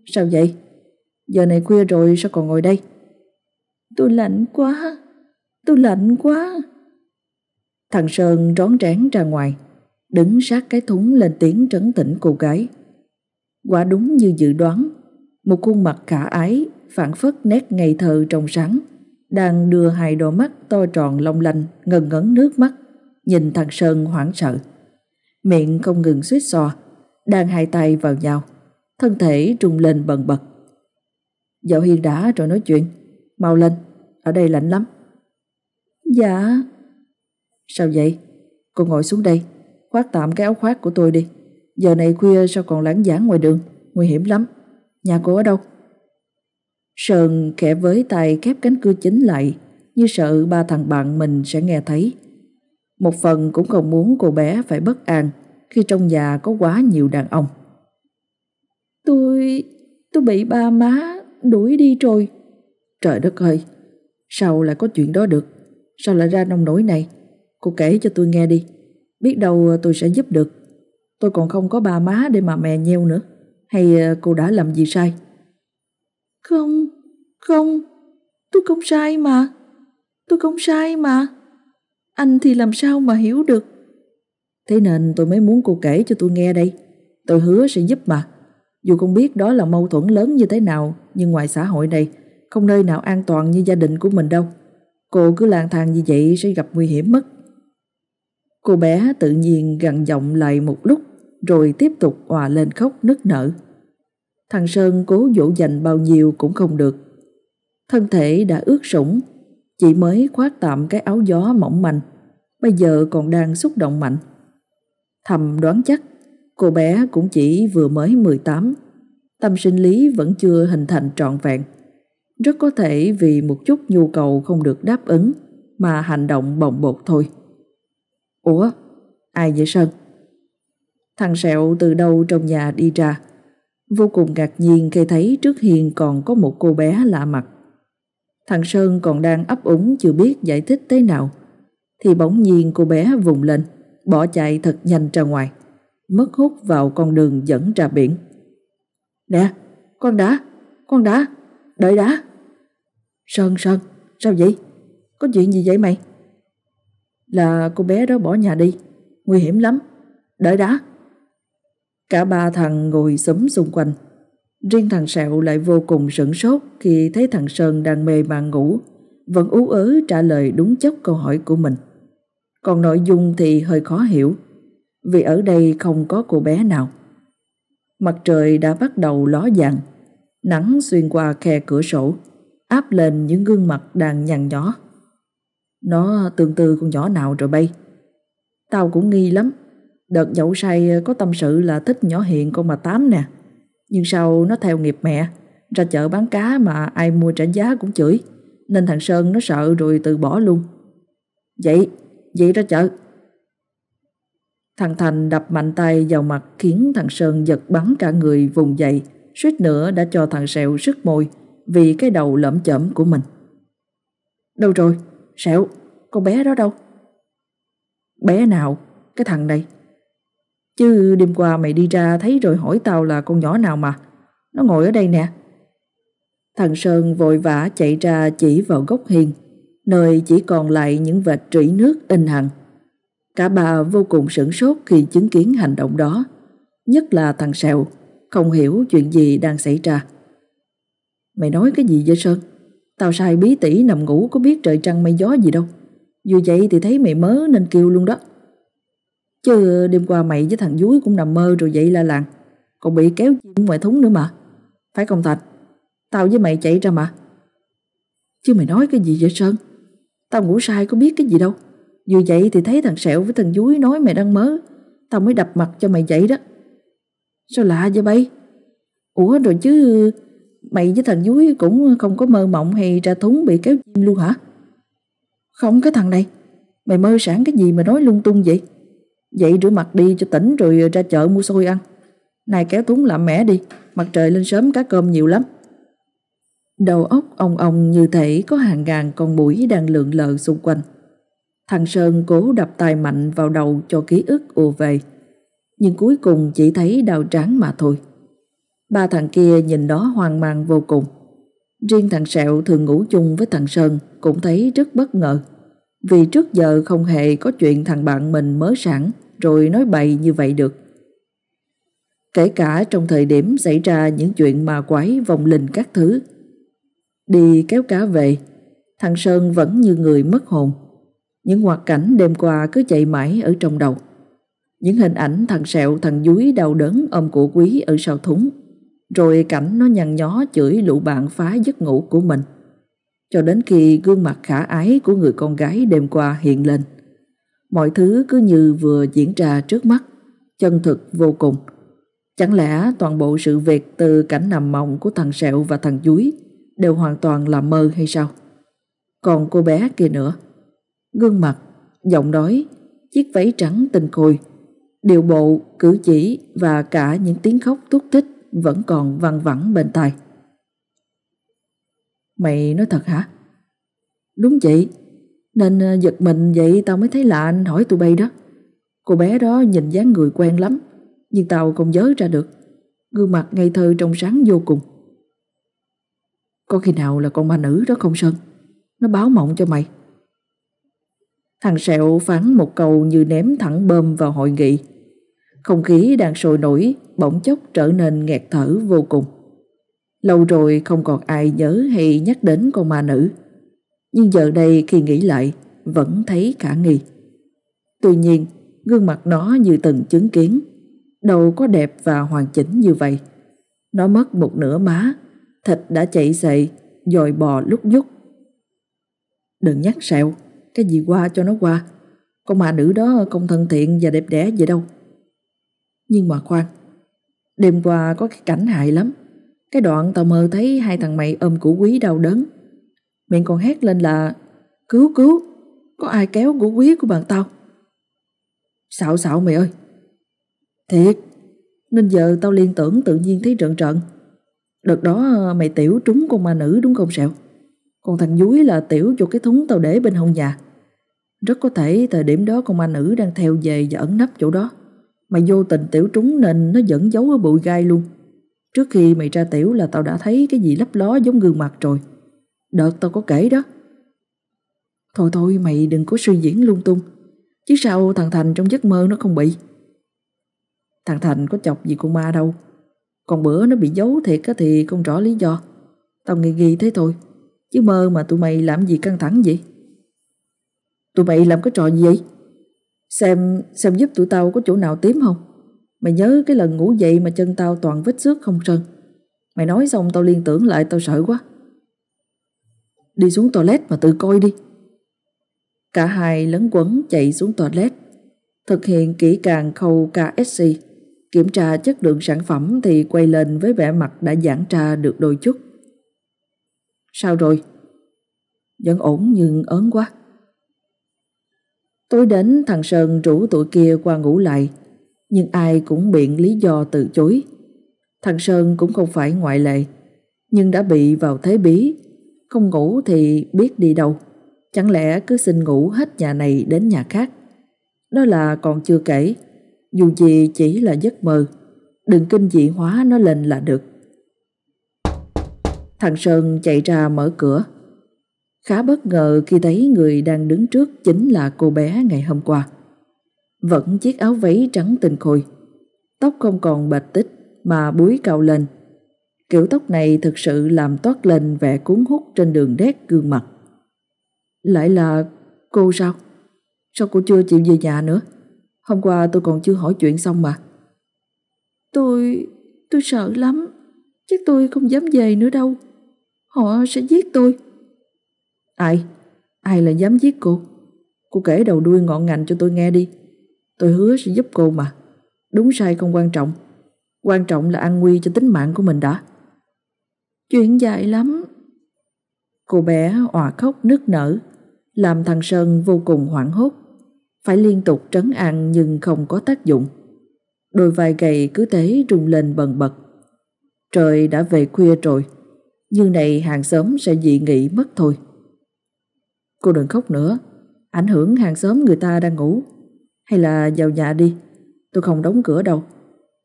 sao vậy? Giờ này khuya rồi sao còn ngồi đây? Tôi lạnh quá, tôi lạnh quá. Thằng Sơn rón rén ra ngoài, đứng sát cái thúng lên tiếng trấn tĩnh cô gái. Quả đúng như dự đoán, một khuôn mặt khả ái, phản phất nét ngây thơ trong sáng, đang đưa hai đôi mắt to tròn long lanh ngần ngấn nước mắt, nhìn thằng Sơn hoảng sợ miệng không ngừng suýt xò, đang hai tay vào nhau, thân thể trung lên bần bật. Dạo hiên đã rồi nói chuyện, mau lên, ở đây lạnh lắm. Dạ. Sao vậy? Cô ngồi xuống đây, khoác tạm cái áo khoác của tôi đi. Giờ này khuya sao còn lãng giảng ngoài đường, nguy hiểm lắm. Nhà cô ở đâu? Sơn khẽ với tay khép cánh cửa chính lại, như sợ ba thằng bạn mình sẽ nghe thấy. Một phần cũng không muốn cô bé phải bất an khi trong nhà có quá nhiều đàn ông. Tôi... tôi bị ba má đuổi đi rồi. Trời đất ơi, sao lại có chuyện đó được? Sao lại ra nông nổi này? Cô kể cho tôi nghe đi, biết đâu tôi sẽ giúp được. Tôi còn không có ba má để mà mè nheo nữa. Hay ờ, cô đã làm gì sai? Không, không, tôi không sai mà. Tôi không sai mà. Anh thì làm sao mà hiểu được? Thế nên tôi mới muốn cô kể cho tôi nghe đây. Tôi hứa sẽ giúp mà Dù không biết đó là mâu thuẫn lớn như thế nào, Nhưng ngoài xã hội này, Không nơi nào an toàn như gia đình của mình đâu. Cô cứ lang thang như vậy sẽ gặp nguy hiểm mất. Cô bé tự nhiên gằn giọng lại một lúc, Rồi tiếp tục hòa lên khóc nức nở. Thằng Sơn cố dỗ dành bao nhiêu cũng không được. Thân thể đã ướt sũng chị mới khoác tạm cái áo gió mỏng manh, Bây giờ còn đang xúc động mạnh Thầm đoán chắc, cô bé cũng chỉ vừa mới 18 Tâm sinh lý vẫn chưa hình thành trọn vẹn Rất có thể vì một chút nhu cầu không được đáp ứng Mà hành động bồng bột thôi Ủa? Ai vậy Sơn? Thằng Sẹo từ đâu trong nhà đi ra Vô cùng ngạc nhiên khi thấy trước hiên còn có một cô bé lạ mặt Thằng Sơn còn đang ấp úng chưa biết giải thích thế nào. Thì bỗng nhiên cô bé vùng lên, Bỏ chạy thật nhanh ra ngoài, Mất hút vào con đường dẫn ra biển. Nè, con đã Con đã, Đợi đã. Sơn Sơn, Sao vậy? Có chuyện gì vậy mày? Là cô bé đó bỏ nhà đi, Nguy hiểm lắm, Đợi đã. Cả ba thằng ngồi sấm xung quanh. Riêng thằng Sẹo lại vô cùng sửng sốt khi thấy thằng Sơn đang mê màng ngủ, vẫn ú ớ trả lời đúng chốc câu hỏi của mình. Còn nội dung thì hơi khó hiểu, vì ở đây không có cô bé nào. Mặt trời đã bắt đầu ló dạng, nắng xuyên qua khe cửa sổ, áp lên những gương mặt đang nhăn nhó. Nó tương tư con nhỏ nào rồi bay. Tao cũng nghi lắm, đợt nhậu say có tâm sự là thích nhỏ hiện con mà tám nè. Nhưng sau nó theo nghiệp mẹ, ra chợ bán cá mà ai mua trả giá cũng chửi, nên thằng Sơn nó sợ rồi từ bỏ luôn. Vậy, vậy ra chợ. Thằng Thành đập mạnh tay vào mặt khiến thằng Sơn giật bắn cả người vùng dậy, suýt nữa đã cho thằng Sẹo sức môi vì cái đầu lẫm chẩm của mình. Đâu rồi? Sẹo, con bé đó đâu? Bé nào? Cái thằng này. Chứ đêm qua mày đi ra thấy rồi hỏi tao là con nhỏ nào mà. Nó ngồi ở đây nè. Thằng Sơn vội vã chạy ra chỉ vào góc hiên, nơi chỉ còn lại những vệt trĩ nước in hằn. Cả bà vô cùng sửng sốt khi chứng kiến hành động đó, nhất là thằng Sẹo, không hiểu chuyện gì đang xảy ra. Mày nói cái gì vậy Sơn? Tao sai bí tỉ nằm ngủ có biết trời trăng mây gió gì đâu. Dù vậy thì thấy mày mớ nên kêu luôn đó. Chứ đêm qua mày với thằng Dúi cũng nằm mơ rồi dậy la làng. Còn bị kéo chim ngoài thúng nữa mà. Phải không thạch Tao với mày chạy ra mà. Chứ mày nói cái gì vậy Sơn? Tao ngủ sai có biết cái gì đâu. Dù vậy thì thấy thằng Sẹo với thằng Dúi nói mày đang mớ. Tao mới đập mặt cho mày dậy đó. Sao lạ vậy bay? Ủa rồi chứ mày với thằng Dúi cũng không có mơ mộng hay ra thúng bị kéo chim luôn hả? Không cái thằng này. Mày mơ sáng cái gì mà nói lung tung vậy? Dậy rửa mặt đi cho tỉnh rồi ra chợ mua xôi ăn. Này kéo thúng làm mẻ đi, mặt trời lên sớm cá cơm nhiều lắm. Đầu óc ông ông như thể có hàng ngàn con mũi đang lượn lờ xung quanh. Thằng Sơn cố đập tay mạnh vào đầu cho ký ức ùa về. Nhưng cuối cùng chỉ thấy đau tráng mà thôi. Ba thằng kia nhìn đó hoang mang vô cùng. Riêng thằng Sẹo thường ngủ chung với thằng Sơn cũng thấy rất bất ngờ. Vì trước giờ không hề có chuyện thằng bạn mình mới sẵn rồi nói bậy như vậy được. Kể cả trong thời điểm xảy ra những chuyện mà quái vòng linh các thứ. Đi kéo cá về, thằng Sơn vẫn như người mất hồn. Những hoạt cảnh đêm qua cứ chạy mãi ở trong đầu. Những hình ảnh thằng Sẹo thằng Dúi đau đớn ôm của quý ở sau thúng. Rồi cảnh nó nhăn nhó chửi lũ bạn phá giấc ngủ của mình. Cho đến khi gương mặt khả ái của người con gái đêm qua hiện lên. Mọi thứ cứ như vừa diễn ra trước mắt, chân thực vô cùng. Chẳng lẽ toàn bộ sự việc từ cảnh nằm mộng của thằng Sẹo và thằng Dúi đều hoàn toàn là mơ hay sao? Còn cô bé kia nữa, gương mặt, giọng nói, chiếc váy trắng tinh khôi, điều bộ, cử chỉ và cả những tiếng khóc thúc thích vẫn còn văng vẳng bên tai. Mày nói thật hả? Đúng vậy, nên ờ, giật mình vậy tao mới thấy lạ anh hỏi tụi bay đó. Cô bé đó nhìn dáng người quen lắm, nhưng tao không nhớ ra được. Gương mặt ngây thơ trong sáng vô cùng. Có khi nào là con ma nữ đó không Sơn? Nó báo mộng cho mày. Thằng Sẹo phán một câu như ném thẳng bơm vào hội nghị. Không khí đang sôi nổi, bỗng chốc trở nên nghẹt thở vô cùng. Lâu rồi không còn ai nhớ hay nhắc đến con ma nữ. Nhưng giờ đây khi nghĩ lại, vẫn thấy khả nghi. Tuy nhiên, gương mặt nó như từng chứng kiến, đâu có đẹp và hoàn chỉnh như vậy. Nó mất một nửa má, thịt đã chạy xệ, dòi bò lúc nhúc. Đừng nhắc sẹo, cái gì qua cho nó qua. Con ma nữ đó không thân thiện và đẹp đẽ gì đâu. Nhưng mà khoan, đêm qua có cái cảnh hại lắm. Cái đoạn tao mơ thấy hai thằng mày ôm củ quý đau đớn. Miệng còn hét lên là Cứu cứu, có ai kéo củ quý của bạn tao. Xạo xạo mày ơi. Thiệt, nên giờ tao liên tưởng tự nhiên thấy trợn trợn. Đợt đó ờ, mày tiểu trúng con ma nữ đúng không Sẹo? Còn thằng Dúi là tiểu cho cái thúng tao để bên hông nhà. Rất có thể thời điểm đó con ma nữ đang theo về và ẩn nấp chỗ đó. Mày vô tình tiểu trúng nên nó vẫn giấu ở bụi gai luôn. Trước khi mày ra tiểu là tao đã thấy cái gì lấp ló giống gương mặt rồi. Đợt tao có kể đó. Thôi thôi mày đừng có suy diễn lung tung. Chứ sao thằng Thành trong giấc mơ nó không bị. Thằng Thành có chọc gì con ma đâu. Còn bữa nó bị giấu thiệt thì không rõ lý do. Tao nghi nghi thế thôi. Chứ mơ mà tụi mày làm gì căng thẳng vậy? Tụi mày làm cái trò gì vậy? Xem, xem giúp tụi tao có chỗ nào tím không? Mày nhớ cái lần ngủ dậy mà chân tao toàn vết xước không sơn. Mày nói xong tao liên tưởng lại tao sợ quá. Đi xuống toilet mà tự coi đi. Cả hai lấn quấn chạy xuống toilet, thực hiện kỹ càng khâu KSC, kiểm tra chất lượng sản phẩm thì quay lên với vẻ mặt đã giãn tra được đôi chút. Sao rồi? Vẫn ổn nhưng ớn quá. Tối đến thằng Sơn rủ tụi kia qua ngủ lại, nhưng ai cũng biện lý do từ chối. Thằng Sơn cũng không phải ngoại lệ, nhưng đã bị vào thế bí, không ngủ thì biết đi đâu. Chẳng lẽ cứ xin ngủ hết nhà này đến nhà khác? Đó là còn chưa kể, dù gì chỉ là giấc mơ, đừng kinh dị hóa nó lên là được. Thằng Sơn chạy ra mở cửa. Khá bất ngờ khi thấy người đang đứng trước chính là cô bé ngày hôm qua. Vẫn chiếc áo váy trắng tinh khôi, tóc không còn bạch tích mà búi cao lên. Kiểu tóc này thực sự làm toát lên vẻ cuốn hút trên đường đét gương mặt. Lại là cô sao? Sao cô chưa chịu về nhà nữa? Hôm qua tôi còn chưa hỏi chuyện xong mà. Tôi... tôi sợ lắm. Chắc tôi không dám về nữa đâu. Họ sẽ giết tôi. Ai? Ai là dám giết cô? Cô kể đầu đuôi ngọn ngành cho tôi nghe đi. Tôi hứa sẽ giúp cô mà. Đúng sai không quan trọng. Quan trọng là an nguy cho tính mạng của mình đã. Chuyện dài lắm. Cô bé òa khóc nức nở, làm thằng Sơn vô cùng hoảng hốt. Phải liên tục trấn an nhưng không có tác dụng. Đôi vai gầy cứ thế rung lên bần bật. Trời đã về khuya rồi, như này hàng xóm sẽ dị nghị mất thôi. Cô đừng khóc nữa, ảnh hưởng hàng xóm người ta đang ngủ. Hay là vào nhà đi, tôi không đóng cửa đâu.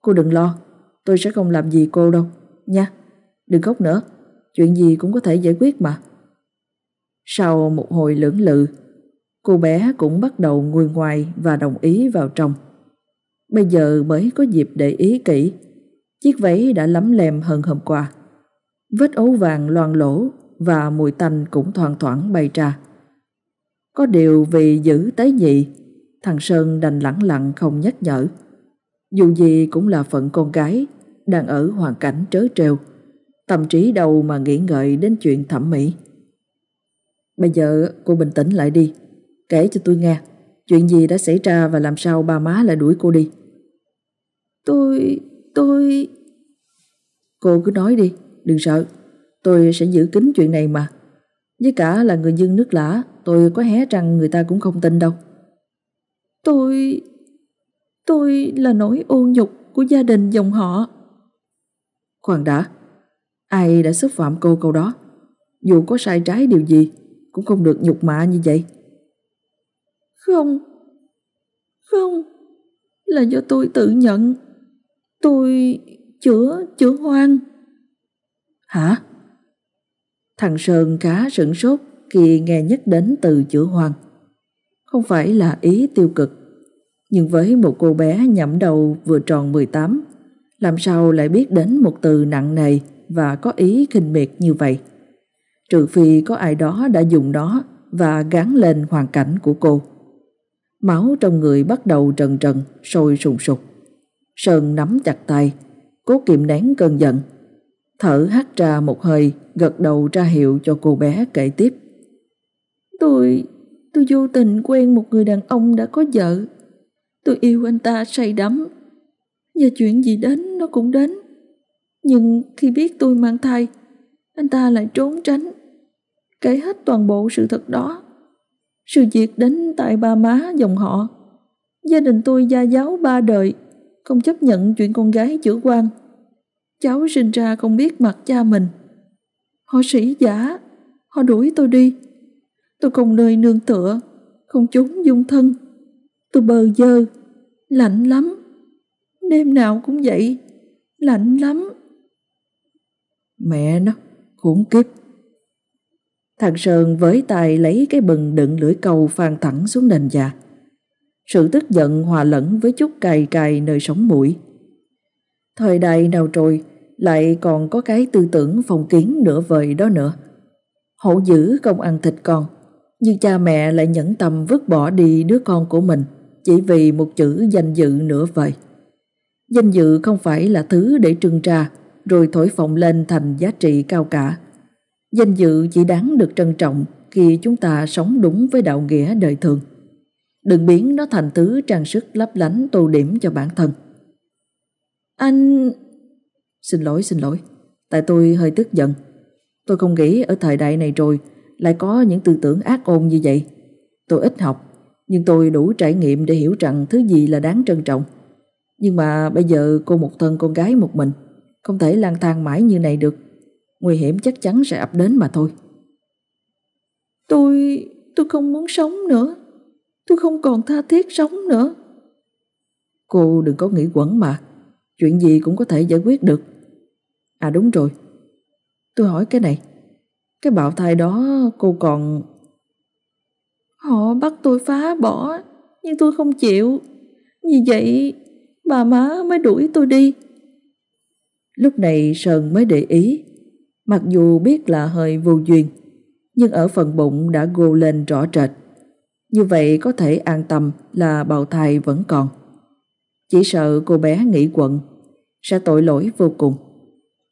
Cô đừng lo, tôi sẽ không làm gì cô đâu, nha. Đừng khóc nữa, chuyện gì cũng có thể giải quyết mà. Sau một hồi lưỡng lự, cô bé cũng bắt đầu ngồi ngoài và đồng ý vào trong. Bây giờ mới có dịp để ý kỹ, chiếc váy đã lắm lem hơn hôm qua. Vết ấu vàng loang lỗ và mùi tanh cũng thoang thoảng bay ra. Có điều vì giữ tế nhị, thằng Sơn đành lẳng lặng không nhắc nhở. Dù gì cũng là phận con gái, đang ở hoàn cảnh trớ trêu, tâm trí đâu mà nghĩ ngợi đến chuyện thẩm mỹ. Bây giờ cô bình tĩnh lại đi, kể cho tôi nghe, chuyện gì đã xảy ra và làm sao ba má lại đuổi cô đi. Tôi... tôi... Cô cứ nói đi, đừng sợ, tôi sẽ giữ kín chuyện này mà. Với cả là người dân nước lã, tôi có hé răng người ta cũng không tin đâu. Tôi... tôi là nỗi ô nhục của gia đình dòng họ. Khoan đã, ai đã xúc phạm cô câu đó? Dù có sai trái điều gì, cũng không được nhục mạ như vậy. Không, không, là do tôi tự nhận. Tôi chữa, chữa hoang. Hả? Thằng Sơn khá sửng sốt khi nghe nhắc đến từ chữa hoang. Không phải là ý tiêu cực, nhưng với một cô bé nhậm đầu vừa tròn 18, làm sao lại biết đến một từ nặng nề và có ý khinh miệt như vậy? Trừ phi có ai đó đã dùng đó và gắn lên hoàn cảnh của cô. Máu trong người bắt đầu trần trần, sôi sùng sục. Sơn nắm chặt tay, cố kiềm nén cơn giận. Thở hắt ra một hơi, gật đầu ra hiệu cho cô bé kể tiếp. Tôi, tôi vô tình quen một người đàn ông đã có vợ. Tôi yêu anh ta say đắm. Và chuyện gì đến nó cũng đến. Nhưng khi biết tôi mang thai, anh ta lại trốn tránh. Kể hết toàn bộ sự thật đó. Sự việc đến tại ba má dòng họ. Gia đình tôi gia giáo ba đời, không chấp nhận chuyện con gái chữa quan. Cháu sinh ra không biết mặt cha mình. Họ sĩ giả, họ đuổi tôi đi. Tôi không nơi nương tựa, không chốn dung thân. Tôi bờ dơ, lạnh lắm. Đêm nào cũng vậy, lạnh lắm. Mẹ nó, khốn kiếp. Thằng Sơn với tay lấy cái bừng đựng lưỡi câu phàn thẳng xuống nền nhà. Sự tức giận hòa lẫn với chút cày cày nơi sống mũi, Thời đại nào rồi lại còn có cái tư tưởng phong kiến nửa vời đó nữa. Hổ dữ không ăn thịt con, nhưng cha mẹ lại nhẫn tâm vứt bỏ đi đứa con của mình chỉ vì một chữ danh dự nữa vậy Danh dự không phải là thứ để trưng ra rồi thổi phồng lên thành giá trị cao cả. Danh dự chỉ đáng được trân trọng khi chúng ta sống đúng với đạo nghĩa đời thường. Đừng biến nó thành thứ trang sức lấp lánh tô điểm cho bản thân. Anh... Xin lỗi, xin lỗi. Tại tôi hơi tức giận. Tôi không nghĩ ở thời đại này rồi lại có những tư tưởng ác ôn như vậy. Tôi ít học, nhưng tôi đủ trải nghiệm để hiểu rằng thứ gì là đáng trân trọng. Nhưng mà bây giờ cô một thân con gái một mình, không thể lang thang mãi như này được. Nguy hiểm chắc chắn sẽ ập đến mà thôi. Tôi... tôi không muốn sống nữa. Tôi không còn tha thiết sống nữa. Cô đừng có nghĩ quẩn mà. Chuyện gì cũng có thể giải quyết được. À đúng rồi. Tôi hỏi cái này. Cái bạo thai đó cô còn... Họ bắt tôi phá bỏ, nhưng tôi không chịu. Như vậy, bà má mới đuổi tôi đi. Lúc này Sơn mới để ý. Mặc dù biết là hơi vô duyên, nhưng ở phần bụng đã gồ lên rõ rệt. Như vậy có thể an tâm là bào thai vẫn còn. Chỉ sợ cô bé nghĩ quận sẽ tội lỗi vô cùng.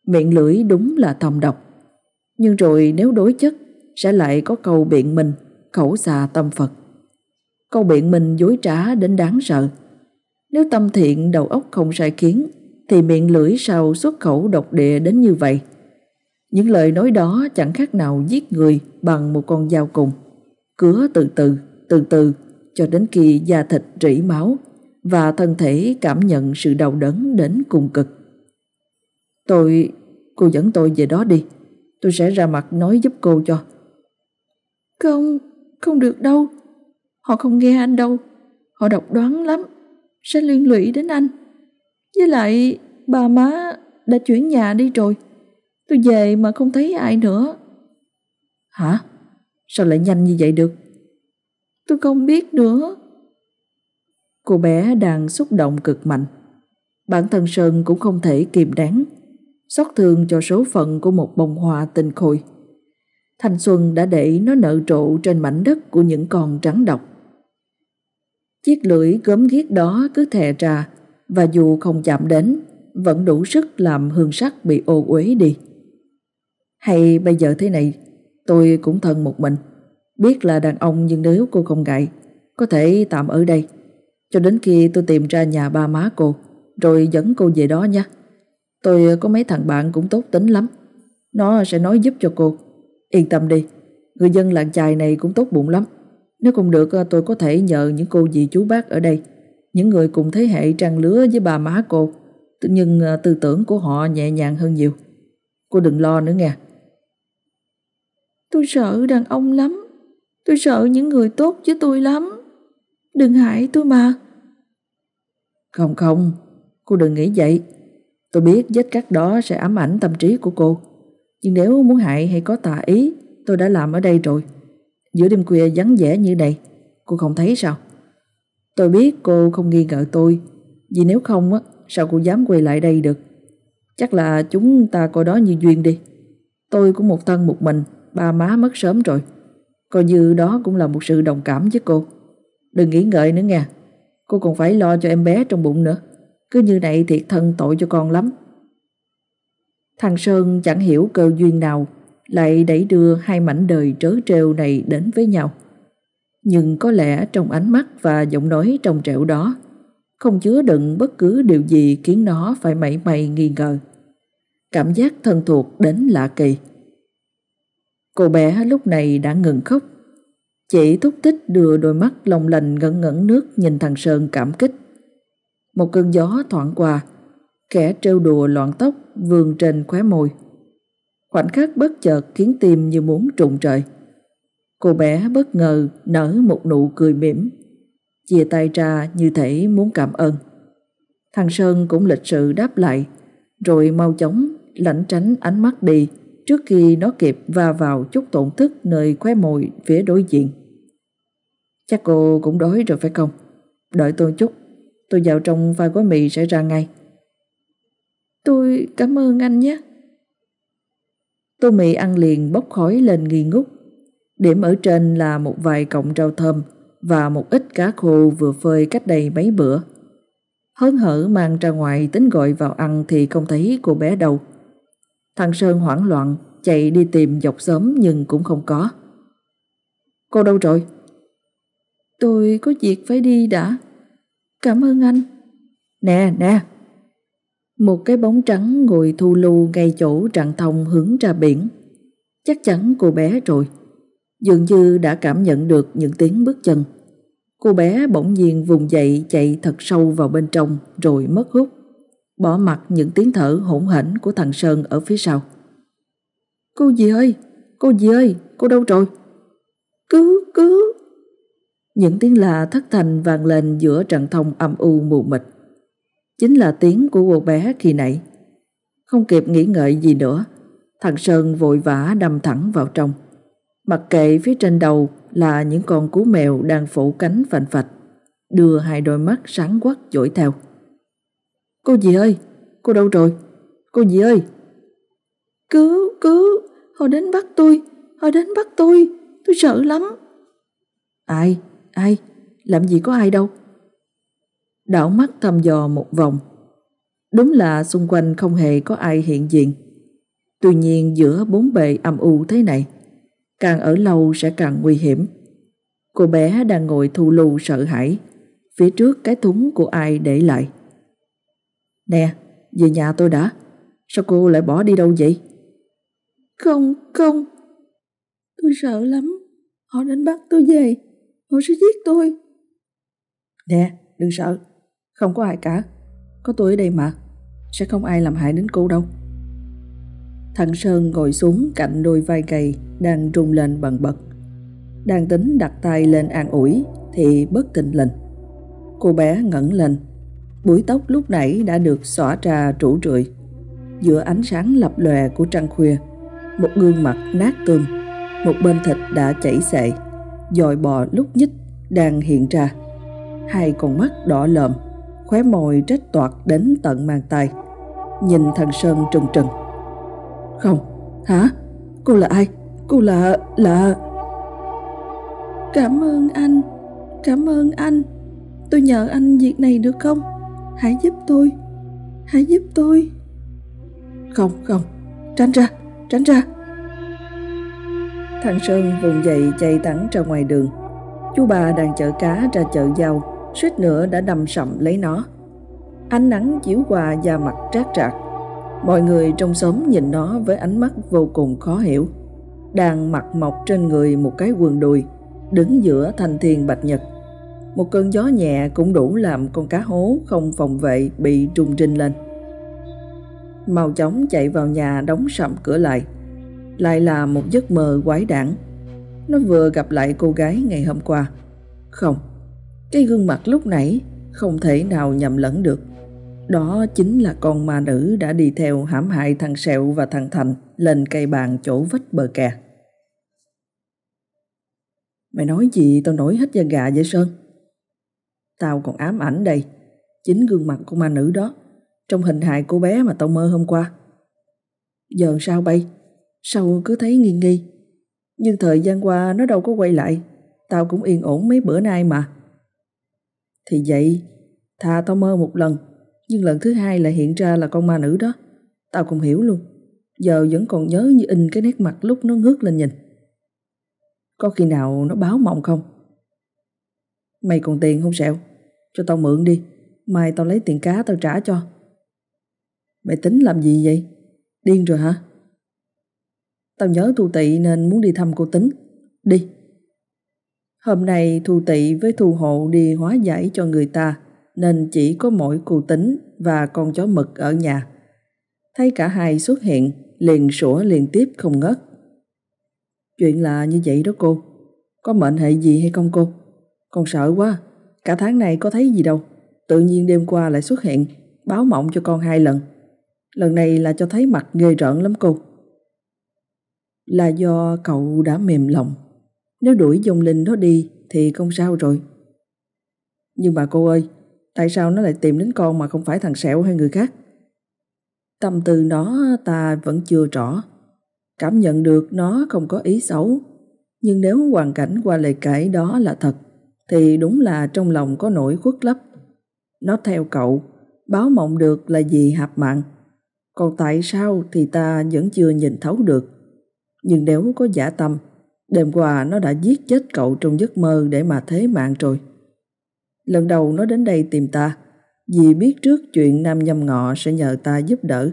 Miệng lưỡi đúng là thầm độc. Nhưng rồi nếu đối chất sẽ lại có câu biện minh, khẩu xà tâm Phật. Câu biện minh dối trá đến đáng sợ. Nếu tâm thiện đầu óc không sai khiến thì miệng lưỡi sao xuất khẩu độc địa đến như vậy. Những lời nói đó chẳng khác nào giết người bằng một con dao cùng. Cứa từ từ, từ từ cho đến khi da thịt rỉ máu và thân thể cảm nhận sự đau đớn đến cùng cực. Tôi, cô dẫn tôi về đó đi. Tôi sẽ ra mặt nói giúp cô cho. Không, không được đâu. Họ không nghe anh đâu. Họ độc đoán lắm. Sẽ liên lụy đến anh. Với lại, bà má đã chuyển nhà đi rồi. Tôi về mà không thấy ai nữa. Hả? Sao lại nhanh như vậy được? Tôi không biết nữa. Cô bé đang xúc động cực mạnh. Bản thân Sơn cũng không thể kìm đáng, xót thương cho số phận của một bông hoa tình khôi. Thanh xuân đã để nó nở trộ trên mảnh đất của những con trắng độc. Chiếc lưỡi gớm ghiếc đó cứ thè ra và dù không chạm đến vẫn đủ sức làm hương sắc bị ô uế đi. Hay bây giờ thế này, tôi cũng thân một mình. Biết là đàn ông nhưng nếu cô không ngại, có thể tạm ở đây. Cho đến khi tôi tìm ra nhà ba má cô, rồi dẫn cô về đó nha. Tôi có mấy thằng bạn cũng tốt tính lắm. Nó sẽ nói giúp cho cô. Yên tâm đi, người dân làng chài này cũng tốt bụng lắm. Nếu không được tôi có thể nhờ những cô dì chú bác ở đây, những người cùng thế hệ trang lứa với bà má cô. Nhưng ờ, tư tưởng của họ nhẹ nhàng hơn nhiều. Cô đừng lo nữa nghe. Tôi sợ đàn ông lắm. Tôi sợ những người tốt với tôi lắm. Đừng hại tôi mà. Không không, cô đừng nghĩ vậy. Tôi biết vết cắt đó sẽ ám ảnh tâm trí của cô. Nhưng nếu muốn hại hay có tà ý, tôi đã làm ở đây rồi. Giữa đêm khuya vắng vẻ như này, cô không thấy sao? Tôi biết cô không nghi ngờ tôi, vì nếu không á, sao cô dám quay lại đây được? Chắc là chúng ta coi đó như duyên đi. Tôi cũng một thân một mình, ba má mất sớm rồi. Coi như đó cũng là một sự đồng cảm với cô. Đừng nghĩ ngợi nữa nha. Cô còn phải lo cho em bé trong bụng nữa. Cứ như này thiệt thân tội cho con lắm. Thằng Sơn chẳng hiểu cơ duyên nào, lại đẩy đưa hai mảnh đời trớ trêu này đến với nhau. Nhưng có lẽ trong ánh mắt và giọng nói trong trẻo đó, không chứa đựng bất cứ điều gì khiến nó phải mảy may nghi ngờ. Cảm giác thân thuộc đến lạ kỳ. Cô bé lúc này đã ngừng khóc. Chị thúc tích đưa đôi mắt long lành ngẩn ngẩn nước nhìn thằng Sơn cảm kích. Một cơn gió thoảng qua, kẻ trêu đùa loạn tóc vườn trên khóe môi. Khoảnh khắc bất chợt khiến tim như muốn trụng trời. Cô bé bất ngờ nở một nụ cười mỉm, chia tay ra như thể muốn cảm ơn. Thằng Sơn cũng lịch sự đáp lại, rồi mau chóng lảnh tránh ánh mắt đi trước khi nó kịp va vào chút tổn thức nơi khóe môi phía đối diện. Chắc cô cũng đói rồi phải không? Đợi tôi chút, tôi vào trong pha gói mì sẽ ra ngay. Tôi cảm ơn anh nhé. Tô mì ăn liền bốc khói lên nghi ngút. Điểm ở trên là một vài cọng rau thơm và một ít cá khô vừa phơi cách đây mấy bữa. Hớn hở mang ra ngoài tính gọi vào ăn thì không thấy cô bé đâu. Thằng Sơn hoảng loạn, chạy đi tìm dọc sớm nhưng cũng không có. Cô đâu rồi? Tôi có việc phải đi đã. Cảm ơn anh. Nè, nè. Một cái bóng trắng ngồi thu lưu ngay chỗ trạng thông hướng ra biển. Chắc chắn cô bé rồi. Dường như đã cảm nhận được những tiếng bước chân. Cô bé bỗng nhiên vùng dậy chạy thật sâu vào bên trong rồi mất hút. Bỏ mặt những tiếng thở hỗn hển của thằng Sơn ở phía sau. Cô gì ơi, cô gì ơi, cô đâu rồi? Cứu, cứu. Những tiếng la thất thành vang lên giữa trận thông âm u mù mịt. Chính là tiếng của cô bé khi nãy. Không kịp nghĩ ngợi gì nữa, thằng Sơn vội vã đâm thẳng vào trong. Mặc kệ phía trên đầu là những con cú mèo đang phủ cánh phành phạch, đưa hai đôi mắt sáng quắc dõi theo. Cô dì ơi, cô đâu rồi? Cô dì ơi! Cứu, cứu, họ đến bắt tôi, họ đến bắt tôi, tôi sợ lắm. Ai, ai, làm gì có ai đâu. Đảo mắt thăm dò một vòng. Đúng là xung quanh không hề có ai hiện diện. Tuy nhiên giữa bốn bề âm u thế này, càng ở lâu sẽ càng nguy hiểm. Cô bé đang ngồi thu lưu sợ hãi, phía trước cái thúng của ai để lại. Nè, về nhà tôi đã. Sao cô lại bỏ đi đâu vậy? Không, không. Tôi sợ lắm. Họ đến bắt tôi về. Họ sẽ giết tôi. Nè, đừng sợ. Không có ai cả. Có tôi ở đây mà. Sẽ không ai làm hại đến cô đâu. Thằng Sơn ngồi xuống cạnh đôi vai gầy đang rung lên bằng bật. Đang tính đặt tay lên an ủi thì bất tình lình. Cô bé ngẩng lên. Búi tóc lúc nãy đã được xõa ra rủ rượi. Giữa ánh sáng lập lòe của trăng khuya, một gương mặt nát tươm, một bên thịt đã chảy xệ, dòi bò lúc nhích đang hiện ra. Hai con mắt đỏ lợm, khóe môi trách toạc đến tận mang tay. Nhìn thằng Sơn trừng trừng. Không, hả? Cô là ai? Cô là... là... Cảm ơn anh, cảm ơn anh. Tôi nhờ anh việc này được không? Hãy giúp tôi, hãy giúp tôi. Không, không, tránh ra, tránh ra. Thằng Sơn vùng dậy chạy thẳng ra ngoài đường. Chú bà đang chở cá ra chợ giao, suýt nữa đã đâm sầm lấy nó. Ánh nắng chiếu qua da mặt trát trạc. Mọi người trong xóm nhìn nó với ánh mắt vô cùng khó hiểu. Đang mặc mọc trên người một cái quần đùi, đứng giữa thanh thiên bạch nhật. Một cơn gió nhẹ cũng đủ làm con cá hố không phòng vệ bị trùng trinh lên. Mau chóng chạy vào nhà đóng sầm cửa lại. Lại là một giấc mơ quái đản. Nó vừa gặp lại cô gái ngày hôm qua. Không, cái gương mặt lúc nãy không thể nào nhầm lẫn được. Đó chính là con ma nữ đã đi theo hãm hại thằng Sẹo và thằng Thành lên cây bàn chỗ vách bờ kè. Mày nói gì tao nổi hết da gà vậy Sơn? Tao còn ám ảnh đây, chính gương mặt của ma nữ đó, trong hình hài cô bé mà tao mơ hôm qua. Giờ sao bay? Sao cứ thấy nghi nghi? Nhưng thời gian qua nó đâu có quay lại, tao cũng yên ổn mấy bữa nay mà. Thì vậy, thà tao mơ một lần, nhưng lần thứ hai lại hiện ra là con ma nữ đó. Tao cũng hiểu luôn, giờ vẫn còn nhớ như in cái nét mặt lúc nó ngước lên nhìn. Có khi nào nó báo mộng không? Mày còn tiền không Sẹo? Cho tao mượn đi, mai tao lấy tiền cá tao trả cho. Mày tính làm gì vậy? Điên rồi hả? Tao nhớ Thu Tị nên muốn đi thăm cô Tính. Đi. Hôm nay Thu Tị với Thu Hộ đi hóa giải cho người ta nên chỉ có mỗi cô Tính và con chó mực ở nhà. Thấy cả hai xuất hiện, liền sủa liên tiếp không ngớt. Chuyện là như vậy đó cô. Có mệnh hệ gì hay không cô? Con sợ quá. Cả tháng này có thấy gì đâu. Tự nhiên đêm qua lại xuất hiện, báo mộng cho con hai lần. Lần này là cho thấy mặt ghê rợn lắm cô. Là do cậu đã mềm lòng. Nếu đuổi dòng linh đó đi thì không sao rồi. Nhưng mà cô ơi, tại sao nó lại tìm đến con mà không phải thằng Sẹo hay người khác? Tâm tư nó ta vẫn chưa rõ. Cảm nhận được nó không có ý xấu. Nhưng nếu hoàn cảnh qua lời kể đó là thật, thì đúng là trong lòng có nỗi khuất lấp. Nó theo cậu, báo mộng được là gì hạp mạng. Còn tại sao thì ta vẫn chưa nhìn thấu được. Nhưng nếu có giả tâm, đêm qua nó đã giết chết cậu trong giấc mơ để mà thế mạng rồi. Lần đầu nó đến đây tìm ta, vì biết trước chuyện Nam Nhâm Ngọ sẽ nhờ ta giúp đỡ.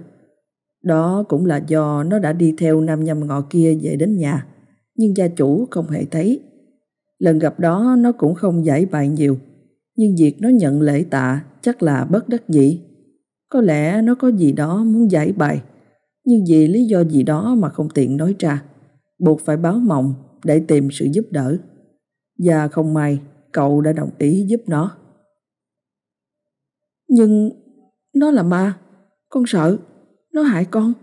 Đó cũng là do nó đã đi theo Nam Nhâm Ngọ kia về đến nhà, nhưng gia chủ không hề thấy. Lần gặp đó nó cũng không giải bày nhiều, nhưng việc nó nhận lễ tạ chắc là bất đắc dĩ. Có lẽ nó có gì đó muốn giải bày, nhưng vì lý do gì đó mà không tiện nói ra, buộc phải báo mộng để tìm sự giúp đỡ. Và không may, cậu đã đồng ý giúp nó. Nhưng nó là ma, con sợ, nó hại con.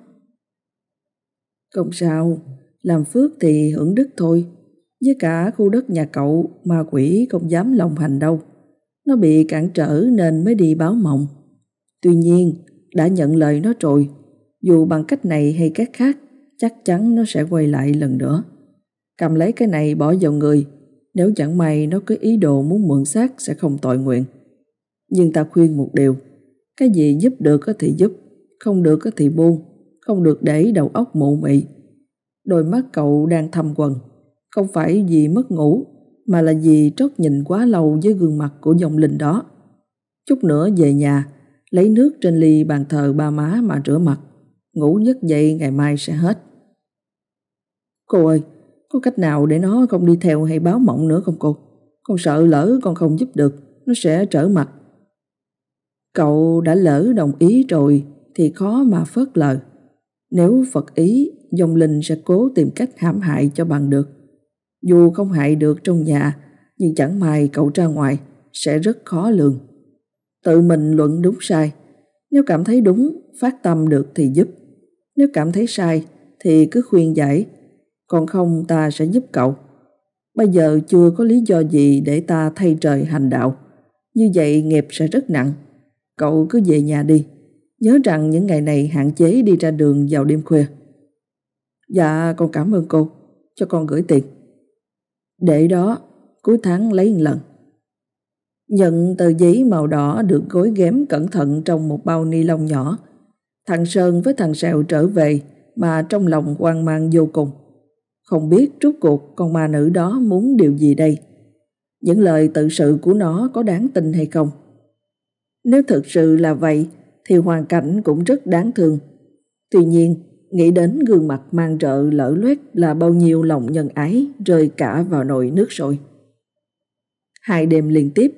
Không sao, làm phước thì hưởng đức thôi. Với cả khu đất nhà cậu, ma quỷ không dám lòng hành đâu. Nó bị cản trở nên mới đi báo mộng. Tuy nhiên, đã nhận lời nó rồi, dù bằng cách này hay cách khác, chắc chắn nó sẽ quay lại lần nữa. Cầm lấy cái này bỏ vào người, nếu chẳng may nó có ý đồ muốn mượn xác sẽ không tội nguyện. Nhưng ta khuyên một điều, cái gì giúp được thì giúp, không được thì buông, không được để đầu óc mụ mị. Đôi mắt cậu đang thâm quần, không phải vì mất ngủ, mà là vì trót nhìn quá lâu với gương mặt của dòng linh đó. Chút nữa về nhà, lấy nước trên ly bàn thờ ba má mà rửa mặt, ngủ giấc dậy ngày mai sẽ hết. Cô ơi, có cách nào để nó không đi theo hay báo mộng nữa không cô? Con sợ lỡ con không giúp được, nó sẽ trở mặt. Cậu đã lỡ đồng ý rồi thì khó mà phớt lờ. Nếu Phật ý, dòng linh sẽ cố tìm cách hãm hại cho bằng được. Dù không hại được trong nhà, nhưng chẳng may cậu ra ngoài sẽ rất khó lường. Tự mình luận đúng sai. Nếu cảm thấy đúng, phát tâm được thì giúp. Nếu cảm thấy sai thì cứ khuyên giải, còn không ta sẽ giúp cậu. Bây giờ chưa có lý do gì để ta thay trời hành đạo. Như vậy nghiệp sẽ rất nặng. Cậu cứ về nhà đi. Nhớ rằng những ngày này hạn chế đi ra đường vào đêm khuya. Dạ con cảm ơn cô, cho con gửi tiền. Để đó, cuối tháng lấy một lần. Nhận tờ giấy màu đỏ được gối ghém cẩn thận trong một bao ni lông nhỏ. Thằng Sơn với thằng sẹo trở về mà trong lòng hoang mang vô cùng. Không biết rốt cuộc con ma nữ đó muốn điều gì đây. Những lời tự sự của nó có đáng tin hay không? Nếu thực sự là vậy thì hoàn cảnh cũng rất đáng thương. Tuy nhiên, nghĩ đến gương mặt mang trợ lỡ loét là bao nhiêu lòng nhân ái rơi cả vào nồi nước sôi. Hai đêm liên tiếp,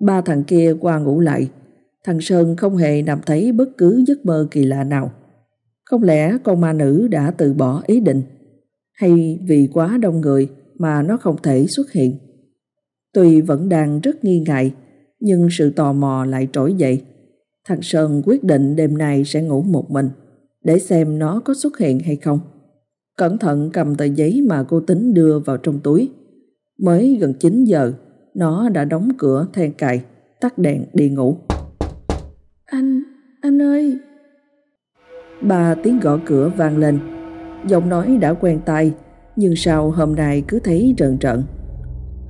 ba thằng kia qua ngủ lại. Thằng Sơn không hề nằm thấy bất cứ giấc mơ kỳ lạ nào. Không lẽ con ma nữ đã từ bỏ ý định? Hay vì quá đông người mà nó không thể xuất hiện? Tuy vẫn đang rất nghi ngại, nhưng sự tò mò lại trỗi dậy. Thằng Sơn quyết định đêm nay sẽ ngủ một mình, để xem nó có xuất hiện hay không. Cẩn thận cầm tờ giấy mà cô tính đưa vào trong túi. Mới gần 9 giờ, nó đã đóng cửa then cài, tắt đèn đi ngủ. Anh, ơi! Ba tiếng gõ cửa vang lên. Giọng nói đã quen tai, nhưng sao hôm nay cứ thấy trợn trợn.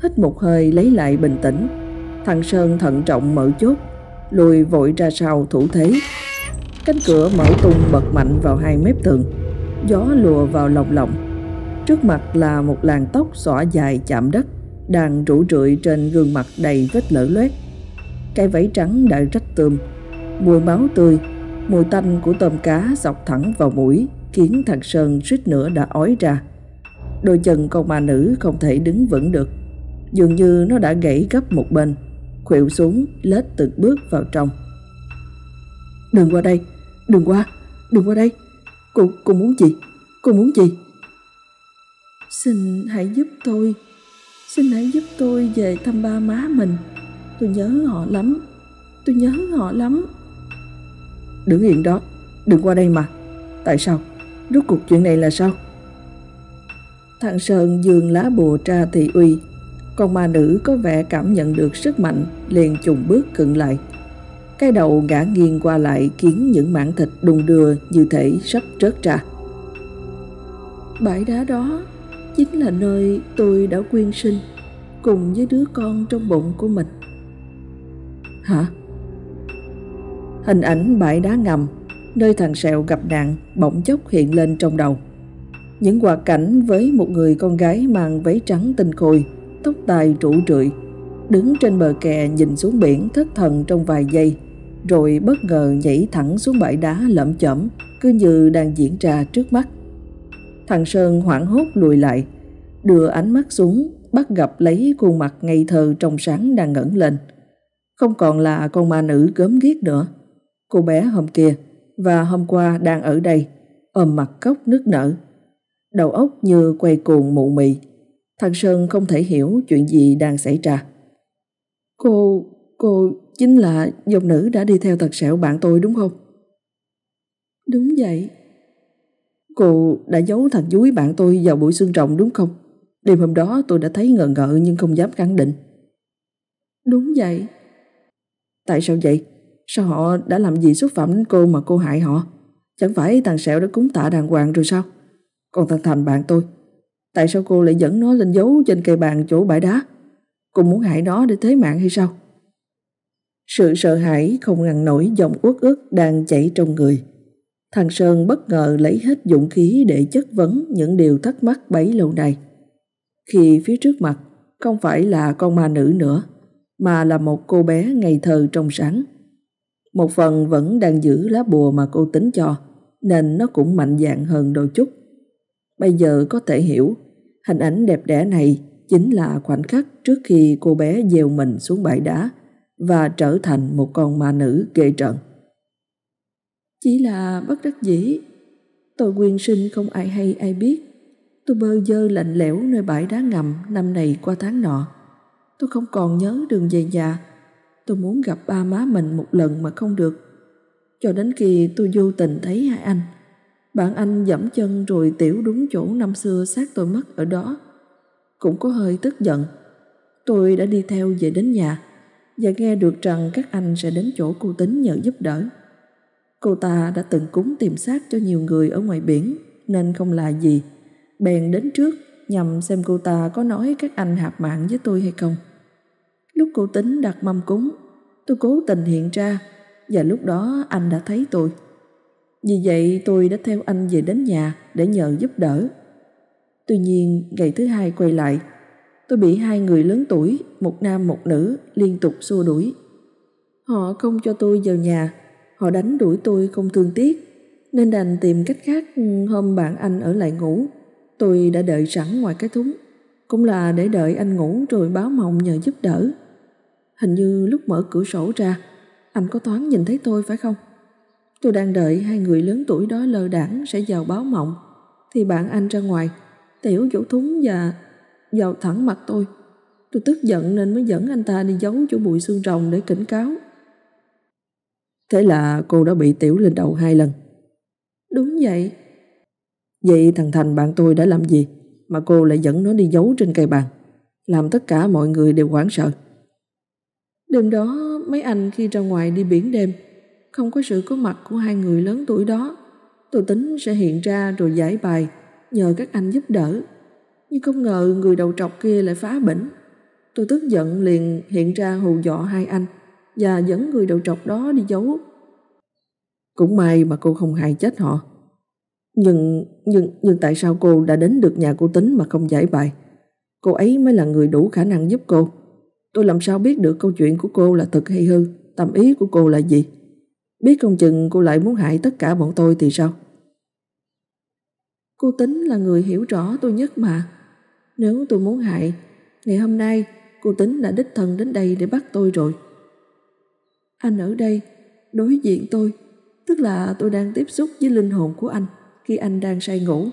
Hít một hơi lấy lại bình tĩnh, thằng Sơn thận trọng mở chốt, lùi vội ra sau thủ thế. Cánh cửa mở tung bật mạnh vào hai mép tường, gió lùa vào lồng lộng. Trước mặt là một làn tóc xõa dài chạm đất, đang rủ rượi trên gương mặt đầy vết lở loét. Cái váy trắng đã rách tươm, mùi máu tươi, mùi tanh của tôm cá dọc thẳng vào mũi khiến thằng Sơn suýt nữa đã ói ra. Đôi chân con ma nữ không thể đứng vững được, dường như nó đã gãy gấp một bên, khuỵu xuống lết từng bước vào trong. Đừng qua đây, đừng qua, đừng qua đây. Cô, cô muốn gì? Cô muốn gì? Xin hãy giúp tôi, xin hãy giúp tôi về thăm ba má mình. Tôi nhớ họ lắm, tôi nhớ họ lắm. Đứng yên đó, đừng qua đây mà. Tại sao? Rốt cuộc chuyện này là sao? Thằng Sơn dương lá bùa tra thị uy Con ma nữ có vẻ cảm nhận được sức mạnh liền trùng bước cận lại Cái đầu ngã nghiêng qua lại khiến những mảng thịt đùng đưa như thể sắp trớt ra. Bãi đá đó chính là nơi tôi đã quyên sinh cùng với đứa con trong bụng của mình. Hả? Hình ảnh bãi đá ngầm nơi thằng Sẹo gặp nạn bỗng chốc hiện lên trong đầu. Những hoạt cảnh với một người con gái mang váy trắng tinh khôi, tóc tai rủ rượi, đứng trên bờ kè nhìn xuống biển thất thần trong vài giây, rồi bất ngờ nhảy thẳng xuống bãi đá lẩm chẩm, cứ như đang diễn ra trước mắt. Thằng Sơn hoảng hốt lùi lại, đưa ánh mắt xuống, bắt gặp lấy khuôn mặt ngây thơ trong sáng đang ngẩng lên. Không còn là con ma nữ gớm ghiếc nữa. Cô bé hôm kia và hôm qua đang ở đây, ôm mặt khóc nước nở. Đầu óc như quay cuồng mụ mị. Thằng Sơn không thể hiểu chuyện gì đang xảy ra. Cô, cô chính là dòng nữ đã đi theo thật sẹo bạn tôi đúng không? Đúng vậy. Cô đã giấu thằng dúi bạn tôi vào buổi xương rồng đúng không? Đêm hôm đó tôi đã thấy ngờ ngợ nhưng không dám khẳng định. Đúng vậy. Tại sao vậy? Sao họ đã làm gì xúc phạm đến cô mà cô hại họ? Chẳng phải thằng Sẹo đã cúng tạ đàng hoàng rồi sao? Còn thằng Thành bạn tôi, tại sao cô lại dẫn nó lên giấu trên cây bàn chỗ bãi đá? Cô muốn hại nó để thế mạng hay sao? Sự sợ hãi không ngăn nổi dòng uất ức đang chảy trong người. Thằng Sơn bất ngờ lấy hết dũng khí để chất vấn những điều thắc mắc bấy lâu nay. Khi phía trước mặt không phải là con ma nữ nữa, mà là một cô bé ngày thơ trong sáng. Một phần vẫn đang giữ lá bùa mà cô tính cho, nên nó cũng mạnh dạn hơn đôi chút. Bây giờ có thể hiểu, hình ảnh đẹp đẽ này chính là khoảnh khắc trước khi cô bé gieo mình xuống bãi đá và trở thành một con ma nữ ghê trận. Chỉ là bất đắc dĩ, tôi quyên sinh không ai hay ai biết. Tôi bơ dơ lạnh lẽo nơi bãi đá ngầm năm này qua tháng nọ. Tôi không còn nhớ đường về nhà Tôi muốn gặp ba má mình một lần mà không được. Cho đến khi tôi vô tình thấy hai anh. Bạn anh dẫm chân rồi tiểu đúng chỗ năm xưa xác tôi mất ở đó. Cũng có hơi tức giận. Tôi đã đi theo về đến nhà và nghe được rằng các anh sẽ đến chỗ cô tính nhờ giúp đỡ. Cô ta đã từng cúng tìm xác cho nhiều người ở ngoài biển, nên không là gì. Bèn đến trước nhằm xem cô ta có nói các anh hạp mạng với tôi hay không. Lúc cô tính đặt mâm cúng, tôi cố tình hiện ra và lúc đó anh đã thấy tôi. Vì vậy tôi đã theo anh về đến nhà để nhờ giúp đỡ. Tuy nhiên ngày thứ hai quay lại, tôi bị hai người lớn tuổi, một nam một nữ liên tục xua đuổi. Họ không cho tôi vào nhà, họ đánh đuổi tôi không thương tiếc, nên đành tìm cách khác ừ, hôm bạn anh ở lại ngủ. Tôi đã đợi sẵn ngoài cái thúng, cũng là để đợi anh ngủ rồi báo mộng nhờ giúp đỡ. Hình như lúc mở cửa sổ ra, anh có thoáng nhìn thấy tôi phải không? Tôi đang đợi hai người lớn tuổi đó lơ đảng sẽ vào báo mộng, thì bạn anh ra ngoài, tiểu chỗ thúng và vào thẳng mặt tôi. Tôi tức giận nên mới dẫn anh ta đi giấu chỗ bụi xương rồng để cảnh cáo. Thế là cô đã bị tiểu lên đầu hai lần. Đúng vậy. Vậy thằng Thành bạn tôi đã làm gì mà cô lại dẫn nó đi giấu trên cây bàn, làm tất cả mọi người đều hoảng sợ. Đêm đó, mấy anh khi ra ngoài đi biển đêm, Không có sự có mặt của hai người lớn tuổi đó. Tôi tính sẽ hiện ra rồi giải bài, Nhờ các anh giúp đỡ. Nhưng không ngờ người đầu trọc kia lại phá bỉnh. Tôi tức giận liền hiện ra hù dọ hai anh Và dẫn người đầu trọc đó đi giấu. Cũng may mà cô không hại chết họ. Nhưng nhưng nhưng tại sao cô đã đến được nhà cô tính mà không giải bài? Cô ấy mới là người đủ khả năng giúp cô. Tôi làm sao biết được câu chuyện của cô là thật hay hư, tâm ý của cô là gì? Biết không chừng cô lại muốn hại tất cả bọn tôi thì sao? Cô tính là người hiểu rõ tôi nhất mà. Nếu tôi muốn hại, ngày hôm nay cô tính đã đích thân đến đây để bắt tôi rồi. Anh ở đây, đối diện tôi, tức là tôi đang tiếp xúc với linh hồn của anh khi anh đang say ngủ.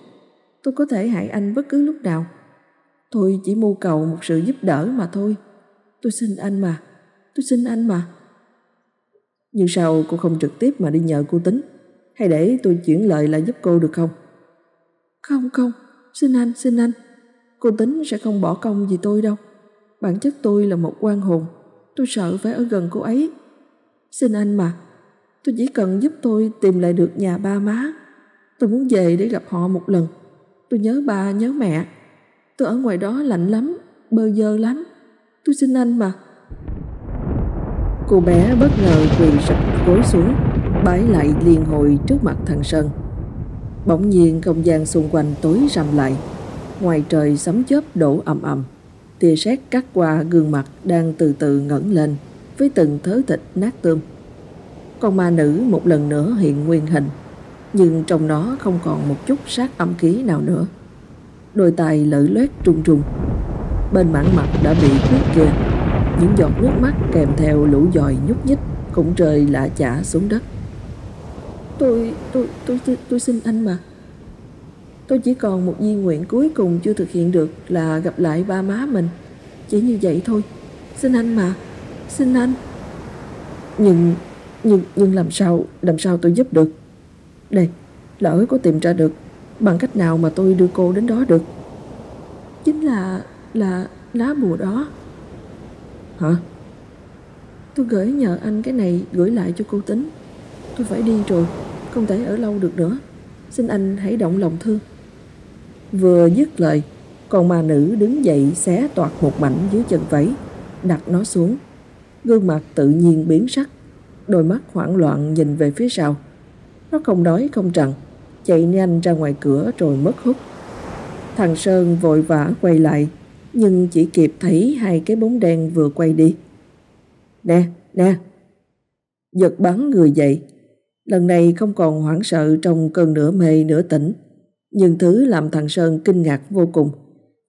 Tôi có thể hại anh bất cứ lúc nào. Tôi chỉ mưu cầu một sự giúp đỡ mà thôi. Tôi xin anh mà, tôi xin anh mà. Nhưng sao cô không trực tiếp mà đi nhờ cô tính? Hay để tôi chuyển lời lại giúp cô được không? Không không, xin anh, xin anh. Cô tính sẽ không bỏ công vì tôi đâu. Bản chất tôi là một quan hồn, tôi sợ phải ở gần cô ấy. Xin anh mà, tôi chỉ cần giúp tôi tìm lại được nhà ba má. Tôi muốn về để gặp họ một lần. Tôi nhớ ba, nhớ mẹ. Tôi ở ngoài đó lạnh lắm, bơ dơ lắm. Tôi xin anh mà. Cô bé bất ngờ quỳ sập gối xuống, bái lại liền hồi trước mặt thằng Sơn. Bỗng nhiên không gian xung quanh tối rầm lại, ngoài trời sấm chớp đổ ầm ầm, tia sét cắt qua gương mặt đang từ từ ngẩng lên với từng thớ thịt nát tươm. Con ma nữ một lần nữa hiện nguyên hình, nhưng trong nó không còn một chút sát âm khí nào nữa. Đôi tay lở loét trung trung, bên mảng mặt đã bị khuyết kia những giọt nước mắt kèm theo lũ dòi nhúc nhích cũng rơi lạ chả xuống đất. Tôi, tôi, tôi, tôi, tôi xin anh mà. Tôi chỉ còn một di nguyện cuối cùng chưa thực hiện được là gặp lại ba má mình. Chỉ như vậy thôi. Xin anh mà. Xin anh. Nhưng, nhưng, nhưng làm sao, làm sao tôi giúp được? Đây, lỡ có tìm ra được bằng cách nào mà tôi đưa cô đến đó được? Chính là, là lá bùa đó. Hả? Tôi gửi nhờ anh cái này gửi lại cho cô tính. Tôi phải đi rồi, không thể ở lâu được nữa. Xin anh hãy động lòng thương. Vừa dứt lời, con ma nữ đứng dậy xé toạc một mảnh dưới chân váy, đặt nó xuống. Gương mặt tự nhiên biến sắc, đôi mắt hoảng loạn nhìn về phía sau. Nó không nói không rằng, chạy nhanh ra ngoài cửa rồi mất hút. Thằng Sơn vội vã quay lại, nhưng chỉ kịp thấy hai cái bóng đen vừa quay đi. Nè, nè! Giật bắn người dậy. Lần này không còn hoảng sợ trong cơn nửa mê nửa tỉnh. Nhưng thứ làm thằng Sơn kinh ngạc vô cùng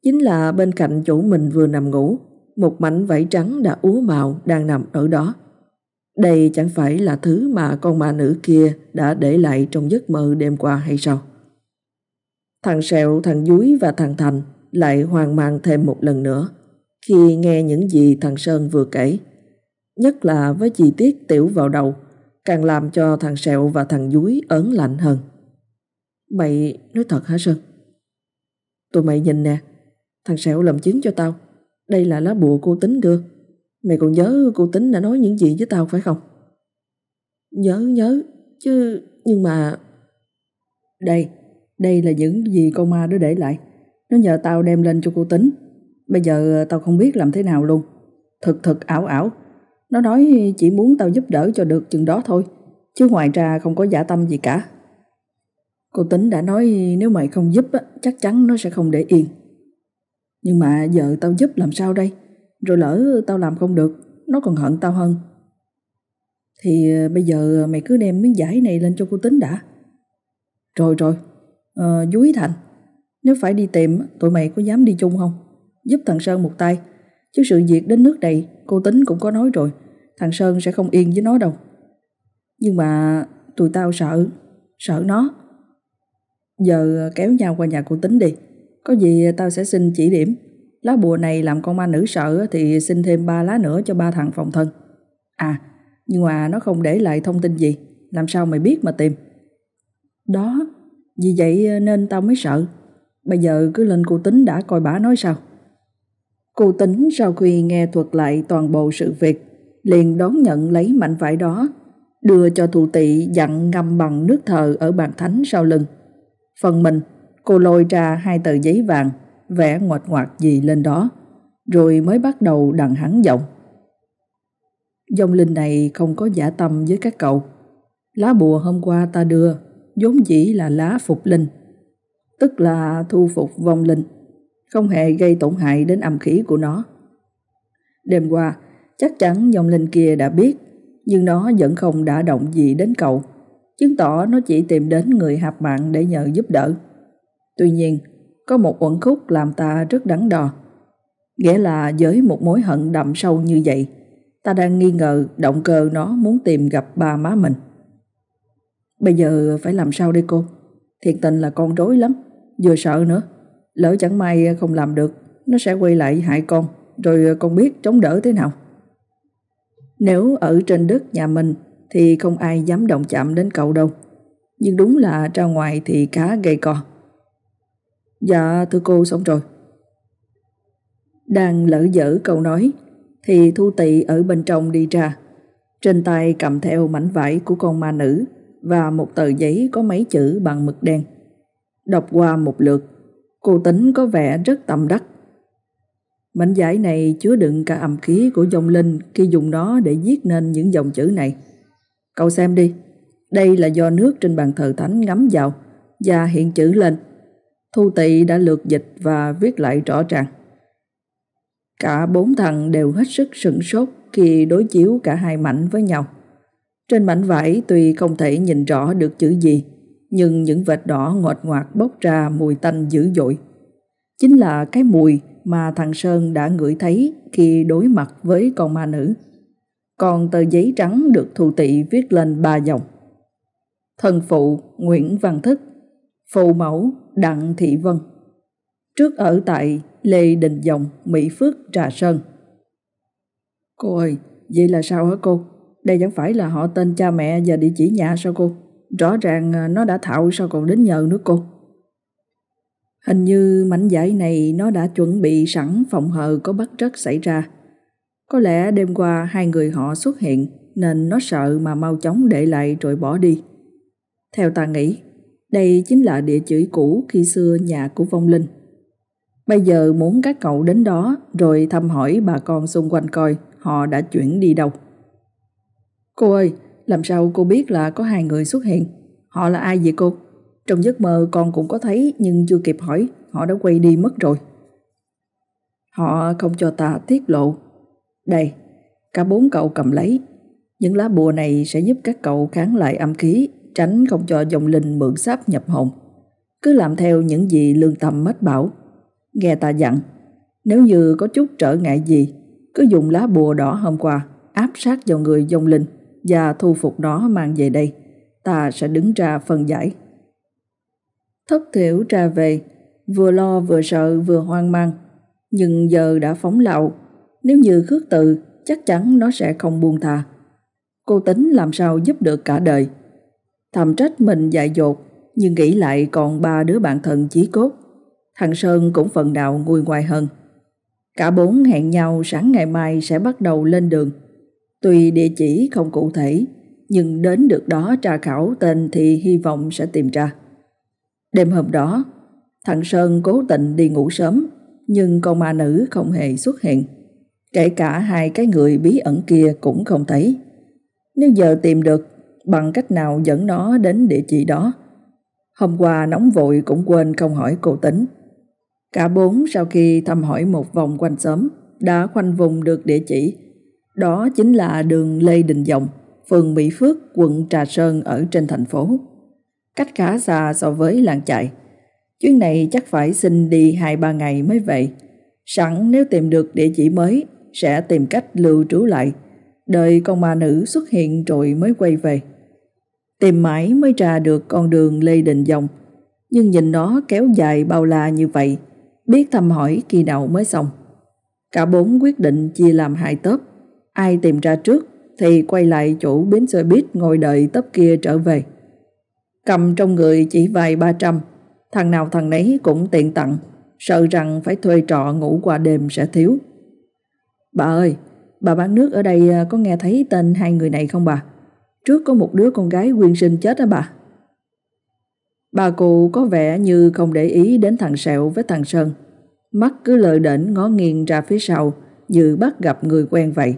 chính là bên cạnh chỗ mình vừa nằm ngủ, một mảnh vải trắng đã úa màu đang nằm ở đó. Đây chẳng phải là thứ mà con ma nữ kia đã để lại trong giấc mơ đêm qua hay sao? Thằng Sẹo, thằng Dúi và thằng Thành lại hoang mang thêm một lần nữa khi nghe những gì thằng Sơn vừa kể. Nhất là với chi tiết tiểu vào đầu, càng làm cho thằng Sẹo và thằng Dúi ớn lạnh hơn. Mày nói thật hả Sơn? Tụi mày nhìn nè, thằng Sẹo làm chứng cho tao. Đây là lá bùa cô tính đưa. Mày còn nhớ cô tính đã nói những gì với tao phải không? Nhớ nhớ, chứ nhưng mà... Đây, đây là những gì con ma đó để lại. Nó nhờ tao đem lên cho cô tính. Bây giờ ờ, tao không biết làm thế nào luôn. Thực thực ảo ảo. Nó nói chỉ muốn tao giúp đỡ cho được chừng đó thôi. Chứ ngoài ra không có giả tâm gì cả. Cô tính đã nói nếu mày không giúp chắc chắn nó sẽ không để yên. Nhưng mà giờ tao giúp làm sao đây? Rồi lỡ tao làm không được, nó còn hận tao hơn. Thì ờ, bây giờ ờ, mày cứ đem miếng giải này lên cho cô tính đã. Rồi rồi, à, Dúi Thành, nếu phải đi tìm, tụi mày có dám đi chung không? Giúp thằng Sơn một tay. Chứ sự việc đến nước này, cô tính cũng có nói rồi, thằng Sơn sẽ không yên với nó đâu. Nhưng mà tụi tao sợ, sợ nó. Giờ kéo nhau qua nhà cô tính đi. Có gì tao sẽ xin chỉ điểm. Lá bùa này làm con ma nữ sợ thì xin thêm ba lá nữa cho ba thằng phòng thân. À, nhưng mà nó không để lại thông tin gì. Làm sao mày biết mà tìm? Đó, vì vậy nên tao mới sợ. Bây giờ cứ lên cô tính đã coi bà nói sao. Cô tính sau khi nghe thuật lại toàn bộ sự việc, liền đón nhận lấy mảnh vải đó, đưa cho thủ tị dặn ngâm bằng nước thờ ở bàn thánh sau lưng. Phần mình, cô lôi ra hai tờ giấy vàng, vẽ ngoạch ngoạc gì lên đó, rồi mới bắt đầu đằng hắn giọng. Dòng linh này không có giả tâm với các cậu. Lá bùa hôm qua ta đưa, vốn dĩ là lá phục linh, tức là thu phục vong linh, không hề gây tổn hại đến âm khí của nó. Đêm qua, chắc chắn dòng linh kia đã biết, nhưng nó vẫn không đã động gì đến cậu, chứng tỏ nó chỉ tìm đến người hạp mạng để nhờ giúp đỡ. Tuy nhiên, có một uẩn khúc làm ta rất đắn đo. Nghĩa là với một mối hận đậm sâu như vậy, ta đang nghi ngờ động cơ nó muốn tìm gặp ba má mình. Bây giờ phải làm sao đây cô? Thiệt tình là con rối lắm vừa sợ nữa. Lỡ chẳng may không làm được, nó sẽ quay lại hại con, rồi con biết chống đỡ thế nào. Nếu ở trên đất nhà mình thì không ai dám động chạm đến cậu đâu. Nhưng đúng là ra ngoài thì cá gây cò. Dạ thưa cô xong rồi. Đang lỡ dở câu nói thì Thu Tị ở bên trong đi ra. Trên tay cầm theo mảnh vải của con ma nữ và một tờ giấy có mấy chữ bằng mực đen. Đọc qua một lượt, cô tính có vẻ rất tâm đắc. Mảnh giải này chứa đựng cả âm khí của dòng linh khi dùng nó để viết nên những dòng chữ này. Cậu xem đi, đây là do nước trên bàn thờ thánh ngắm vào và hiện chữ lên. Thu tị đã lược dịch và viết lại rõ ràng. Cả bốn thằng đều hết sức sửng sốt khi đối chiếu cả hai mảnh với nhau. Trên mảnh vải tuy không thể nhìn rõ được chữ gì, nhưng những vệt đỏ ngọt ngoạt bốc ra mùi tanh dữ dội. Chính là cái mùi mà thằng Sơn đã ngửi thấy khi đối mặt với con ma nữ. Còn tờ giấy trắng được thù tị viết lên ba dòng. Thần phụ Nguyễn Văn Thức, phụ mẫu Đặng Thị Vân. Trước ở tại Lê Đình Dòng, Mỹ Phước, Trà Sơn. Cô ơi, vậy là sao hả cô? Đây chẳng phải là họ tên cha mẹ và địa chỉ nhà sao cô? Rõ ràng à, nó đã thạo sao còn đến nhờ nữa cô? Hình như mảnh giải này nó đã chuẩn bị sẵn phòng hờ có bất trắc xảy ra. Có lẽ đêm qua hai người họ xuất hiện nên nó sợ mà mau chóng để lại rồi bỏ đi. Theo ta nghĩ, đây chính là địa chỉ cũ khi xưa nhà của Vong Linh. Bây giờ muốn các cậu đến đó rồi thăm hỏi bà con xung quanh coi họ đã chuyển đi đâu. Cô ơi, làm sao cô biết là có hai người xuất hiện? Họ là ai vậy cô? Trong giấc mơ con cũng có thấy nhưng chưa kịp hỏi, họ đã quay đi mất rồi. Họ không cho ta tiết lộ. Đây, cả bốn cậu cầm lấy. Những lá bùa này sẽ giúp các cậu kháng lại âm khí, tránh không cho dòng linh mượn sáp nhập hồn. Cứ làm theo những gì lương tâm mách bảo. Nghe ta dặn, nếu như có chút trở ngại gì, cứ dùng lá bùa đỏ hôm qua áp sát vào người dòng linh và thu phục nó mang về đây. Ta sẽ đứng ra phân giải. Thất thiểu ra về, vừa lo vừa sợ vừa hoang mang. Nhưng giờ đã phóng lậu. nếu như khước từ chắc chắn nó sẽ không buông thà. Cô tính làm sao giúp được cả đời. Thầm trách mình dại dột, nhưng nghĩ lại còn ba đứa bạn thân chí cốt. Thằng Sơn cũng phần nào nguôi ngoài hơn. Cả bốn hẹn nhau sáng ngày mai sẽ bắt đầu lên đường. Tuy địa chỉ không cụ thể, nhưng đến được đó tra khảo tên thì hy vọng sẽ tìm ra. Đêm hôm đó, thằng Sơn cố tình đi ngủ sớm, nhưng con ma nữ không hề xuất hiện. Kể cả hai cái người bí ẩn kia cũng không thấy. Nếu giờ tìm được, bằng cách nào dẫn nó đến địa chỉ đó? Hôm qua nóng vội cũng quên không hỏi cô tính. Cả bốn sau khi thăm hỏi một vòng quanh xóm đã khoanh vùng được địa chỉ. Đó chính là đường Lê Đình Dòng, phường Mỹ Phước, quận Trà Sơn ở trên thành phố. Cách khá xa so với làng chạy. Chuyến này chắc phải xin đi 2-3 ngày mới vậy Sẵn nếu tìm được địa chỉ mới, sẽ tìm cách lưu trú lại, đợi con ma nữ xuất hiện rồi mới quay về. Tìm mãi mới ra được con đường Lê Đình Dòng, nhưng nhìn nó kéo dài bao la như vậy, biết thăm hỏi khi nào mới xong. Cả bốn quyết định chia làm hai tớp, ai tìm ra trước thì quay lại chỗ bến xe buýt ngồi đợi tấp kia trở về. Cầm trong người chỉ vài ba trăm, thằng nào thằng nấy cũng tiện tặng, sợ rằng phải thuê trọ ngủ qua đêm sẽ thiếu. Bà ơi, bà bán nước ở đây à, có nghe thấy tên hai người này không bà? Trước có một đứa con gái quyên sinh chết đó bà. Bà cụ có vẻ như không để ý đến thằng Sẹo với thằng Sơn. Mắt cứ lờ đễnh ngó nghiêng ra phía sau như bắt gặp người quen vậy.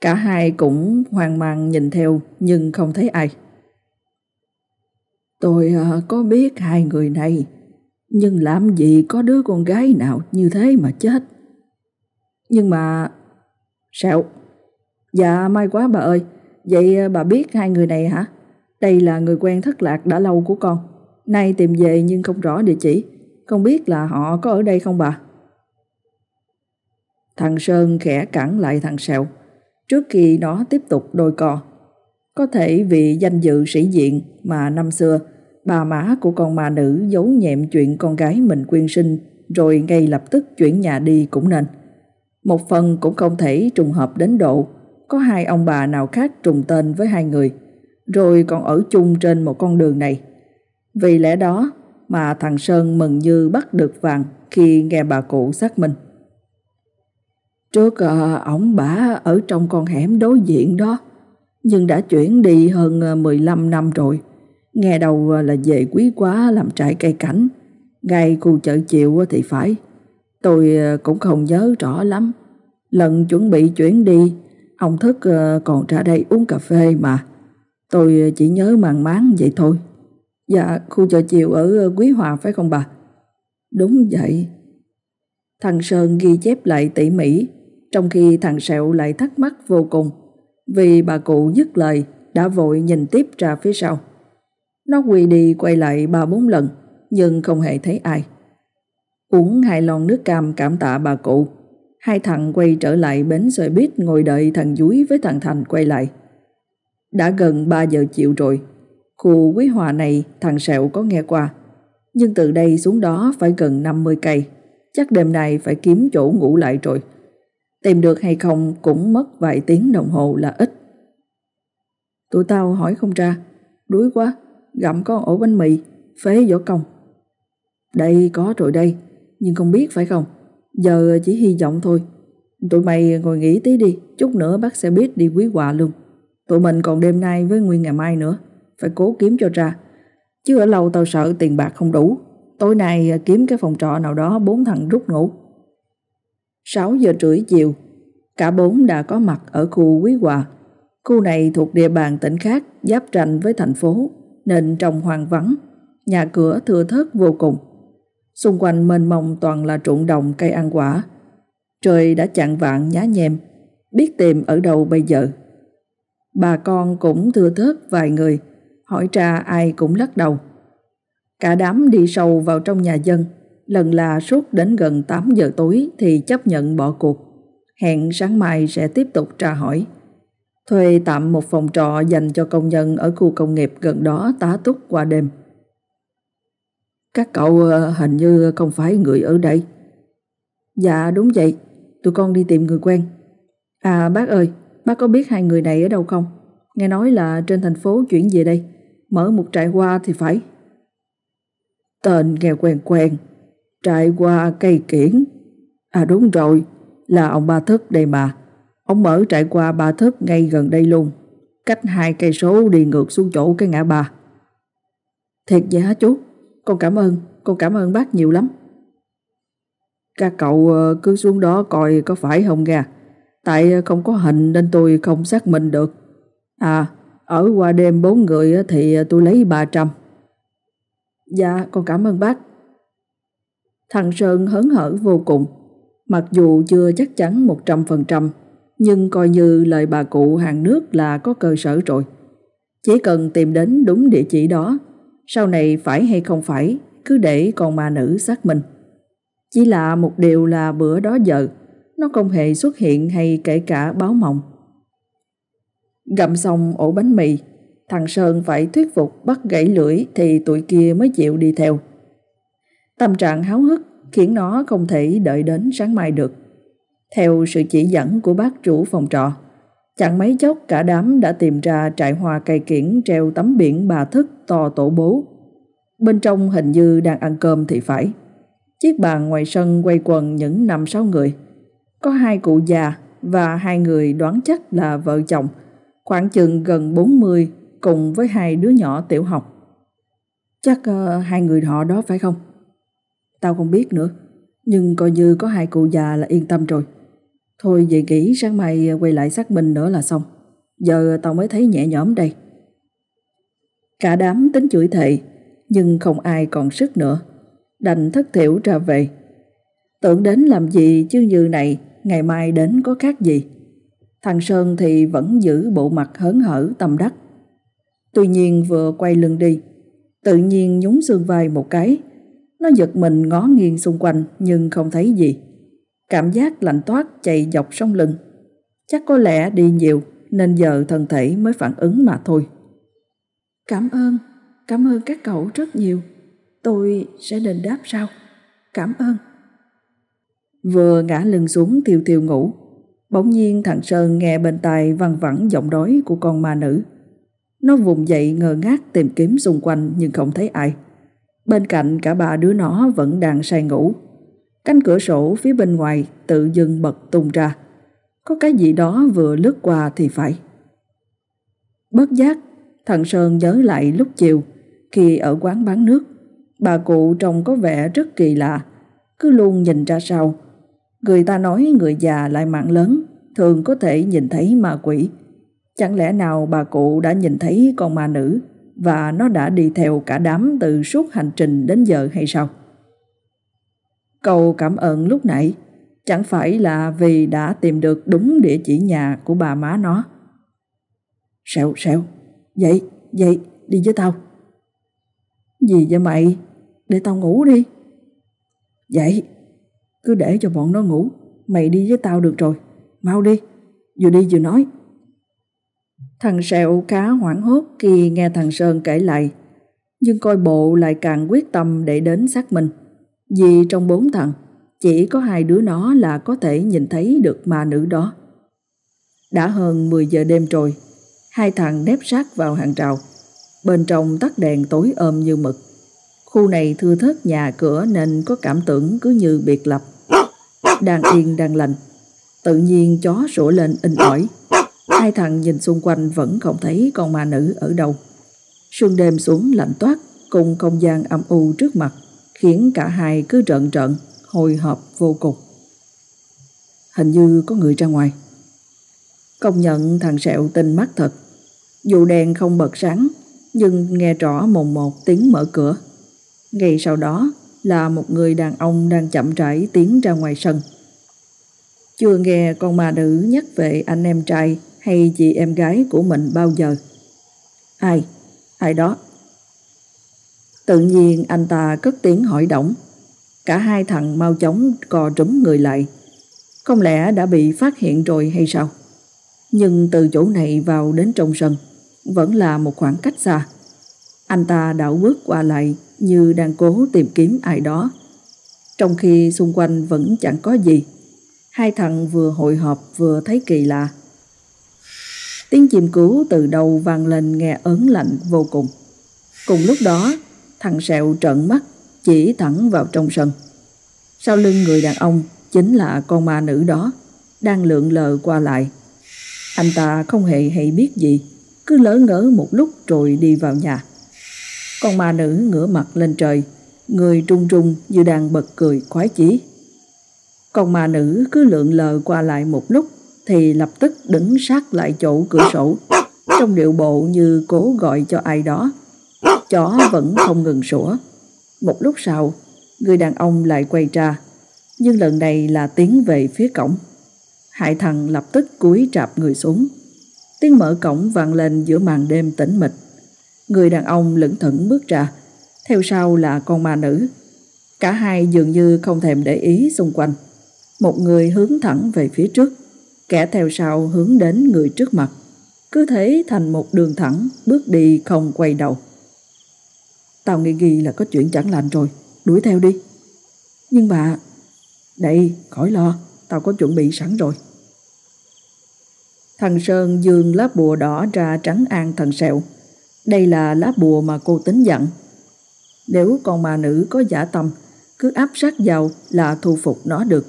Cả hai cũng hoang mang nhìn theo nhưng không thấy ai. Tôi ờ, có biết hai người này, nhưng làm gì có đứa con gái nào như thế mà chết. Nhưng mà... Sẹo. Dạ may quá bà ơi. Vậy ờ, bà biết hai người này hả? Đây là người quen thất lạc đã lâu của con. Nay tìm về nhưng không rõ địa chỉ. Không biết là họ có ở đây không bà? Thằng Sơn khẽ cản lại thằng Sẹo trước khi nó tiếp tục đôi co. Có thể vì danh dự sĩ diện mà năm xưa, bà má của con ma nữ giấu nhẹm chuyện con gái mình quyên sinh, rồi ngay lập tức chuyển nhà đi cũng nên. Một phần cũng không thể trùng hợp đến độ, có hai ông bà nào khác trùng tên với hai người, rồi còn ở chung trên một con đường này. Vì lẽ đó mà thằng Sơn mừng như bắt được vàng khi nghe bà cụ xác minh. Trước ờ, ổng bả ở trong con hẻm đối diện đó, Nhưng đã chuyển đi hơn ờ, 15 năm rồi. Nghe đầu ờ, là về quý quá làm trại cây cảnh. Ngay khu chợ chiều thì phải. Tôi cũng không nhớ rõ lắm. Lần chuẩn bị chuyển đi, ông Thức còn ra đây uống cà phê mà. Tôi chỉ nhớ màng máng vậy thôi. Dạ, khu chợ chiều ở Quý Hòa phải không bà? Đúng vậy. Thằng Sơn ghi chép lại tỉ mỉ, trong khi thằng Sẹo lại thắc mắc vô cùng, vì bà cụ dứt lời đã vội nhìn tiếp ra phía sau. Nó quỳ đi quay lại ba bốn lần, nhưng không hề thấy ai. Uống hai lon nước cam cảm tạ bà cụ, hai thằng quay trở lại bến xe buýt ngồi đợi thằng Dúi với thằng Thành quay lại. Đã gần 3 giờ chiều rồi, khu quý hòa này thằng Sẹo có nghe qua, nhưng từ đây xuống đó phải gần 50 cây chắc đêm nay phải kiếm chỗ ngủ lại rồi. Tìm được hay không cũng mất vài tiếng đồng hồ là ít. Tụi tao hỏi không ra, đuối quá, gặm có ổ bánh mì, phế vỏ công. Đây có rồi đây, nhưng không biết phải không? Giờ chỉ hy vọng thôi. Tụi mày ngồi nghỉ tí đi, chút nữa bác sẽ biết đi quý quà luôn. Tụi mình còn đêm nay với nguyên ngày mai nữa, phải cố kiếm cho ra. Chứ ở lâu tao sợ tiền bạc không đủ. Tối nay kiếm cái phòng trọ nào đó bốn thằng rút ngủ. 6 giờ rưỡi chiều, cả bốn đã có mặt ở khu Quý Hòa. Khu này thuộc địa bàn tỉnh khác giáp ranh với thành phố nên trồng hoang vắng, nhà cửa thừa thớt vô cùng. Xung quanh mênh mông toàn là trụng đồng cây ăn quả. Trời đã chặn vạn nhá nhem, biết tìm ở đâu bây giờ. Bà con cũng thừa thớt vài người, hỏi ra ai cũng lắc đầu. Cả đám đi sâu vào trong nhà dân, lần là suốt đến gần 8 giờ tối thì chấp nhận bỏ cuộc. Hẹn sáng mai sẽ tiếp tục tra hỏi. Thuê tạm một phòng trọ dành cho công nhân ở khu công nghiệp gần đó tá túc qua đêm. Các cậu ờ, hình như không phải người ở đây. Dạ đúng vậy, tụi con đi tìm người quen. À bác ơi, bác có biết hai người này ở đâu không? Nghe nói là trên thành phố chuyển về đây, mở một trại hoa thì phải. Tên nghe quen quen, trải qua cây kiển. À đúng rồi, là ông Ba Thức đây mà. Ông mở trải qua Ba Thức ngay gần đây luôn, cách hai cây số đi ngược xuống chỗ cái ngã ba. Thiệt vậy hả chú? Con cảm ơn, con cảm ơn bác nhiều lắm. Các cậu ờ, cứ xuống đó coi có phải không nha. Tại ờ, không có hình nên tôi không xác minh được. À, ở qua đêm bốn người thì ờ, tôi lấy 300. Dạ con cảm ơn bác Thằng Sơn hớn hở vô cùng. Mặc dù chưa chắc chắn 100% Nhưng coi như lời bà cụ hàng nước là có cơ sở rồi. Chỉ cần tìm đến đúng địa chỉ đó, Sau này phải hay không phải, Cứ để con ma nữ xác minh. Chỉ là một điều là bữa đó giờ, Nó không hề xuất hiện hay kể cả báo mộng. Gặm xong ổ bánh mì, Thằng Sơn phải thuyết phục bắt gãy lưỡi thì tụi kia mới chịu đi theo. Tâm trạng háo hức khiến nó không thể đợi đến sáng mai được. Theo sự chỉ dẫn của bác chủ phòng trọ, chẳng mấy chốc cả đám đã tìm ra trại hoa cây kiển treo tấm biển bà thức to tổ bố. Bên trong hình như đang ăn cơm thì phải. Chiếc bàn ngoài sân quay quần những năm sáu người. Có hai cụ già và hai người đoán chắc là vợ chồng, khoảng chừng gần 40 cùng với hai đứa nhỏ tiểu học. Chắc uh, hai người họ đó phải không? Tao không biết nữa, nhưng coi như có hai cụ già là yên tâm rồi. Thôi về nghỉ sáng mai ờ, quay lại xác minh nữa là xong. Giờ tao mới thấy nhẹ nhõm đây. Cả đám tính chửi thề, nhưng không ai còn sức nữa. Đành thất thiểu ra về. Tưởng đến làm gì chứ như này, ngày mai đến có khác gì. Thằng Sơn thì vẫn giữ bộ mặt hớn hở tâm đắc. Tuy nhiên vừa quay lưng đi, tự nhiên nhún xương vai một cái. Nó giật mình ngó nghiêng xung quanh nhưng không thấy gì. Cảm giác lạnh toát chạy dọc sông lưng. Chắc có lẽ đi nhiều nên giờ thân thể mới phản ứng mà thôi. Cảm ơn, cảm ơn các cậu rất nhiều. Tôi sẽ đền đáp sau. Cảm ơn. Vừa ngã lưng xuống tiêu tiêu ngủ, bỗng nhiên thằng Sơn nghe bên tai văng vẳng giọng đói của con ma nữ. Nó vùng dậy ngờ ngác tìm kiếm xung quanh nhưng không thấy ai. Bên cạnh cả ba đứa nó vẫn đang say ngủ. Cánh cửa sổ phía bên ngoài tự dưng bật tung ra. Có cái gì đó vừa lướt qua thì phải. Bất giác, thằng Sơn nhớ lại lúc chiều khi ở quán bán nước. Bà cụ trông có vẻ rất kỳ lạ, cứ luôn nhìn ra sau. Người ta nói người già lại mạng lớn, thường có thể nhìn thấy ma quỷ. Chẳng lẽ nào bà cụ đã nhìn thấy con ma nữ và nó đã đi theo cả đám từ suốt hành trình đến giờ hay sao? Câu cảm ơn lúc nãy chẳng phải là vì đã tìm được đúng địa chỉ nhà của bà má nó. Sẹo, sẹo, dậy, dậy, đi với tao. Gì vậy mày? Để tao ngủ đi. Dậy, cứ để cho bọn nó ngủ, mày đi với tao được rồi, mau đi, vừa đi vừa nói. Thằng Sẹo cá hoảng hốt khi nghe thằng Sơn kể lại, nhưng coi bộ lại càng quyết tâm để đến xác minh. Vì trong bốn thằng, chỉ có hai đứa nó là có thể nhìn thấy được ma nữ đó. Đã hơn 10 giờ đêm rồi, hai thằng nép sát vào hàng rào. Bên trong tắt đèn tối ôm như mực. Khu này thưa thớt nhà cửa nên có cảm tưởng cứ như biệt lập. Đang yên đang lành. Tự nhiên chó sủa lên in ỏi. Hai thằng nhìn xung quanh vẫn không thấy con ma nữ ở đâu. Sương đêm xuống lạnh toát cùng không gian âm u trước mặt khiến cả hai cứ trợn trợn, hồi hộp vô cùng. Hình như có người ra ngoài. Công nhận thằng Sẹo tinh mắt thật. Dù đèn không bật sáng, nhưng nghe rõ mồm một tiếng mở cửa. Ngay sau đó là một người đàn ông đang chậm rãi tiến ra ngoài sân. Chưa nghe con ma nữ nhắc về anh em trai hay chị em gái của mình bao giờ. Ai? Ai đó? Tự nhiên anh ta cất tiếng hỏi động, Cả hai thằng mau chóng co trúm người lại. Không lẽ đã bị phát hiện rồi hay sao? Nhưng từ chỗ này vào đến trong sân vẫn là một khoảng cách xa. Anh ta đảo bước qua lại như đang cố tìm kiếm ai đó. Trong khi xung quanh vẫn chẳng có gì. Hai thằng vừa hội họp vừa thấy kỳ lạ. Tiếng chim cứu từ đầu vang lên nghe ớn lạnh vô cùng. Cùng lúc đó, thằng Sẹo trợn mắt, chỉ thẳng vào trong sân. Sau lưng người đàn ông chính là con ma nữ đó, đang lượn lờ qua lại. Anh ta không hề hay biết gì, cứ lỡ ngỡ một lúc rồi đi vào nhà. Con ma nữ ngửa mặt lên trời, người trung trung như đang bật cười khoái chí. Con ma nữ cứ lượn lờ qua lại một lúc thì lập tức đứng sát lại chỗ cửa sổ, trong điệu bộ như cố gọi cho ai đó. Chó vẫn không ngừng sủa. Một lúc sau, người đàn ông lại quay ra, nhưng lần này là tiến về phía cổng. Hải thằng lập tức cúi trạp người xuống. Tiếng mở cổng vang lên giữa màn đêm tĩnh mịch. Người đàn ông lững thững bước ra, theo sau là con ma nữ. Cả hai dường như không thèm để ý xung quanh. Một người hướng thẳng về phía trước, kẻ theo sau hướng đến người trước mặt. Cứ thế thành một đường thẳng, bước đi không quay đầu. Tao nghĩ ghi là có chuyện chẳng lành rồi, đuổi theo đi. Nhưng bà, đây, khỏi lo, tao có chuẩn bị sẵn rồi. Thằng Sơn dương lá bùa đỏ ra trắng an thằng Sẹo. Đây là lá bùa mà cô tính dặn. Nếu con ma nữ có giả tâm, cứ áp sát vào là thu phục nó được.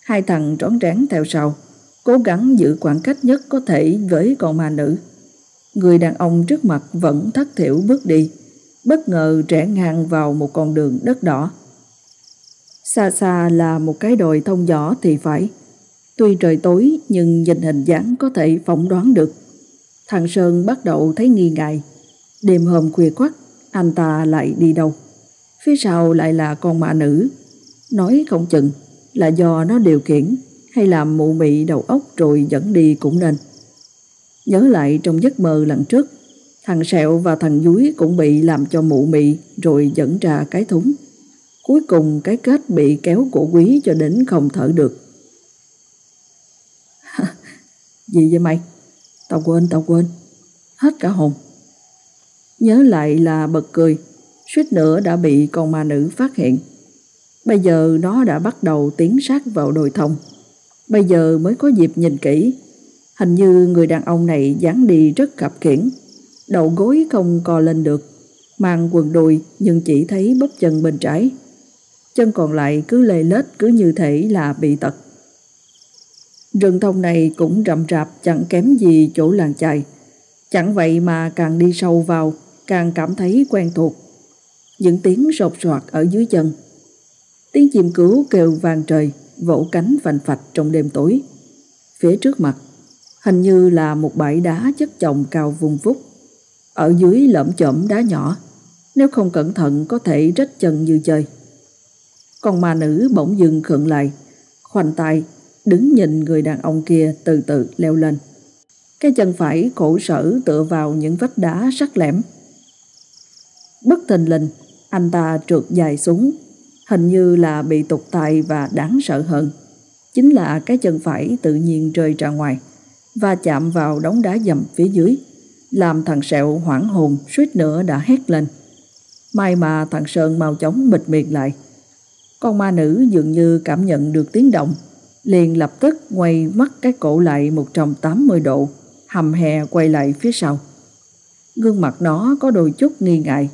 Hai thằng trón rén theo sau, cố gắng giữ khoảng cách nhất có thể với con ma nữ. Người đàn ông trước mặt vẫn thất thiểu bước đi, bất ngờ rẽ ngang vào một con đường đất đỏ. Xa xa là một cái đồi thông gió thì phải. Tuy trời tối nhưng nhìn hình dáng có thể phỏng đoán được. Thằng Sơn bắt đầu thấy nghi ngại. Đêm hôm khuya khoắt, anh ta lại đi đâu? Phía sau lại là con mạ nữ. Nói không chừng là do nó điều khiển hay làm mụ mị đầu óc rồi dẫn đi cũng nên. Nhớ lại trong giấc mơ lần trước, thằng Sẹo và thằng Dúi cũng bị làm cho mụ mị rồi dẫn ra cái thúng. Cuối cùng cái kết bị kéo cổ quý cho đến không thở được. Gì vậy mày? Tao quên, tao quên. Hết cả hồn. Nhớ lại là bật cười, suýt nữa đã bị con ma nữ phát hiện. Bây giờ nó đã bắt đầu tiến sát vào đồi thông. Bây giờ mới có dịp nhìn kỹ. Hình như người đàn ông này dáng đi rất cặp kiển. Đầu gối không co lên được. Mang quần đùi nhưng chỉ thấy bắp chân bên trái. Chân còn lại cứ lê lết cứ như thể là bị tật. Rừng thông này cũng rậm rạp chẳng kém gì chỗ làng chài. Chẳng vậy mà càng đi sâu vào, càng cảm thấy quen thuộc. Những tiếng sột soạt ở dưới chân. Tiếng chim cứu kêu vang trời, vỗ cánh vành phạch trong đêm tối. Phía trước mặt, hình như là một bãi đá chất chồng cao vùng vút. Ở dưới lõm chậm đá nhỏ, nếu không cẩn thận có thể rách chân như chơi. Con ma nữ bỗng dừng khựng lại, khoanh tay, đứng nhìn người đàn ông kia từ từ leo lên. Cái chân phải khổ sở tựa vào những vách đá sắc lẻm. Bất thình lình, anh ta trượt dài xuống, hình như là bị tục tay và đáng sợ hơn. Chính là cái chân phải tự nhiên rơi ra ngoài và chạm vào đống đá dầm phía dưới, làm thằng Sẹo hoảng hồn suýt nữa đã hét lên. May mà thằng Sơn mau chóng bịt miệng lại. Con ma nữ dường như cảm nhận được tiếng động, liền lập tức quay mắt cái cổ lại 180 độ, hầm hè quay lại phía sau. Gương mặt nó có đôi chút nghi ngại.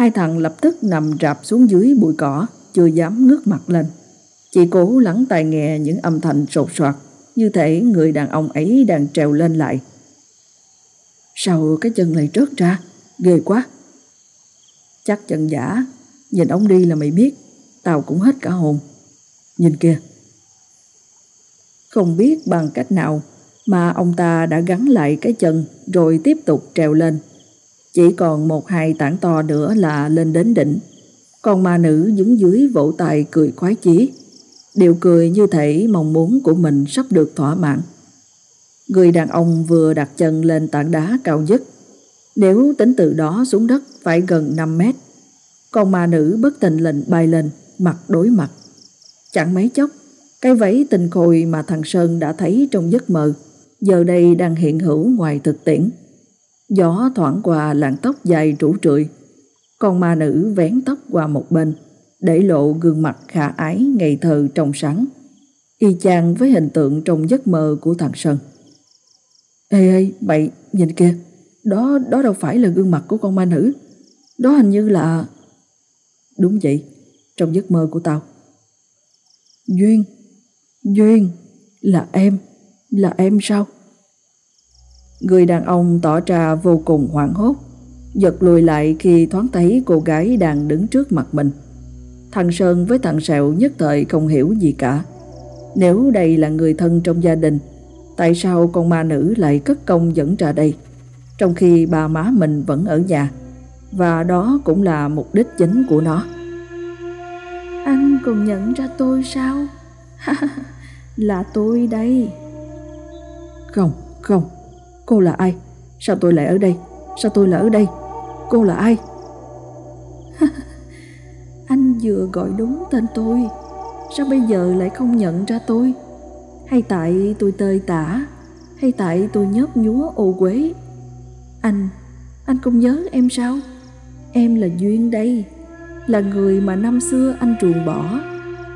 Hai thằng lập tức nằm rạp xuống dưới bụi cỏ, chưa dám ngước mặt lên. chị cố lắng tai nghe những âm thanh sột soạt, như thể người đàn ông ấy đang trèo lên lại. Sao cái chân lại trớt ra? Ghê quá! Chắc chân giả, nhìn ông đi là mày biết, tao cũng hết cả hồn. Nhìn kìa! Không biết bằng cách nào mà ông ta đã gắn lại cái chân rồi tiếp tục trèo lên. Chỉ còn một hai tảng to nữa là lên đến đỉnh. Còn ma nữ đứng dưới vỗ tay cười khoái chí. Điều cười như thể mong muốn của mình sắp được thỏa mãn. Người đàn ông vừa đặt chân lên tảng đá cao nhất. Nếu tính từ đó xuống đất phải gần 5 mét. Còn ma nữ bất tình lệnh bay lên, mặt đối mặt. Chẳng mấy chốc, cái váy tình khôi mà thằng Sơn đã thấy trong giấc mơ, giờ đây đang hiện hữu ngoài thực tiễn. Gió thoảng qua làn tóc dài rủ trượi, con ma nữ vén tóc qua một bên, để lộ gương mặt khả ái ngày thơ trong sáng, y chang với hình tượng trong giấc mơ của thằng Sơn. Ê ê, mày nhìn kìa, đó đó đâu phải là gương mặt của con ma nữ, đó hình như là... Đúng vậy, trong giấc mơ của tao. Duyên, Duyên, là em, là em sao? Người đàn ông tỏ ra vô cùng hoảng hốt, giật lùi lại khi thoáng thấy cô gái đang đứng trước mặt mình. Thằng Sơn với thằng Sẹo nhất thời không hiểu gì cả. Nếu đây là người thân trong gia đình, tại sao con ma nữ lại cất công dẫn ra đây, trong khi bà má mình vẫn ở nhà, và đó cũng là mục đích chính của nó. Anh còn nhận ra tôi sao? là tôi đây. Không, không, cô là ai? Sao tôi lại ở đây? Sao tôi lại ở đây? Cô là ai? Anh vừa gọi đúng tên tôi, sao bây giờ lại không nhận ra tôi? Hay tại tôi tơi tả, hay tại tôi nhớp nhúa ô quế? Anh, anh không nhớ em sao? Em là Duyên đây, là người mà năm xưa anh truồng bỏ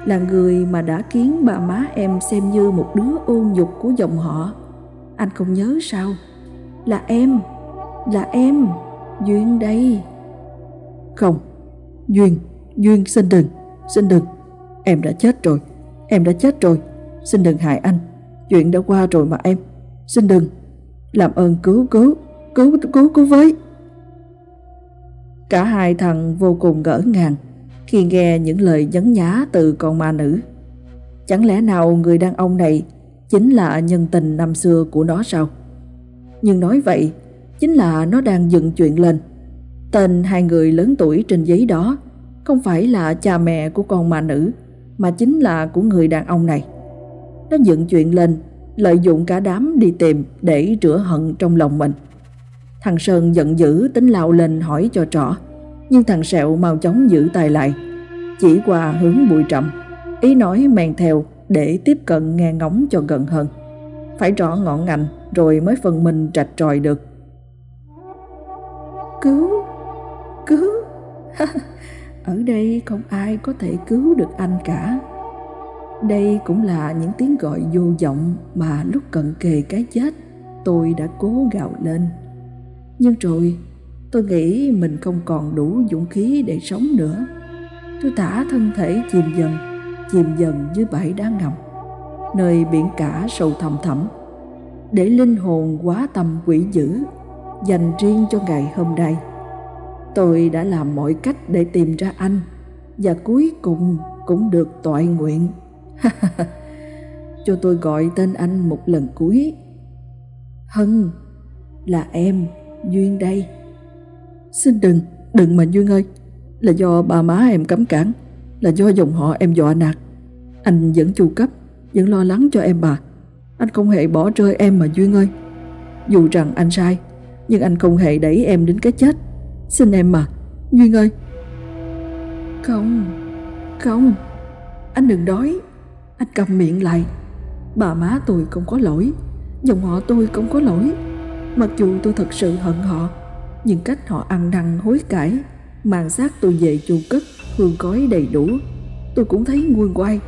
là người mà đã khiến bà má em xem như một đứa ô nhục của dòng họ anh không nhớ sao? Là em là em, duyên đây. Không, duyên duyên xin đừng xin đừng. Em đã chết rồi, em đã chết rồi. Xin đừng hại anh, chuyện đã qua rồi mà em. Xin đừng, làm ơn cứu cứu cứu cứu cứu với. Cả hai thằng vô cùng ngỡ ngàng khi nghe những lời nhấn nhá từ con ma nữ. Chẳng lẽ nào người đàn ông này chính là nhân tình năm xưa của nó sao? Nhưng nói vậy, chính là nó đang dựng chuyện lên. Tên hai người lớn tuổi trên giấy đó không phải là cha mẹ của con mà nữ, mà chính là của người đàn ông này. Nó dựng chuyện lên, lợi dụng cả đám đi tìm để rửa hận trong lòng mình. Thằng Sơn giận dữ tính lao lên hỏi cho rõ nhưng thằng Sẹo mau chóng giữ tay lại. Chỉ qua hướng bụi trầm, ý nói men theo để tiếp cận nghe ngóng cho gần hơn. Phải rõ ngọn ngành rồi mới phần mình trạch tròi được. Cứu, cứu, ở đây không ai có thể cứu được anh cả. Đây cũng là những tiếng gọi vô vọng mà lúc cận kề cái chết tôi đã cố gào lên. Nhưng rồi tôi nghĩ mình không còn đủ dũng khí để sống nữa tôi thả thân thể chìm dần chìm dần dưới bãi đá ngầm nơi biển cả sâu thầm thẳm để linh hồn quá tầm quỷ dữ dành riêng cho ngày hôm nay. Tôi đã làm mọi cách để tìm ra anh và cuối cùng cũng được toại nguyện. cho tôi gọi tên anh một lần cuối. Hân, là em, Duyên đây. Xin đừng, đừng mà Duyên ơi, là do bà má em cấm cản, là do dòng họ em dọa nạt. Anh vẫn chu cấp, vẫn lo lắng cho em bà. Anh không hề bỏ rơi em mà Duyên ơi. Dù rằng anh sai, nhưng anh không hề đẩy em đến cái chết. Xin em mà, Duyên ơi. Không, không, anh đừng đói, anh cầm miệng lại. Bà má tôi không có lỗi, dòng họ tôi không có lỗi. Mặc dù tôi thật sự hận họ, nhưng cách họ ăn năn hối cải, mang xác tôi về chu cất, hương gói đầy đủ, tôi cũng thấy nguôi quay.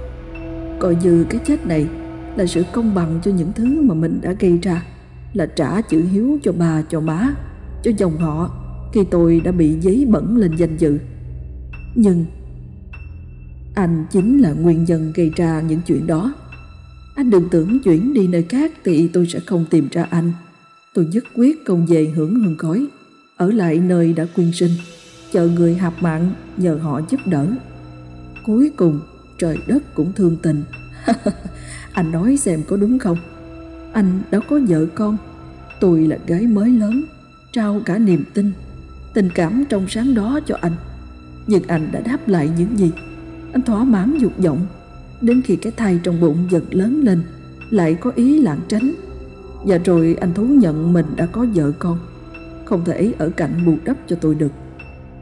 Coi như cái chết này là sự công bằng cho những thứ mà mình đã gây ra, là trả chữ hiếu cho bà cho má, cho dòng họ khi tôi đã bị giấy bẩn lên danh dự. Nhưng anh chính là nguyên nhân gây ra những chuyện đó. Anh đừng tưởng chuyển đi nơi khác thì tôi sẽ không tìm ra anh. Tôi dứt quyết không về hưởng hương khói, ở lại nơi đã quyên sinh, chờ người hạp mạng nhờ họ giúp đỡ. Cuối cùng trời đất cũng thương tình. anh nói xem có đúng không? Anh đã có vợ con, tôi là gái mới lớn, trao cả niềm tin, tình cảm trong sáng đó cho anh. Nhưng anh đã đáp lại những gì? Anh thỏa mãn dục vọng, đến khi cái thai trong bụng dần lớn lên, lại có ý lảng tránh và rồi anh thú nhận mình đã có vợ con Không thể ở cạnh bù đắp cho tôi được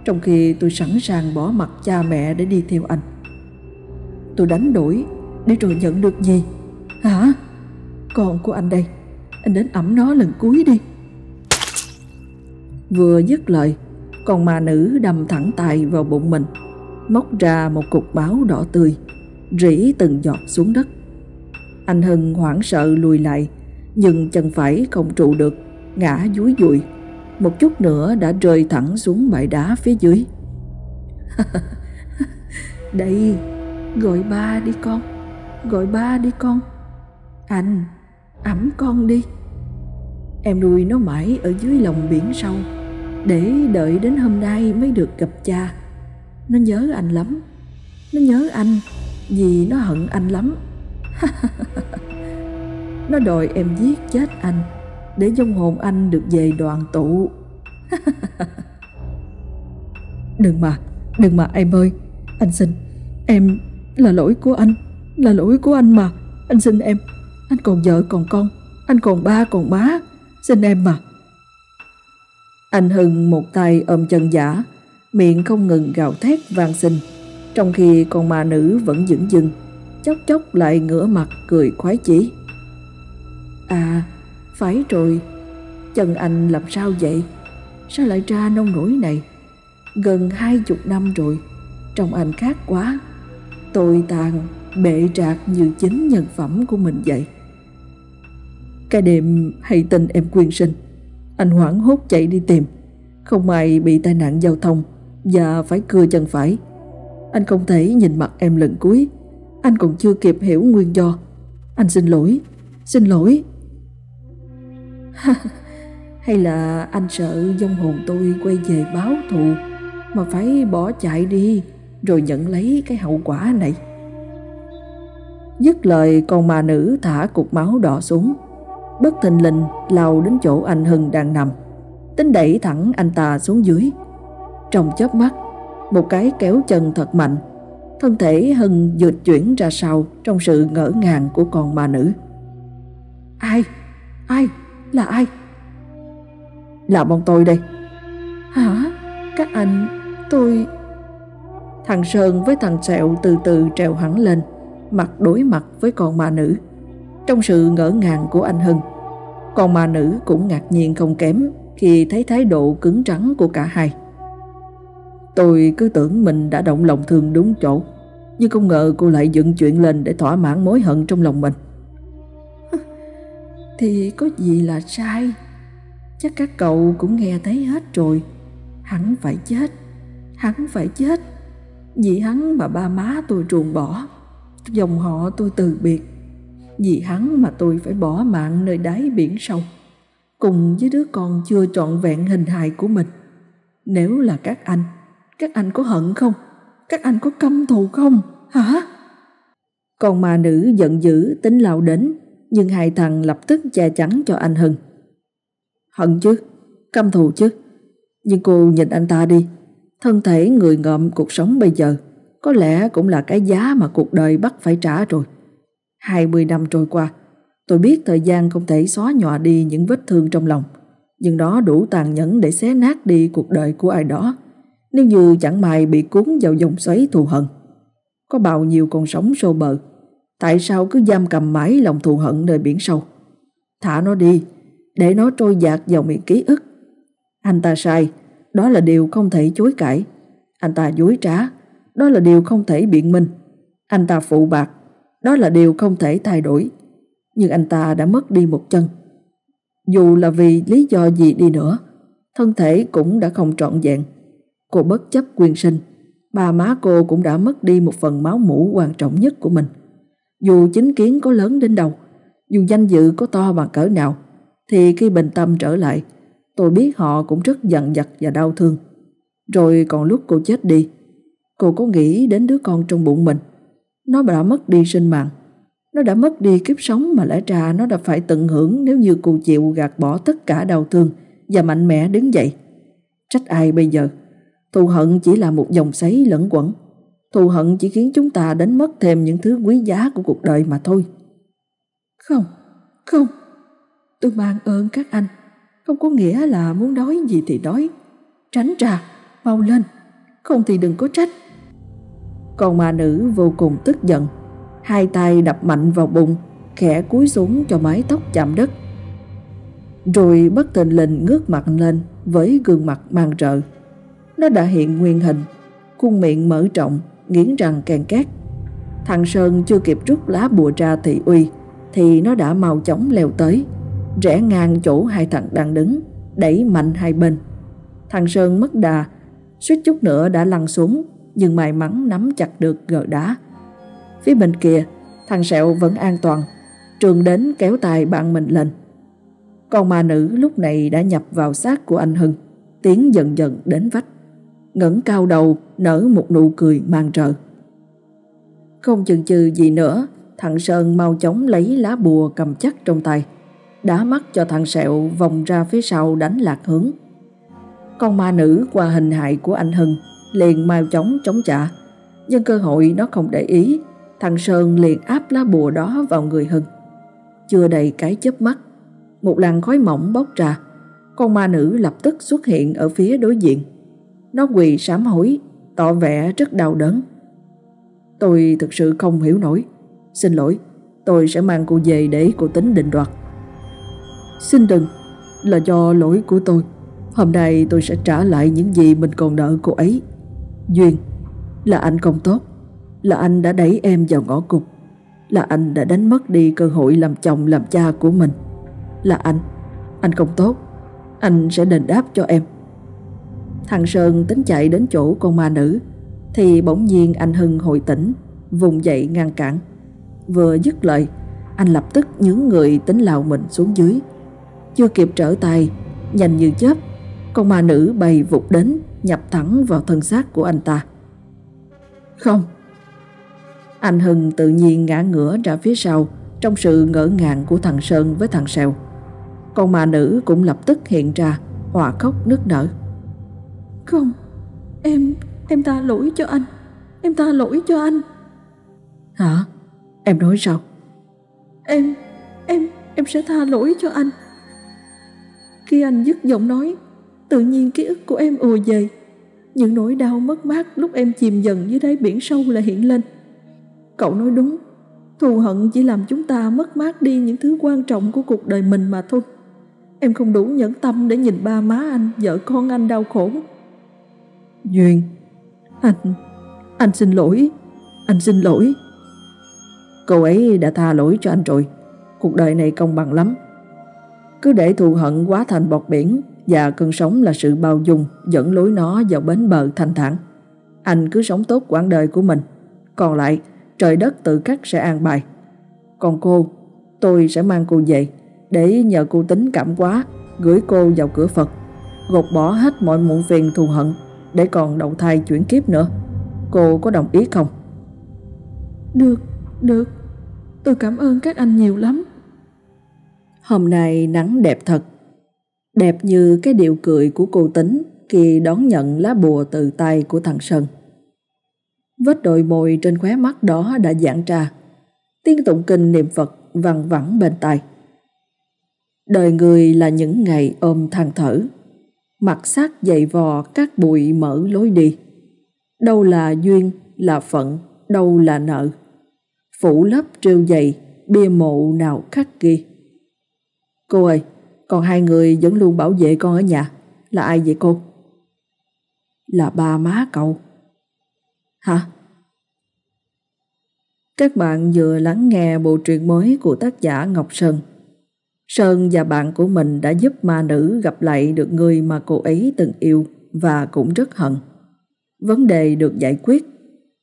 Trong khi tôi sẵn sàng bỏ mặt cha mẹ để đi theo anh Tôi đánh đổi để rồi nhận được gì Hả? Con của anh đây Anh đến ẩm nó lần cuối đi Vừa dứt lời Con ma nữ đâm thẳng tay vào bụng mình Móc ra một cục báo đỏ tươi Rỉ từng giọt xuống đất Anh Hưng hoảng sợ lùi lại nhưng chân phải không trụ được, ngã dúi dụi. Một chút nữa đã rơi thẳng xuống bãi đá phía dưới. Đây, gọi ba đi con, gọi ba đi con. Anh, ẵm con đi. Em nuôi nó mãi ở dưới lòng biển sâu, để đợi đến hôm nay mới được gặp cha. Nó nhớ anh lắm, nó nhớ anh vì nó hận anh lắm. Nó đòi em giết chết anh Để dông hồn anh được về đoàn tụ Đừng mà Đừng mà em ơi Anh xin Em là lỗi của anh. Là lỗi của anh mà. Anh xin em. Anh còn vợ còn con. Anh còn ba còn má. Xin em mà. Anh Hưng một tay ôm chân giả. Miệng không ngừng gào thét vang xin. Trong khi con ma nữ vẫn dững dưng Chốc chốc lại ngửa mặt cười khoái chí. À, phải rồi, chân anh làm sao vậy? Sao lại ra nông nổi này? Gần hai chục năm rồi, Trông anh khác quá tồi tàn, bệ trạc như chính nhân phẩm của mình vậy. Cái đêm hay tin em quyên sinh, anh hoảng hốt chạy đi tìm. Không may bị tai nạn giao thông và phải cưa chân phải. Anh không thể nhìn mặt em lần cuối. Anh còn chưa kịp hiểu nguyên do. Anh xin lỗi, xin lỗi. Hay là anh sợ dông hồn tôi quay về báo thù mà phải bỏ chạy đi rồi nhận lấy cái hậu quả này. Dứt lời, con ma nữ thả cục máu đỏ xuống Bất thình lình, lao đến chỗ anh Hưng đang nằm Tính đẩy thẳng anh ta xuống dưới Trong chớp mắt, Một cái kéo chân thật mạnh Thân thể Hưng dượt chuyển ra sau Trong sự ngỡ ngàng của con ma nữ Ai? Ai? Là ai? Là bọn tôi đây Hả? Các anh, Tôi Thằng Sơn với thằng Sẹo từ từ trèo hẳn lên, Mặt đối mặt với con ma nữ. Trong sự ngỡ ngàng của anh Hưng, Con ma nữ cũng ngạc nhiên không kém Khi thấy thái độ cứng trắng của cả hai. Tôi cứ tưởng mình đã động lòng thương đúng chỗ, Nhưng không ngờ cô lại dựng chuyện lên để thỏa mãn mối hận trong lòng mình. Thì có gì là sai? Chắc các cậu cũng nghe thấy hết rồi. Hắn phải chết. Hắn phải chết. Vì hắn mà ba má tôi truồng bỏ Dòng họ tôi từ biệt Vì hắn mà tôi phải bỏ mạng nơi đáy biển sâu cùng với đứa con chưa trọn vẹn hình hài của mình. Nếu là các anh, các anh có hận không? Các anh có căm thù không? Hả? Còn mà nữ giận dữ tính lao đến, nhưng hai thằng lập tức che chắn cho anh Hưng. Hận chứ, căm thù chứ. Nhưng cô nhìn anh ta đi, thân thể người ngợm cuộc sống bây giờ có lẽ cũng là cái giá mà cuộc đời bắt phải trả rồi. 20 năm trôi qua, tôi biết thời gian không thể xóa nhòa đi những vết thương trong lòng, nhưng đó đủ tàn nhẫn để xé nát đi cuộc đời của ai đó, nếu như chẳng may bị cuốn vào dòng xoáy thù hận. Có bao nhiêu con sống sô bờ, tại sao cứ giam cầm mãi lòng thù hận nơi biển sâu? Thả nó đi, để nó trôi dạt vào miệng ký ức. Anh ta sai, đó là điều không thể chối cãi. Anh ta dối trá, đó là điều không thể biện minh. Anh ta phụ bạc, đó là điều không thể thay đổi. Nhưng anh ta đã mất đi một chân. Dù là vì lý do gì đi nữa, thân thể cũng đã không trọn vẹn. Cô bất chấp quyền sinh, bà má cô cũng đã mất đi một phần máu mũ quan trọng nhất của mình. Dù chính kiến có lớn đến đâu, dù danh dự có to bằng cỡ nào, thì khi bình tâm trở lại, tôi biết họ cũng rất giận dặt và đau thương. Rồi còn lúc cô chết đi, cô có nghĩ đến đứa con trong bụng mình. Nó đã mất đi sinh mạng. Nó đã mất đi kiếp sống mà lẽ ra nó đã phải tận hưởng nếu như cô chịu gạt bỏ tất cả đau thương và mạnh mẽ đứng dậy. Trách ai bây giờ? Thù hận chỉ là một dòng sấy lẫn quẩn. Thù hận chỉ khiến chúng ta đánh mất thêm những thứ quý giá của cuộc đời mà thôi. Không, không. Tôi mang ơn các anh. Không có nghĩa là muốn đói gì thì đói Tránh ra, mau lên. Không thì đừng có trách. Còn mà nữ vô cùng tức giận. Hai tay đập mạnh vào bụng Khẽ cúi xuống cho mái tóc chạm đất. Rồi bất tình lình ngước mặt lên Với gương mặt mang trợ Nó đã hiện nguyên hình Khuôn miệng mở rộng Nghiến răng kèn két. Thằng Sơn chưa kịp rút lá bùa ra thị uy Thì nó đã mau chóng leo tới. Rẽ ngang chỗ hai thằng đang đứng Đẩy mạnh hai bên Thằng Sơn mất đà suýt chút nữa đã lăn xuống nhưng may mắn nắm chặt được gờ đá. Phía bên kia, thằng Sẹo vẫn an toàn, trường đến kéo tay bạn mình lên. Còn ma nữ lúc này đã nhập vào xác của anh Hưng, tiến dần dần đến vách. ngẩng cao đầu nở một nụ cười mang trợ. Không chừng chừ gì nữa, thằng Sơn mau chóng lấy lá bùa cầm chắc trong tay, đá mắt cho thằng Sẹo vòng ra phía sau đánh lạc hướng. Con ma nữ qua hình hại của anh Hưng liền mau chóng chống trả. Nhưng cơ hội nó không để ý, thằng Sơn liền áp lá bùa đó vào người Hưng. Chưa đầy cái chớp mắt, một làn khói mỏng bốc ra, con ma nữ lập tức xuất hiện ở phía đối diện. Nó quỳ sám hối, tỏ vẻ rất đau đớn. Tôi thực sự không hiểu nổi. Xin lỗi, tôi sẽ mang cô về để cô tính định đoạt. Xin đừng, là do lỗi của tôi. Hôm nay tôi sẽ trả lại những gì mình còn nợ cô ấy. Duyên Là anh không tốt. Là anh đã đẩy em vào ngõ cụt. Là anh đã đánh mất đi cơ hội làm chồng làm cha của mình. Là anh Anh không tốt. Anh sẽ đền đáp cho em. Thằng Sơn tính chạy đến chỗ con ma nữ Thì bỗng nhiên anh Hưng hồi tỉnh Vùng dậy ngăn cản. Vừa dứt lời Anh lập tức nhướng người tính lao mình xuống dưới. Chưa kịp trở tay Nhanh như chớp Con ma nữ bay vụt đến nhập thẳng vào thân xác của anh ta. Không. Anh Hưng tự nhiên ngã ngửa ra phía sau trong sự ngỡ ngàng của thằng Sơn với thằng Sèo. Con mà nữ cũng lập tức hiện ra, hòa khóc nức nở. Không, em, em tha lỗi cho anh. Em tha lỗi cho anh. Hả? Em nói sao? Em, em, em sẽ tha lỗi cho anh. Khi anh dứt giọng nói, Tự nhiên ký ức của em ùa về Những nỗi đau mất mát lúc em chìm dần dưới đáy biển sâu lại hiện lên. Cậu nói đúng Thù hận chỉ làm chúng ta mất mát đi những thứ quan trọng của cuộc đời mình mà thôi. Em không đủ nhẫn tâm để nhìn ba má anh, vợ con anh đau khổ. Duyên. Anh, anh xin lỗi Anh xin lỗi. Cô ấy đã tha lỗi cho anh rồi. Cuộc đời này công bằng lắm cứ để thù hận quá thành bọt biển và cơn sống là sự bao dung dẫn lối nó vào bến bờ thanh thản. Anh cứ sống tốt quãng đời của mình, còn lại trời đất tự khắc sẽ an bài. Còn cô, tôi sẽ mang cô về để nhờ cô tính cảm quá gửi cô vào cửa Phật, gột bỏ hết mọi muộn phiền thù hận để còn đầu thai chuyển kiếp nữa. Cô có đồng ý không? Được, được. Tôi cảm ơn các anh nhiều lắm. Hôm nay nắng đẹp thật. Đẹp như cái điệu cười của cô tính khi đón nhận lá bùa từ tay của thằng Sơn. Vết đồi mồi trên khóe mắt đó đã giãn ra. Tiếng tụng kinh niệm Phật văng vẳng bên tai. Đời người là những ngày ôm than thở, mặt sát dày vò các bụi mở lối đi. Đâu là duyên, là phận, đâu là nợ. Phủ lớp trêu dày, bia mộ nào khắc ghi. Cô ơi, còn hai người vẫn luôn bảo vệ con ở nhà. Là ai vậy cô? Là ba má cậu. Hả? Các bạn vừa lắng nghe bộ truyện mới của tác giả Ngọc Sơn. Sơn và bạn của mình đã giúp ma nữ gặp lại được người mà cô ấy từng yêu và cũng rất hận. Vấn đề được giải quyết,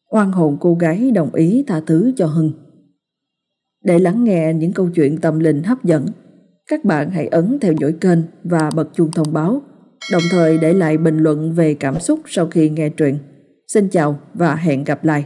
oan hồn cô gái đồng ý tha thứ cho Hưng. Để lắng nghe những câu chuyện tâm linh hấp dẫn, các bạn hãy ấn theo dõi kênh và bật chuông thông báo, đồng thời để lại bình luận về cảm xúc sau khi nghe truyện. Xin chào và hẹn gặp lại.